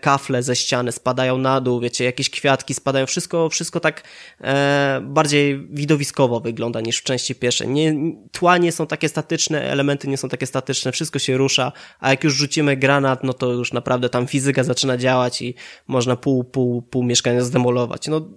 kafle ze ściany, spadają na dół, wiecie, jakieś kwiatki spadają, wszystko, wszystko tak e, bardziej widowiskowo wygląda niż w części pierwszej. Nie, tła nie są takie statyczne, elementy nie są takie statyczne, wszystko się rusza, a jak już rzucimy granat, no to już naprawdę tam fizyka zaczyna działać i można pół, pół, pół mieszkania zdemolować. No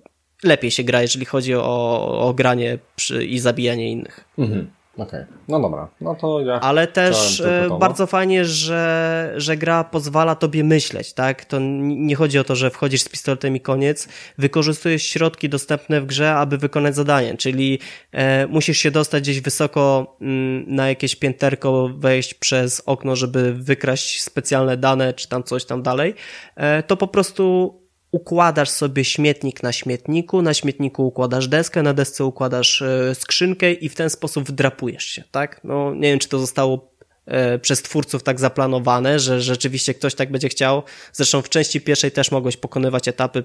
lepiej się gra, jeżeli chodzi o, o granie przy, i zabijanie innych. Mhm. Okej, okay. no dobra, no to ja. Ale też e, bardzo fajnie, że, że gra pozwala tobie myśleć, tak? To nie chodzi o to, że wchodzisz z pistoletem i koniec. Wykorzystujesz środki dostępne w grze, aby wykonać zadanie, czyli e, musisz się dostać gdzieś wysoko m, mm, na jakieś pięterko, wejść przez okno, żeby wykraść specjalne dane, czy tam coś tam dalej. E, to po prostu układasz sobie śmietnik na śmietniku, na śmietniku układasz deskę, na desce układasz e, skrzynkę i w ten sposób wdrapujesz się, tak? No, nie wiem, czy to zostało e, przez twórców tak zaplanowane, że rzeczywiście ktoś tak będzie chciał. Zresztą w części pierwszej też mogłeś pokonywać etapy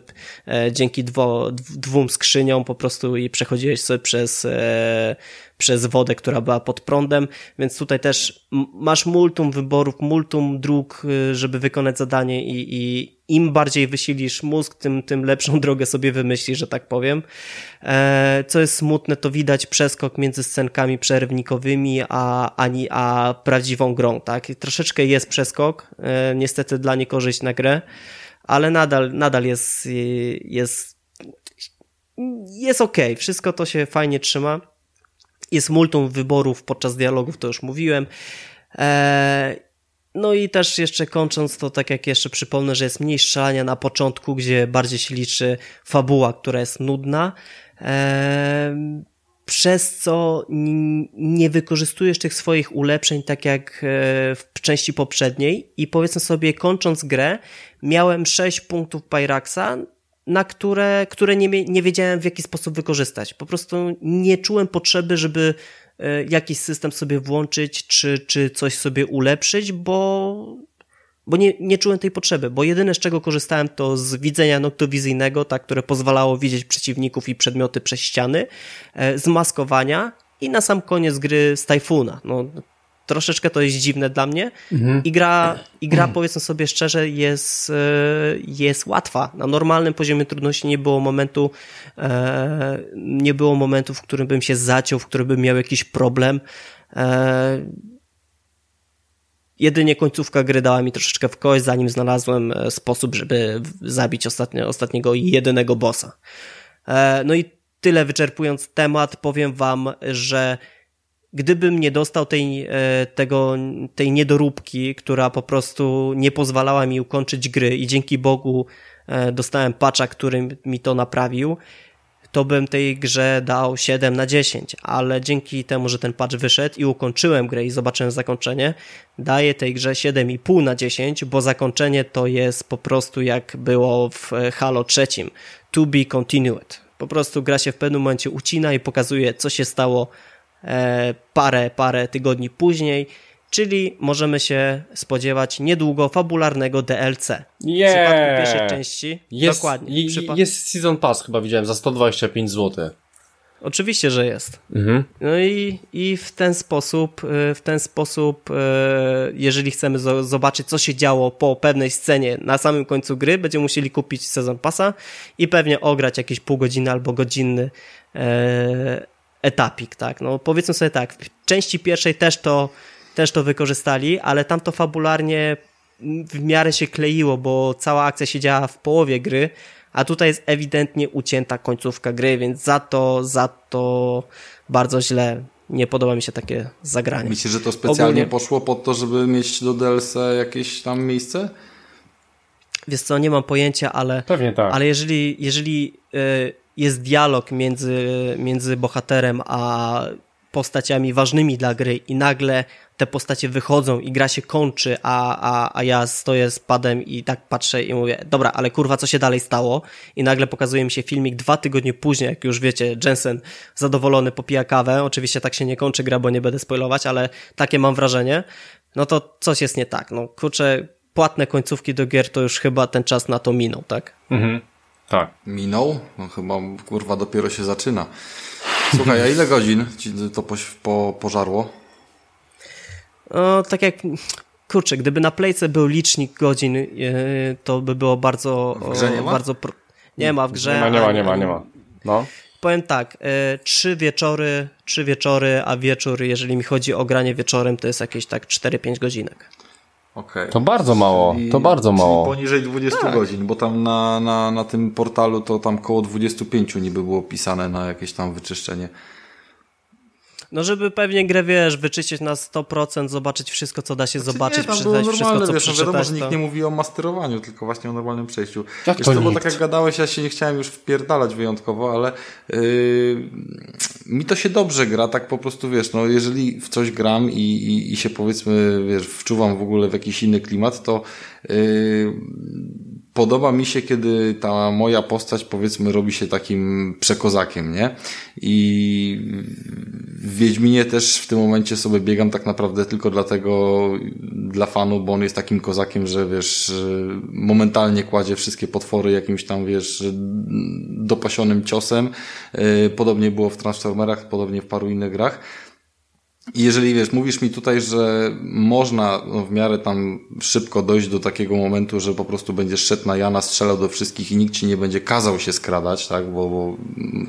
e, dzięki dwo, dwóm skrzyniom po prostu i przechodziłeś sobie przez, przez wodę, która była pod prądem, więc tutaj też masz multum wyborów, multum dróg, żeby wykonać zadanie i, i, im bardziej wysilisz mózg, tym, tym lepszą drogę sobie wymyślisz, że tak powiem. E, co jest smutne, to widać przeskok między scenkami przerywnikowymi a, ani, a prawdziwą grą, tak? Troszeczkę jest przeskok, e, niestety dla niekorzyść na grę, ale nadal, nadal jest, jest, jest okay. wszystko to się fajnie trzyma. Jest multum wyborów podczas dialogów, to już mówiłem. E, no i też jeszcze kończąc to, tak jak jeszcze przypomnę, że jest mniej strzelania na początku, gdzie bardziej się liczy fabuła, która jest nudna, eee, przez co nie wykorzystujesz tych swoich ulepszeń tak jak e, w części poprzedniej i powiedzmy sobie, kończąc grę, miałem 6 punktów Pyraxa, na które, które nie, nie wiedziałem w jaki sposób wykorzystać. Po prostu nie czułem potrzeby, żeby jakiś system sobie włączyć, czy, czy coś sobie ulepszyć, bo, bo nie, nie czułem tej potrzeby, bo jedyne z czego korzystałem to z widzenia noktowizyjnego, tak, które pozwalało widzieć przeciwników i przedmioty przez ściany, e, z maskowania i na sam koniec gry z Typhoona. No, troszeczkę to jest dziwne dla mnie mhm. i gra, i gra powiedzmy sobie szczerze jest, e, jest łatwa. Na normalnym poziomie trudności nie było momentu e, nie było momentu, w którym bym się zaciął, w którym bym miał jakiś problem. E, jedynie końcówka gry dała mi troszeczkę w kość, zanim znalazłem sposób, żeby zabić ostatniego jedynego bossa. No i tyle wyczerpując temat, powiem wam, że gdybym nie dostał tej, e, tego, tej niedoróbki, która po prostu nie pozwalała mi ukończyć gry i dzięki Bogu e, dostałem patcha, który mi to naprawił, to bym tej grze dał 7 na 10, ale dzięki temu, że ten patch wyszedł i ukończyłem grę i zobaczyłem zakończenie, daję tej grze 7,5 na 10, bo zakończenie to jest po prostu jak było w e, Halo trzecim. To be continued. Po prostu gra się w pewnym momencie ucina i pokazuje, co się stało parę, parę tygodni później, czyli możemy się spodziewać niedługo fabularnego DLC. Yeah. W przypadku pierwszej części. Jest, dokładnie. Przypad... Jest Season Pass chyba widziałem za 125 zł. Oczywiście, że jest. Mhm. No i, i w ten sposób, e, w ten sposób, e, jeżeli chcemy zobaczyć, co się działo po pewnej scenie na samym końcu gry, będziemy musieli kupić sezon pasa i pewnie ograć jakieś pół godziny albo godzinny etapik, tak? No powiedzmy sobie tak, w części pierwszej też to, też to wykorzystali, ale tam to fabularnie w miarę się kleiło, bo cała akcja się działa w połowie gry, a tutaj jest ewidentnie ucięta końcówka gry, więc za to, za to bardzo źle. Nie podoba mi się takie zagranie. Myślisz, że to specjalnie Ogólnie... poszło po to, żeby mieć do DLC jakieś tam miejsce? Wiesz co, nie mam pojęcia, ale, Pewnie tak. ale jeżeli, jeżeli yy, jest dialog między, między bohaterem a postaciami ważnymi dla gry i nagle te postacie wychodzą i gra się kończy, a, a, a ja stoję z padem i tak patrzę i mówię, dobra, ale kurwa, co się dalej stało? I nagle pokazuje mi się filmik dwa tygodnie później, jak już wiecie, Jensen zadowolony popija kawę, oczywiście tak się nie kończy gra, bo nie będę spoilować, ale takie mam wrażenie, no to coś jest nie tak, no kurczę, płatne końcówki do gier to już chyba ten czas na to minął, tak? Mhm. Tak. Minął? No chyba kurwa dopiero się zaczyna. Słuchaj, a ile godzin ci to po, po, pożarło? O, tak jak kurczę, gdyby na playce był licznik godzin, e, to by było bardzo. W grze nie ma? Bardzo pro... Nie ma w grze. Nie ma, nie ma, nie ma. Nie ma. No. Powiem tak, e, trzy wieczory, trzy wieczory, a wieczór, jeżeli mi chodzi o granie wieczorem, to jest jakieś tak 4-5 godzinek. Okay. To bardzo mało, czyli, to bardzo mało. poniżej 20 tak. godzin, bo tam na, na, na tym portalu to tam koło 25 niby było pisane na jakieś tam wyczyszczenie. No żeby pewnie grę, wiesz, wyczyścić na 100%, zobaczyć wszystko, co da się znaczy, zobaczyć, nie, przeczytać wszystko, co wiesz, no wiadomo, że nikt nie mówi o masterowaniu, tylko właśnie o normalnym przejściu. Jak wiesz, to, to bo tak jak gadałeś, ja się nie chciałem już wpierdalać wyjątkowo, ale yy, mi to się dobrze gra, tak po prostu, wiesz, no jeżeli w coś gram i, i, i się powiedzmy, wiesz, wczuwam w ogóle w jakiś inny klimat, to yy, podoba mi się, kiedy ta moja postać, powiedzmy, robi się takim przekozakiem, nie? I w Wiedźminie też w tym momencie sobie biegam tak naprawdę tylko dlatego, dla fanu, bo on jest takim kozakiem, że wiesz, momentalnie kładzie wszystkie potwory jakimś tam, wiesz, dopasionym ciosem. Y, podobnie było w Transformerach, podobnie w paru innych grach. Jeżeli wiesz, mówisz mi tutaj, że można no, w miarę tam szybko dojść do takiego momentu, że po prostu będziesz szedł na Jana, strzelał do wszystkich i nikt ci nie będzie kazał się skradać, tak? Bo, bo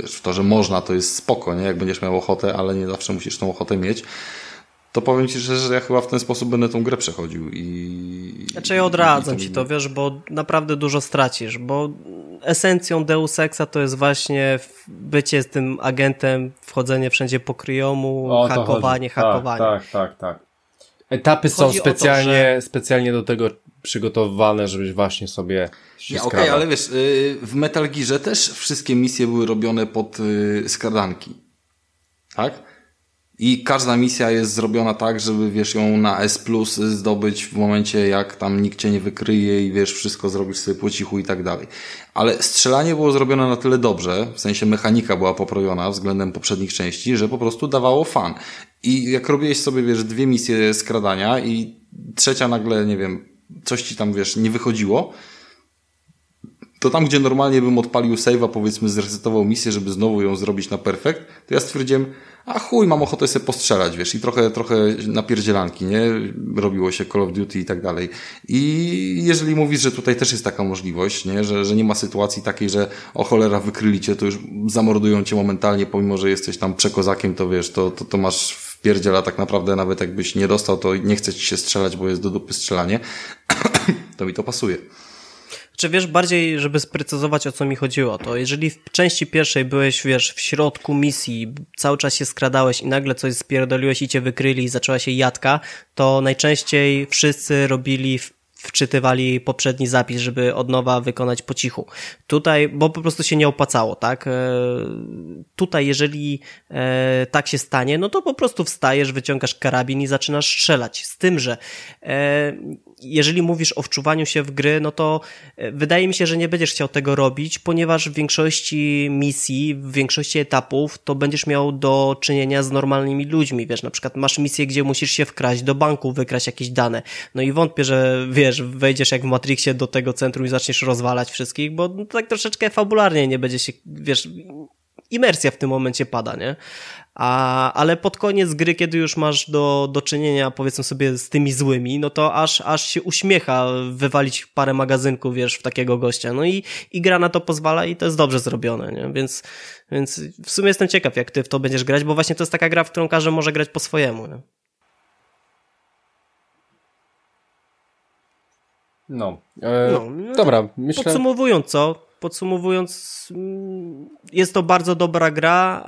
wiesz, to, że można, to jest spoko, nie? Jak będziesz miał ochotę, ale nie zawsze musisz tą ochotę mieć to powiem Ci szczerze, że ja chyba w ten sposób będę tą grę przechodził i... Znaczy ja odradzam Ci to, wiesz, bo naprawdę dużo stracisz, bo esencją Deus Exa to jest właśnie bycie z tym agentem, wchodzenie wszędzie po kryjomu, o, hakowanie, tak, hakowanie. Tak, tak, tak. Etapy Chodzi są specjalnie, to, że... specjalnie do tego przygotowane, żebyś właśnie sobie się Okej, okay, ale wiesz, y, w Metal Gearze też wszystkie misje były robione pod y, skradanki. Tak? I każda misja jest zrobiona tak, żeby wiesz ją na S plus zdobyć w momencie jak tam nikt cię nie wykryje i wiesz wszystko zrobisz sobie po cichu i tak dalej. Ale strzelanie było zrobione na tyle dobrze, w sensie mechanika była poprawiona względem poprzednich części, że po prostu dawało fan. I jak robiłeś sobie wiesz dwie misje skradania i trzecia nagle, nie wiem, coś ci tam wiesz nie wychodziło, to tam, gdzie normalnie bym odpalił save'a, powiedzmy zresetował misję, żeby znowu ją zrobić na perfekt, to ja stwierdziłem, a chuj, mam ochotę sobie postrzelać, wiesz, i trochę, trochę napierdzielanki, nie? Robiło się Call of Duty i tak dalej. I jeżeli mówisz, że tutaj też jest taka możliwość, nie? Że, że nie ma sytuacji takiej, że o cholera wykryli cię, to już zamordują cię momentalnie, pomimo, że jesteś tam przekozakiem, to wiesz, to, to, to masz wpierdziela tak naprawdę, nawet jakbyś nie dostał, to nie chce ci się strzelać, bo jest do dupy strzelanie, to mi to pasuje. Czy wiesz, bardziej, żeby sprecyzować o co mi chodziło, to jeżeli w części pierwszej byłeś, wiesz, w środku misji, cały czas się skradałeś i nagle coś spierdoliłeś i cię wykryli i zaczęła się jadka, to najczęściej wszyscy robili wczytywali poprzedni zapis, żeby od nowa wykonać po cichu. Tutaj, bo po prostu się nie opłacało, tak? E, tutaj, jeżeli e, tak się stanie, no to po prostu wstajesz, wyciągasz karabin i zaczynasz strzelać. Z tym, że e, jeżeli mówisz o wczuwaniu się w gry, no to wydaje mi się, że nie będziesz chciał tego robić, ponieważ w większości misji, w większości etapów to będziesz miał do czynienia z normalnymi ludźmi, wiesz, na przykład masz misję, gdzie musisz się wkraść do banku, wykraść jakieś dane. No i wątpię, że wiesz, wejdziesz jak w Matrixie do tego centrum i zaczniesz rozwalać wszystkich, bo tak troszeczkę fabularnie nie będzie się, wiesz, imersja w tym momencie pada, nie? A, ale pod koniec gry, kiedy już masz do, do czynienia, powiedzmy sobie, z tymi złymi, no to aż, aż się uśmiecha wywalić parę magazynków, wiesz, w takiego gościa. No i, i gra na to pozwala i to jest dobrze zrobione, nie? Więc, więc w sumie jestem ciekaw, jak ty w to będziesz grać, bo właśnie to jest taka gra, w którą każdy może grać po swojemu, nie? No. E, no, dobra, myślę... Podsumowując co? Podsumowując, mm, jest to bardzo dobra gra,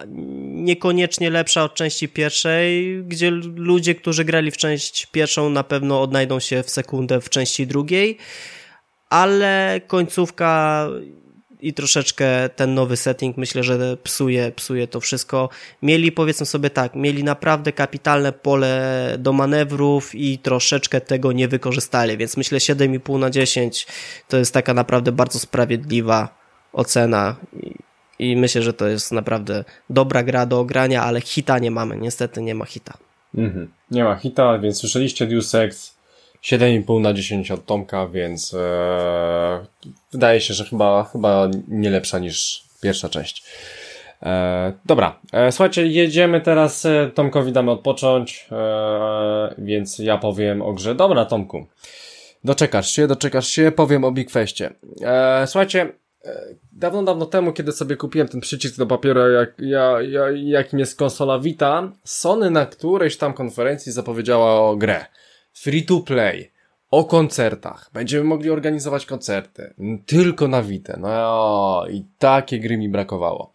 niekoniecznie lepsza od części pierwszej, gdzie ludzie, którzy grali w część pierwszą na pewno odnajdą się w sekundę w części drugiej, ale końcówka i troszeczkę ten nowy setting myślę, że psuje, psuje to wszystko. Mieli, powiedzmy sobie tak, mieli naprawdę kapitalne pole do manewrów i troszeczkę tego nie wykorzystali, więc myślę 7,5 na 10 to jest taka naprawdę bardzo sprawiedliwa ocena i, myślę, że to jest naprawdę dobra gra do ogrania, ale hita nie mamy, niestety nie ma hita. Mhm. Nie ma hita, więc słyszeliście Deus Ex 7,5 na 10 od Tomka, więc e, wydaje się, że chyba, chyba nie lepsza niż pierwsza część. E, dobra, e, słuchajcie, jedziemy teraz, e, Tomkowi damy odpocząć, e, więc ja powiem o grze. Dobra, Tomku, doczekasz się, doczekasz się, powiem o Big Festie. E, słuchajcie, dawno, dawno temu, kiedy sobie kupiłem ten przycisk do papieru, jak, ja, ja, jakim jest konsola Vita, Sony na którejś tam konferencji zapowiedziała o grę free to play, o koncertach. Będziemy mogli organizować koncerty. Tylko na Witę. No i takie gry mi brakowało.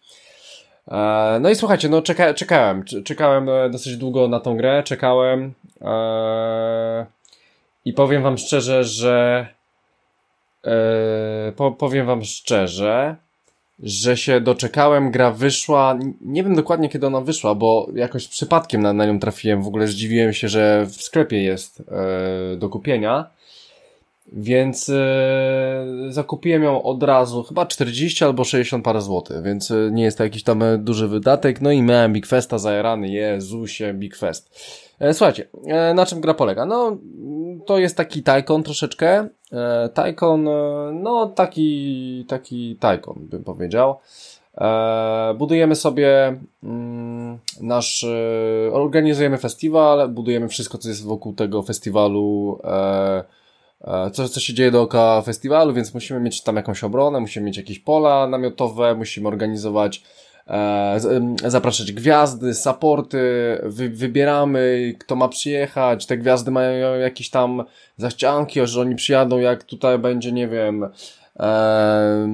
E, no i słuchajcie, no czeka, czekałem, czekałem e, dosyć długo na tą grę, czekałem e, i powiem wam szczerze, że powiem wam szczerze, że się doczekałem, gra wyszła, nie wiem dokładnie kiedy ona wyszła, bo jakoś przypadkiem na, na nią trafiłem, w ogóle zdziwiłem się, że w sklepie jest e, do kupienia, więc e, zakupiłem ją od razu, chyba 40 albo 60 parę złotych, więc e, nie jest to jakiś tam e, duży wydatek, no i miałem Big Festa zajarany, Jezusie, Big Fest. E, słuchajcie, e, na czym gra polega? No, to jest taki Tycoon troszeczkę. E, Tycoon, no taki, taki Tycoon bym powiedział. Budujemy sobie mm, nasz, organizujemy festiwal, budujemy wszystko, co jest wokół tego festiwalu, co, co się dzieje dookoła festiwalu, więc musimy mieć tam jakąś obronę, musimy mieć jakieś pola namiotowe, musimy organizować zapraszać gwiazdy, supporty, wy, wybieramy, kto ma przyjechać, te gwiazdy mają jakieś tam zaścianki, że oni przyjadą, jak tutaj będzie, nie wiem, e,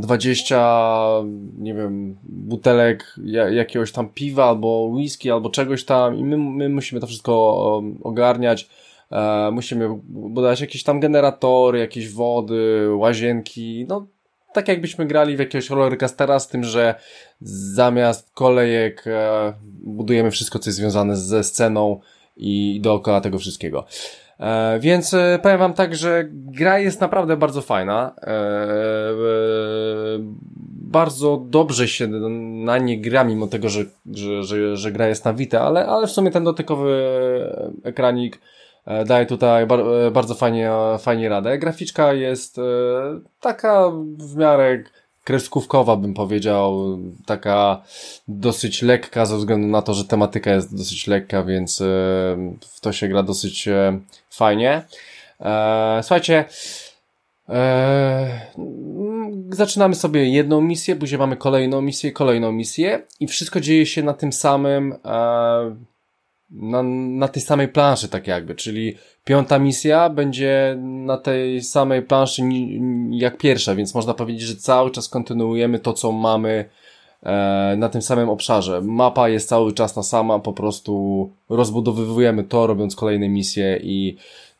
20, nie wiem, butelek jakiegoś tam piwa, albo whisky, albo czegoś tam i my, my musimy to wszystko ogarniać. E, musimy budować jakieś tam generatory, jakieś wody, łazienki, no tak jakbyśmy grali w jakiegoś rollercoastera z tym, że zamiast kolejek e, budujemy wszystko, co jest związane ze sceną i dookoła tego wszystkiego. E, więc e, powiem wam tak, że gra jest naprawdę bardzo fajna. E, e, bardzo dobrze się na nie gra, mimo tego, że, że, że, że gra jest na ale, ale w sumie ten dotykowy ekranik e, daje tutaj bar e, bardzo fajnie, fajnie radę. Graficzka jest taka w miarę kreskówkowa, bym powiedział, taka dosyć lekka ze względu na to, że tematyka jest dosyć lekka, więc w to się gra dosyć fajnie. Słuchajcie, zaczynamy sobie jedną misję, później mamy kolejną misję, kolejną misję i wszystko dzieje się na tym samym na, na tej samej planszy, tak jakby, czyli piąta misja będzie na tej samej planszy jak pierwsza, więc można powiedzieć, że cały czas kontynuujemy to, co mamy e, na tym samym obszarze. Mapa jest cały czas ta sama, po prostu rozbudowywujemy to, robiąc kolejne misje i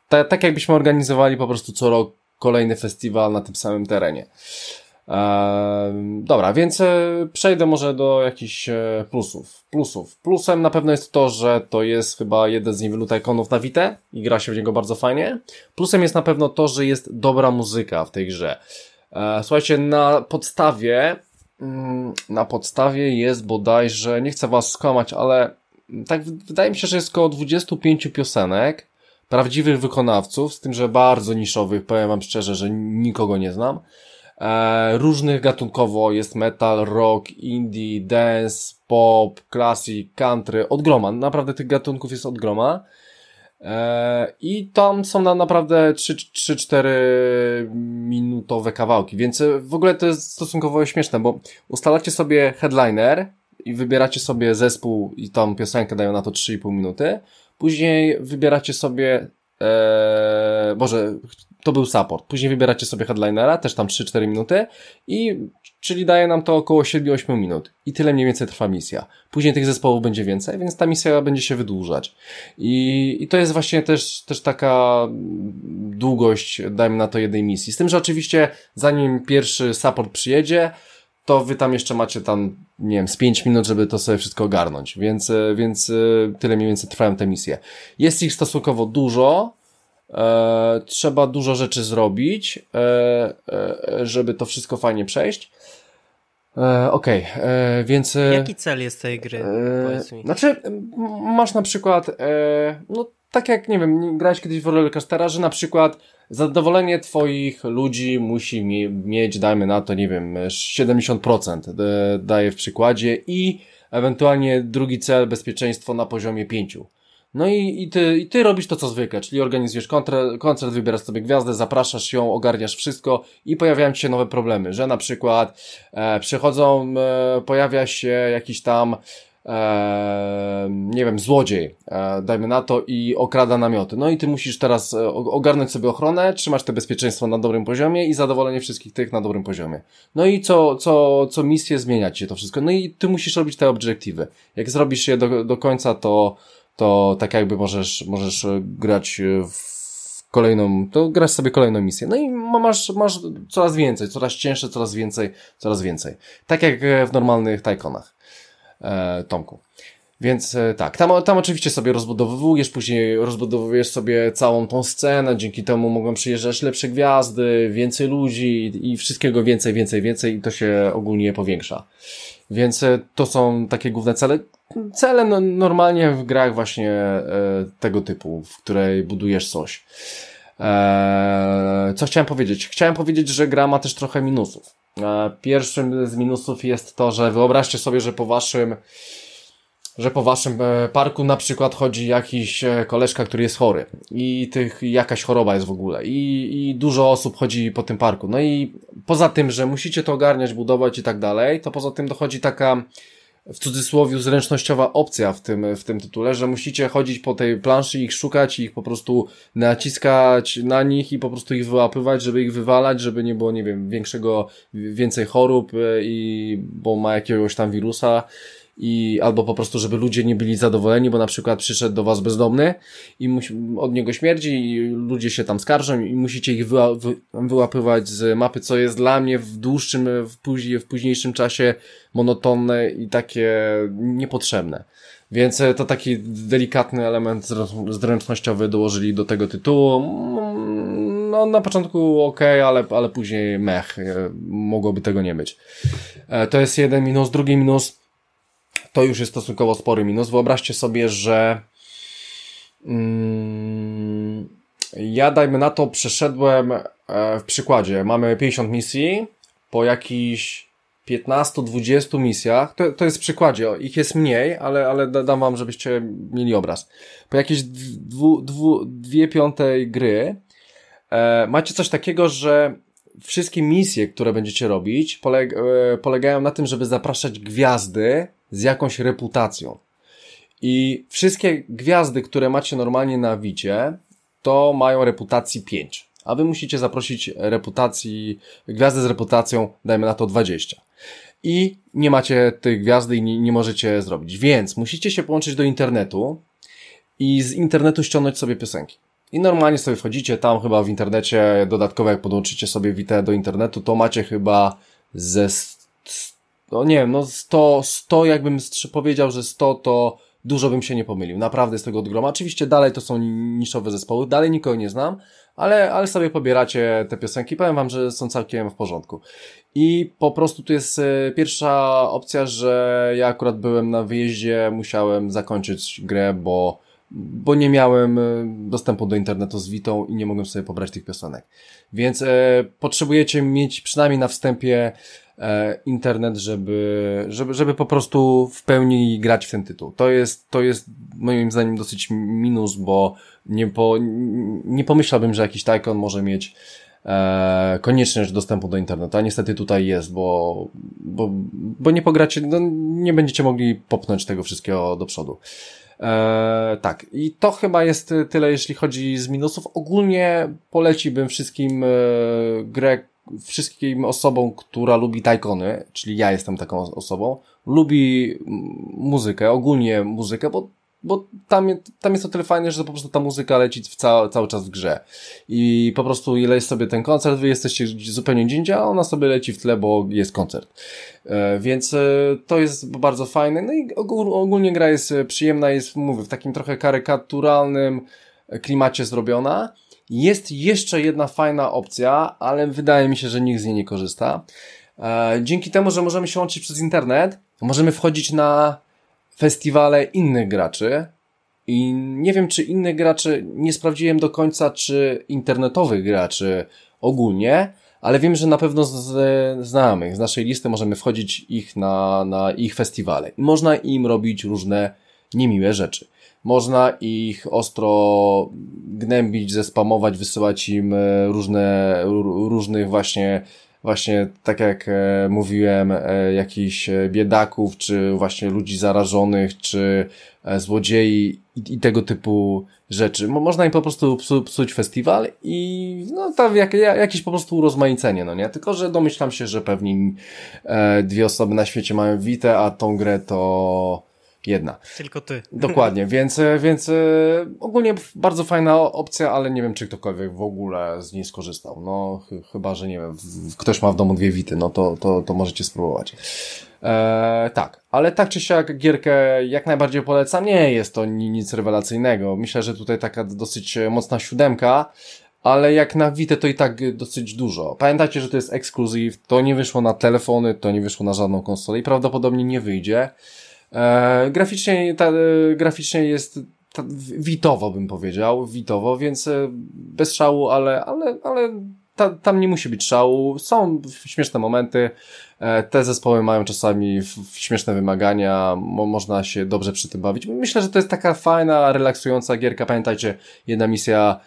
tak jakbyśmy organizowali po prostu co rok kolejny festiwal na tym samym terenie. Dobra, więc e, przejdę może do jakichś e, plusów. Plusów. Plusem na pewno jest to, że to jest chyba jeden z niewielu tajkonów na Vita i gra się w niego bardzo fajnie. Plusem jest na pewno to, że jest dobra muzyka w tej grze. E, słuchajcie, na podstawie mm, na podstawie jest bodajże, nie chcę was skłamać, ale tak wydaje mi się, że jest około 25 piosenek prawdziwych wykonawców, z tym, że bardzo niszowych, powiem wam szczerze, że nikogo nie znam. E, różnych gatunkowo jest metal, rock, indie, dance, pop, classic, country, od groma. Naprawdę tych gatunków jest od groma. E, I tam są na naprawdę 3-4 minutowe kawałki, więc w ogóle to jest stosunkowo śmieszne, bo ustalacie sobie headliner i wybieracie sobie zespół i tam piosenkę dają na to 3,5 minuty. Później wybieracie sobie, e, Boże, to był support. Później wybieracie sobie headlinera, też tam 3-4 minuty i czyli daje nam to około 7-8 minut. I tyle mniej więcej trwa misja. Później tych zespołów będzie więcej, więc ta misja będzie się wydłużać. I, i to jest właśnie też, też taka długość, dajmy na to jednej misji. Z tym, że oczywiście zanim pierwszy support przyjedzie, to wy tam jeszcze macie tam, nie wiem, z 5 minut, żeby to sobie wszystko ogarnąć, więc, więc tyle mniej więcej trwają te misje. Jest ich stosunkowo dużo, e, trzeba dużo rzeczy zrobić, e, e, żeby to wszystko fajnie przejść. E, Okej, okay. E, więc... E, Jaki cel jest tej gry? Mi. Znaczy, masz na przykład, no tak jak, nie wiem, grałeś kiedyś w Rollercoastera, że na przykład zadowolenie twoich ludzi musi mieć, dajmy na to, nie wiem, 70% daje w przykładzie i ewentualnie drugi cel, bezpieczeństwo na poziomie 5%. No i, i, ty, i ty robisz to co zwykle, czyli organizujesz koncert, wybierasz sobie gwiazdę, zapraszasz ją, ogarniasz wszystko i pojawiają ci się nowe problemy, że na przykład e, przychodzą, e, pojawia się jakiś tam e, nie wiem, złodziej, e, dajmy na to, i okrada namioty. No i ty musisz teraz e, ogarnąć sobie ochronę, trzymać to bezpieczeństwo na dobrym poziomie i zadowolenie wszystkich tych na dobrym poziomie. No i co, co, co misję zmieniać się to wszystko. No i ty musisz robić te obiektywy. Jak zrobisz je do, do końca, to to tak jakby możesz, możesz grać w kolejną, to grasz sobie kolejną misję. No i masz, masz coraz więcej, coraz cięższe, coraz więcej, coraz więcej. Tak jak w normalnych tajkonach, e, Tomku. Więc e, tak, tam, tam oczywiście sobie rozbudowujesz, później rozbudowujesz sobie całą tą scenę, dzięki temu mogą przyjeżdżać lepsze gwiazdy, więcej ludzi i wszystkiego więcej, więcej, więcej i to się ogólnie powiększa. Więc e, to są takie główne cele. Cele no, normalnie w grach właśnie e, tego typu, w której budujesz coś. E, co chciałem powiedzieć? Chciałem powiedzieć, że gra ma też trochę minusów. E, pierwszym z minusów jest to, że wyobraźcie sobie, że po waszym że po waszym e, parku na przykład chodzi jakiś e, koleżka, który jest chory. I tych jakaś choroba jest w ogóle. I, i dużo osób chodzi po tym parku. No i poza tym, że musicie to ogarniać, budować i tak dalej, to poza tym dochodzi taka w cudzysłowie zręcznościowa opcja w tym, w tym tytule, że musicie chodzić po tej planszy, ich szukać, ich po prostu naciskać na nich i po prostu ich wyłapywać, żeby ich wywalać, żeby nie było, nie wiem, większego, więcej chorób e, i, bo ma jakiegoś tam wirusa i albo po prostu, żeby ludzie nie byli zadowoleni, bo na przykład przyszedł do was bezdomny i od niego śmierdzi i ludzie się tam skarżą i musicie ich wyła, wy, wyłapywać z mapy, co jest dla mnie w dłuższym, w, później, w późniejszym czasie monotonne i takie niepotrzebne. Więc e, to taki delikatny element zręcznościowy dołożyli do tego tytułu. No, na początku ok, ale, ale później mech. E, mogłoby tego nie być. E, to jest jeden minus. Drugi minus to już jest stosunkowo spory minus. Wyobraźcie sobie, że mm, Ja dajmy na to przeszedłem e, w przykładzie. Mamy 50 misji, po jakichś 15-20 misjach, to, to jest w przykładzie, ich jest mniej, ale, ale dam wam, żebyście mieli obraz. Po jakiejś dwu, dwu, dwie piątej gry e, macie coś takiego, że wszystkie misje, które będziecie robić, poleg e, polegają na tym, żeby zapraszać gwiazdy z jakąś reputacją. I wszystkie gwiazdy, które macie normalnie na Wicie, to mają reputacji 5. A wy musicie zaprosić reputacji, gwiazdy z reputacją, dajmy na to 20. I nie macie tych gwiazdy i nie, nie możecie zrobić. Więc musicie się połączyć do internetu i z internetu ściągnąć sobie piosenki. I normalnie sobie wchodzicie tam chyba w internecie, dodatkowo jak podłączycie sobie Witę do internetu, to macie chyba ze, no nie wiem, no 100, 100 jakbym powiedział, że 100 to dużo bym się nie pomylił. Naprawdę z tego od groma. Oczywiście dalej to są niszowe zespoły, dalej nikogo nie znam, ale, ale sobie pobieracie te piosenki. Powiem wam, że są całkiem w porządku. I po prostu tu jest e, pierwsza opcja, że ja akurat byłem na wyjeździe, musiałem zakończyć grę, bo bo nie miałem e, dostępu do internetu z Witą i nie mogłem sobie pobrać tych piosenek. Więc e, potrzebujecie mieć przynajmniej na wstępie e, internet, żeby, żeby, żeby po prostu w pełni grać w ten tytuł. To jest, to jest moim zdaniem dosyć minus, bo nie, po, nie pomyślałbym, że jakiś Tycoon może mieć e, konieczność dostępu do internetu, a niestety tutaj jest, bo, bo, bo nie pogracie, no, nie będziecie mogli popchnąć tego wszystkiego do przodu. E, tak, i to chyba jest tyle, jeśli chodzi z minusów. Ogólnie poleciłbym wszystkim e, grę, wszystkim osobom, która lubi tajkony, czyli ja jestem taką osobą, lubi muzykę, ogólnie muzykę, bo bo tam, tam jest o tyle fajne, że po prostu ta muzyka leci w ca cały czas w grze. I po prostu ile jest sobie ten koncert, wy jesteście zupełnie gdzie indziej, a ona sobie leci w tle, bo jest koncert. E, więc e, to jest bardzo fajne. No i ogólnie gra jest przyjemna, jest, mówię, w takim trochę karykaturalnym klimacie zrobiona. Jest jeszcze jedna fajna opcja, ale wydaje mi się, że nikt z niej nie korzysta. E, dzięki temu, że możemy się łączyć przez internet, możemy wchodzić na festiwale innych graczy i nie wiem, czy innych graczy, nie sprawdziłem do końca, czy internetowych graczy ogólnie, ale wiem, że na pewno z znajomych, z naszej listy możemy wchodzić ich na, na ich festiwale. I można im robić różne niemiłe rzeczy. Można ich ostro gnębić, zespamować, wysyłać im e, różne, różnych właśnie właśnie tak jak e, mówiłem, e, jakichś e, biedaków, czy właśnie ludzi zarażonych, czy e, złodziei i, i, tego typu rzeczy. Mo, można im po prostu psu, psuć festiwal i no tam jak, jakieś po prostu urozmaicenie, no nie? Tylko, że domyślam się, że pewnie e, dwie osoby na świecie mają wite, a tą grę to jedna. Tylko ty. Dokładnie, więc, e, więc e, ogólnie bardzo fajna opcja, ale nie wiem, czy ktokolwiek w ogóle z niej skorzystał. No, ch chyba, że nie wiem, ktoś ma w domu dwie wity, no to, to, to możecie spróbować. E, tak, ale tak czy siak gierkę jak najbardziej polecam. Nie jest to nic rewelacyjnego. Myślę, że tutaj taka dosyć mocna siódemka, ale jak na Vita to i tak dosyć dużo. Pamiętajcie, że to jest ekskluzyw, to nie wyszło na telefony, to nie wyszło na żadną konsolę i prawdopodobnie nie wyjdzie. E, graficznie, ta, e, graficznie jest ta, witowo bym powiedział, witowo, więc e, bez szału, ale, ale, ale ta, tam nie musi być szału. Są śmieszne momenty. E, te zespoły mają czasami śmieszne wymagania, mo, można się dobrze przy tym bawić. Myślę, że to jest taka fajna, relaksująca gierka. Pamiętajcie, jedna misja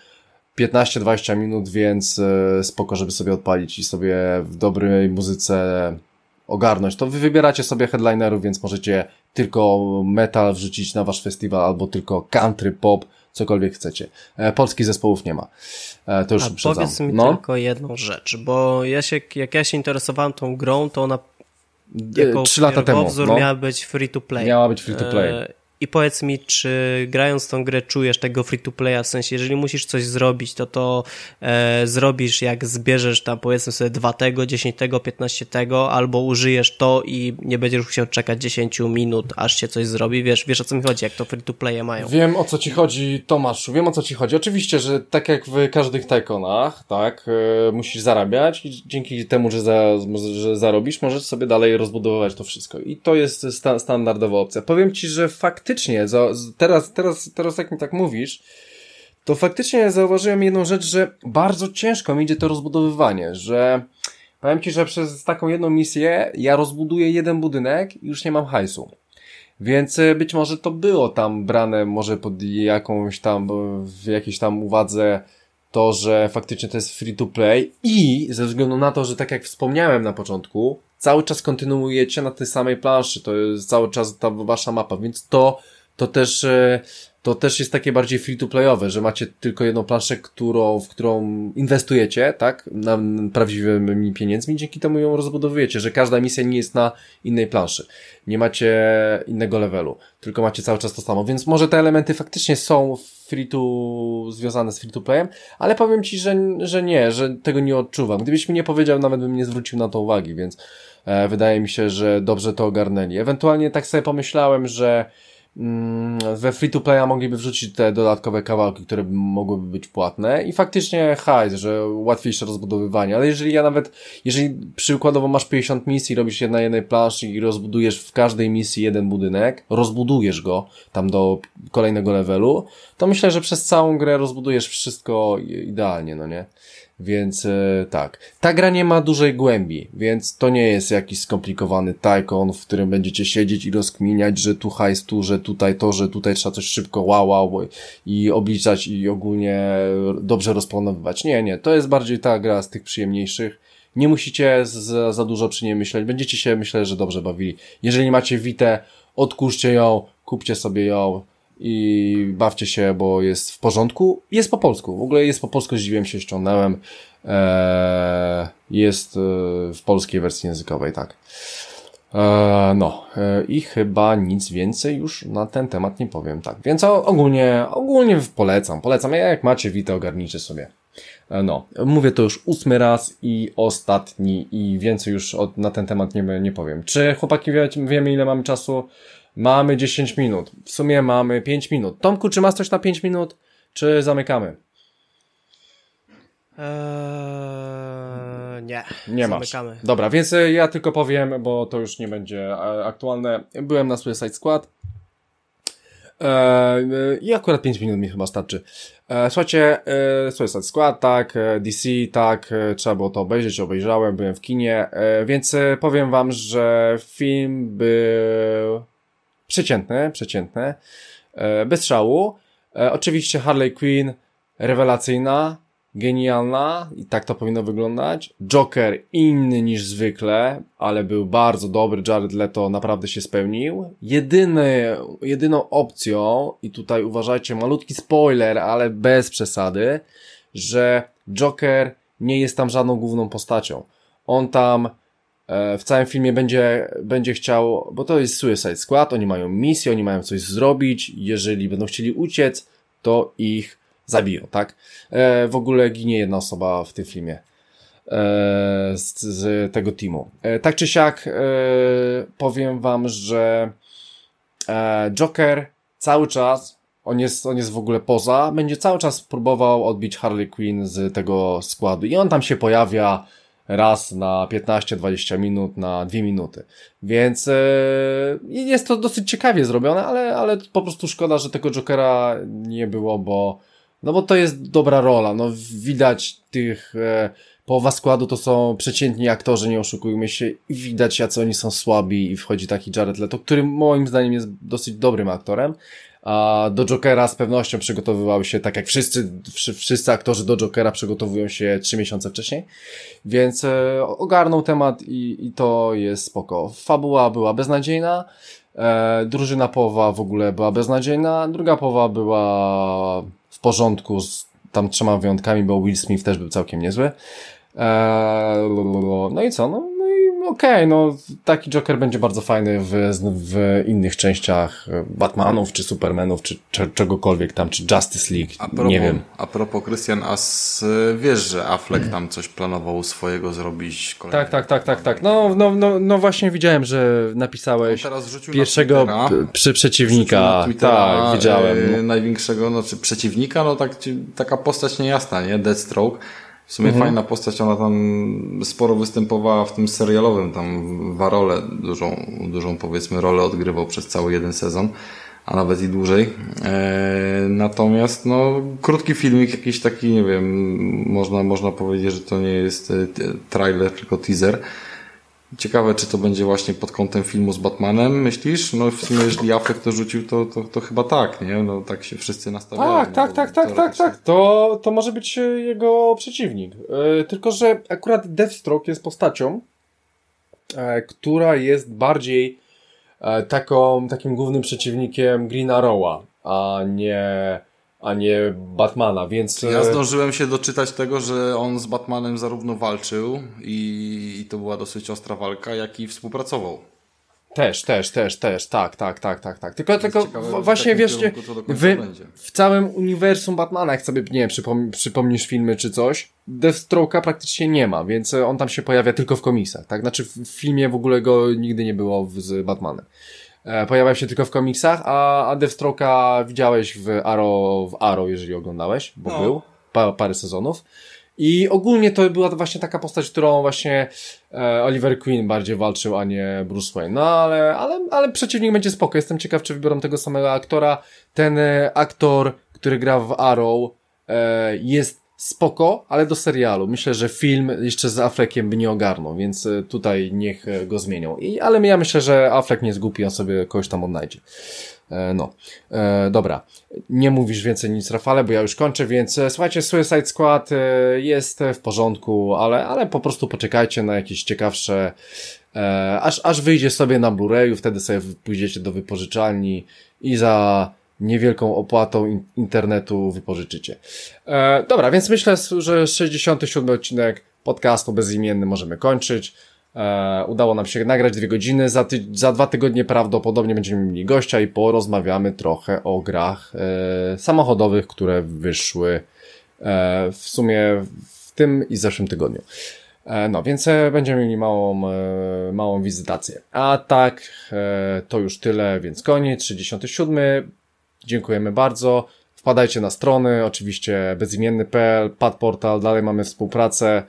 15-20 minut, więc spoko, żeby sobie odpalić i sobie w dobrej muzyce ogarnąć. To wy wybieracie sobie headlinerów, więc możecie tylko metal wrzucić na wasz festiwal, albo tylko country, pop, cokolwiek chcecie. E, polskich zespołów nie ma. E, to już A powiedz mi no? tylko jedną rzecz, bo ja się, jak ja się interesowałem tą grą, to ona jako Trzy lata temu no. miała być free to play. Miała być free to play. I powiedz mi, czy grając tą grę czujesz tego free to playa, w sensie, jeżeli musisz coś zrobić, to to e, zrobisz, jak zbierzesz tam powiedzmy sobie 2 tego, 10 tego, 15 tego, albo użyjesz to i nie będziesz musiał czekać 10 minut, aż się coś zrobi. Wiesz, wiesz o co mi chodzi, jak to free to playa mają. Wiem o co ci chodzi, Tomaszu, wiem o co ci chodzi. Oczywiście, że tak jak w każdych tajkonach, tak, e, musisz zarabiać i dzięki temu, że, za, że zarobisz, możesz sobie dalej rozbudowywać to wszystko. I to jest sta standardowa opcja. Powiem ci, że faktycznie faktycznie, za, teraz, teraz, teraz jak mi tak mówisz, to faktycznie zauważyłem jedną rzecz, że bardzo ciężko mi idzie to rozbudowywanie, że powiem Ci, że przez taką jedną misję ja rozbuduję jeden budynek i już nie mam hajsu. Więc e, być może to było tam brane może pod jakąś tam, w jakiejś tam uwadze to, że faktycznie to jest free to play i ze względu na to, że tak jak wspomniałem na początku, cały czas kontynuujecie na tej samej planszy, to jest cały czas ta wasza mapa, więc to, to też e, to też jest takie bardziej free-to-playowe, że macie tylko jedną planszę, którą, w którą inwestujecie, tak, na prawdziwymi pieniędzmi, dzięki temu ją rozbudowujecie, że każda misja nie jest na innej planszy. Nie macie innego levelu, tylko macie cały czas to samo, więc może te elementy faktycznie są free to, związane z free to playem, ale powiem Ci, że, że nie, że tego nie odczuwam. Gdybyś mi nie powiedział, nawet bym nie zwrócił na to uwagi, więc wydaje mi się, że dobrze to ogarnęli. Ewentualnie tak sobie pomyślałem, że Mm, we free to playa mogliby wrzucić te dodatkowe kawałki, które mogłyby być płatne i faktycznie hajs, że łatwiejsze rozbudowywanie, ale jeżeli ja nawet, jeżeli przykładowo masz 50 misji, robisz je na jednej planszy i rozbudujesz w każdej misji jeden budynek, rozbudujesz go tam do kolejnego levelu, to myślę, że przez całą grę rozbudujesz wszystko idealnie, no nie? Więc e, tak. Ta gra nie ma dużej głębi, więc to nie jest jakiś skomplikowany tajkon, w którym będziecie siedzieć i rozkminiać, że tu hajs, tu, że tutaj to, że tutaj trzeba coś szybko wow, wow i obliczać i ogólnie dobrze rozplanowywać. Nie, nie. To jest bardziej ta gra z tych przyjemniejszych. Nie musicie za, za dużo przy niej myśleć. Będziecie się, myślę, że dobrze bawili. Jeżeli macie Witę, odkurzcie ją, kupcie sobie ją, i bawcie się, bo jest w porządku. Jest po polsku. W ogóle jest po polsku, zdziwiłem się, ściągnąłem. Eee, jest e, w polskiej wersji językowej, tak. Eee, no, eee, i chyba nic więcej już na ten temat nie powiem, tak. Więc ogólnie, ogólnie polecam, polecam. Jak macie Witę, ogarnijcie sobie. Eee, no, mówię to już ósmy raz i ostatni i więcej już od, na ten temat nie, nie powiem. Czy chłopaki wie, wiemy ile mamy czasu? Mamy 10 minut. W sumie mamy 5 minut. Tomku, czy masz coś na 5 minut, czy zamykamy? Eee, nie. Nie zamykamy. masz. Dobra, więc e, ja tylko powiem, bo to już nie będzie e, aktualne. Byłem na Suicide Squad. Eee, I akurat 5 minut mi chyba starczy. Eee, słuchajcie, e, Suicide Squad, tak, DC, tak, trzeba było to obejrzeć, obejrzałem, byłem w kinie, więc powiem wam, że film był przeciętne, przeciętne, e, bez szału. E, oczywiście Harley Quinn rewelacyjna, genialna i tak to powinno wyglądać. Joker inny niż zwykle, ale był bardzo dobry. Jared Leto naprawdę się spełnił. Jedyny, jedyną opcją, i tutaj uważajcie, malutki spoiler, ale bez przesady, że Joker nie jest tam żadną główną postacią. On tam w całym filmie będzie, będzie chciał, bo to jest Suicide Squad, oni mają misję, oni mają coś zrobić, jeżeli będą chcieli uciec, to ich zabiją, tak? E, w ogóle ginie jedna osoba w tym filmie e, z, z tego teamu. Tak czy siak powiem wam, że Joker cały czas, on jest, on jest w ogóle poza, będzie cały czas próbował odbić Harley Quinn z tego składu i on tam się pojawia raz na 15-20 minut, na 2 minuty. Więc yy, jest to dosyć ciekawie zrobione, ale, ale po prostu szkoda, że tego Jokera nie było, bo no bo to jest dobra rola. No widać tych e, połowa składu to są przeciętni aktorzy, nie oszukujmy się i widać jacy oni są słabi i wchodzi taki Jared Leto, który moim zdaniem jest dosyć dobrym aktorem, do Jokera z pewnością przygotowywał się tak jak wszyscy, wszyscy aktorzy do Jokera przygotowują się trzy miesiące wcześniej, więc e, ogarnął temat i, i to jest spoko. Fabuła była beznadziejna, e, drużyna połowa w ogóle była beznadziejna, druga połowa była w porządku z tam trzema wyjątkami, bo Will Smith też był całkiem niezły. E, no i co? No, okej, okay, no taki Joker będzie bardzo fajny w, w innych częściach Batmanów, czy Supermanów, czy, czy czegokolwiek tam, czy Justice League, a propos, nie wiem. A propos Christian, a wiesz, że Affleck tam coś planował swojego zrobić? Tak, tak, tak, tak, tak. No, no, no, no właśnie widziałem, że napisałeś pierwszego przy przeciwnika. tak, widziałem. No. Największego, znaczy przeciwnika, no tak, taka postać niejasna, nie? Deathstroke w sumie mhm. fajna postać, ona tam sporo występowała w tym serialowym, tam Warole dużą, dużą powiedzmy rolę odgrywał przez cały jeden sezon. a nawet i dłużej. natomiast no, krótki filmik, jakiś taki, nie wiem, można, można powiedzieć, że to nie jest trailer, tylko teaser. Ciekawe, czy to będzie właśnie pod kątem filmu z Batmanem, myślisz? No w sumie, jeżeli Affleck to rzucił, to, to, to chyba tak, nie? No tak się wszyscy nastawiają. Tak, tak, tak, tak, tak, tak. To, to może być e, jego przeciwnik. Yy, tylko, że akurat Deathstroke jest postacią, yy, która jest bardziej taką, takim głównym przeciwnikiem Green Arrowa, a nie a nie Batmana, więc... Ja e, zdążyłem się doczytać tego, że on z Batmanem zarówno walczył i, i to była dosyć ostra walka, jak i współpracował. Też, też, też, też, tak, tak, tak, tak, tak. Tylko, tylko ciekawe, właśnie wiesz, wy, w całym uniwersum Batmana, jak sobie, nie wiem, przypom przypomnisz filmy czy coś, Deathstroke'a praktycznie nie ma, więc on tam się pojawia tylko w komisach, tak? Znaczy w filmie w ogóle go nigdy nie było z Batmanem. E, pojawiał się tylko w komiksach, a, a Deathstroke'a widziałeś w Arrow, w Arrow, jeżeli oglądałeś, bo no. był pa, parę sezonów. I ogólnie to była właśnie taka postać, którą właśnie e, Oliver Queen bardziej walczył, a nie Bruce Wayne. No ale, ale, ale przeciwnik będzie spoko. Jestem ciekaw, czy wybiorą tego samego aktora. Ten e, aktor, który gra w Arrow, e, jest spoko, ale do serialu. Myślę, że film jeszcze z Affleckiem by nie ogarnął, więc e, tutaj niech e, go zmienią. I, ale ja myślę, że Affleck nie głupi, on sobie kogoś tam odnajdzie. E, no, e, dobra. Nie mówisz więcej nic, Rafale, bo ja już kończę, więc e, słuchajcie, Suicide Squad e, jest w porządku, ale, ale po prostu poczekajcie na jakieś ciekawsze, aż, aż wyjdzie sobie na Blu-rayu, wtedy sobie pójdziecie do wypożyczalni i za niewielką opłatą internetu wypożyczycie. E, dobra, więc myślę, że 67 odcinek podcastu bezimienny możemy kończyć. E, udało nam się nagrać dwie godziny. Za, ty za dwa tygodnie prawdopodobnie będziemy mieli gościa i porozmawiamy trochę o grach e, samochodowych, które wyszły e, w sumie w tym i zeszłym tygodniu. E, no, więc e, będziemy mieli małą, e, małą wizytację. A tak, to już tyle, więc koniec. 67. Dziękujemy bardzo. Wpadajcie na strony, oczywiście bezimienny.pl, Padportal, dalej mamy współpracę.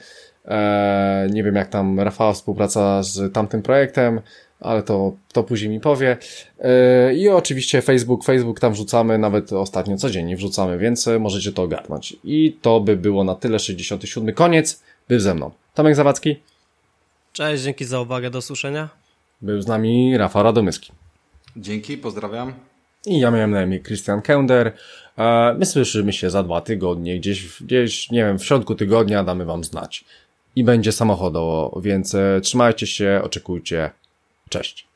Eee, nie wiem jak tam Rafała współpraca z tamtym projektem, ale to, to później mi powie. Eee, I oczywiście Facebook, Facebook tam wrzucamy, nawet ostatnio codziennie wrzucamy, więc możecie to ogarnąć. I to by było na tyle, 67. Koniec, był ze mną. Tomek Zawadzki. Cześć, dzięki za uwagę, do słyszenia. Był z nami Rafał Radomyski. Dzięki, pozdrawiam. I ja miałem na imię Christian Kender. E, my słyszymy się za dwa tygodnie, gdzieś, gdzieś, nie wiem, w środku tygodnia damy wam znać. I będzie samochodowo, więc e, trzymajcie się, oczekujcie. Cześć.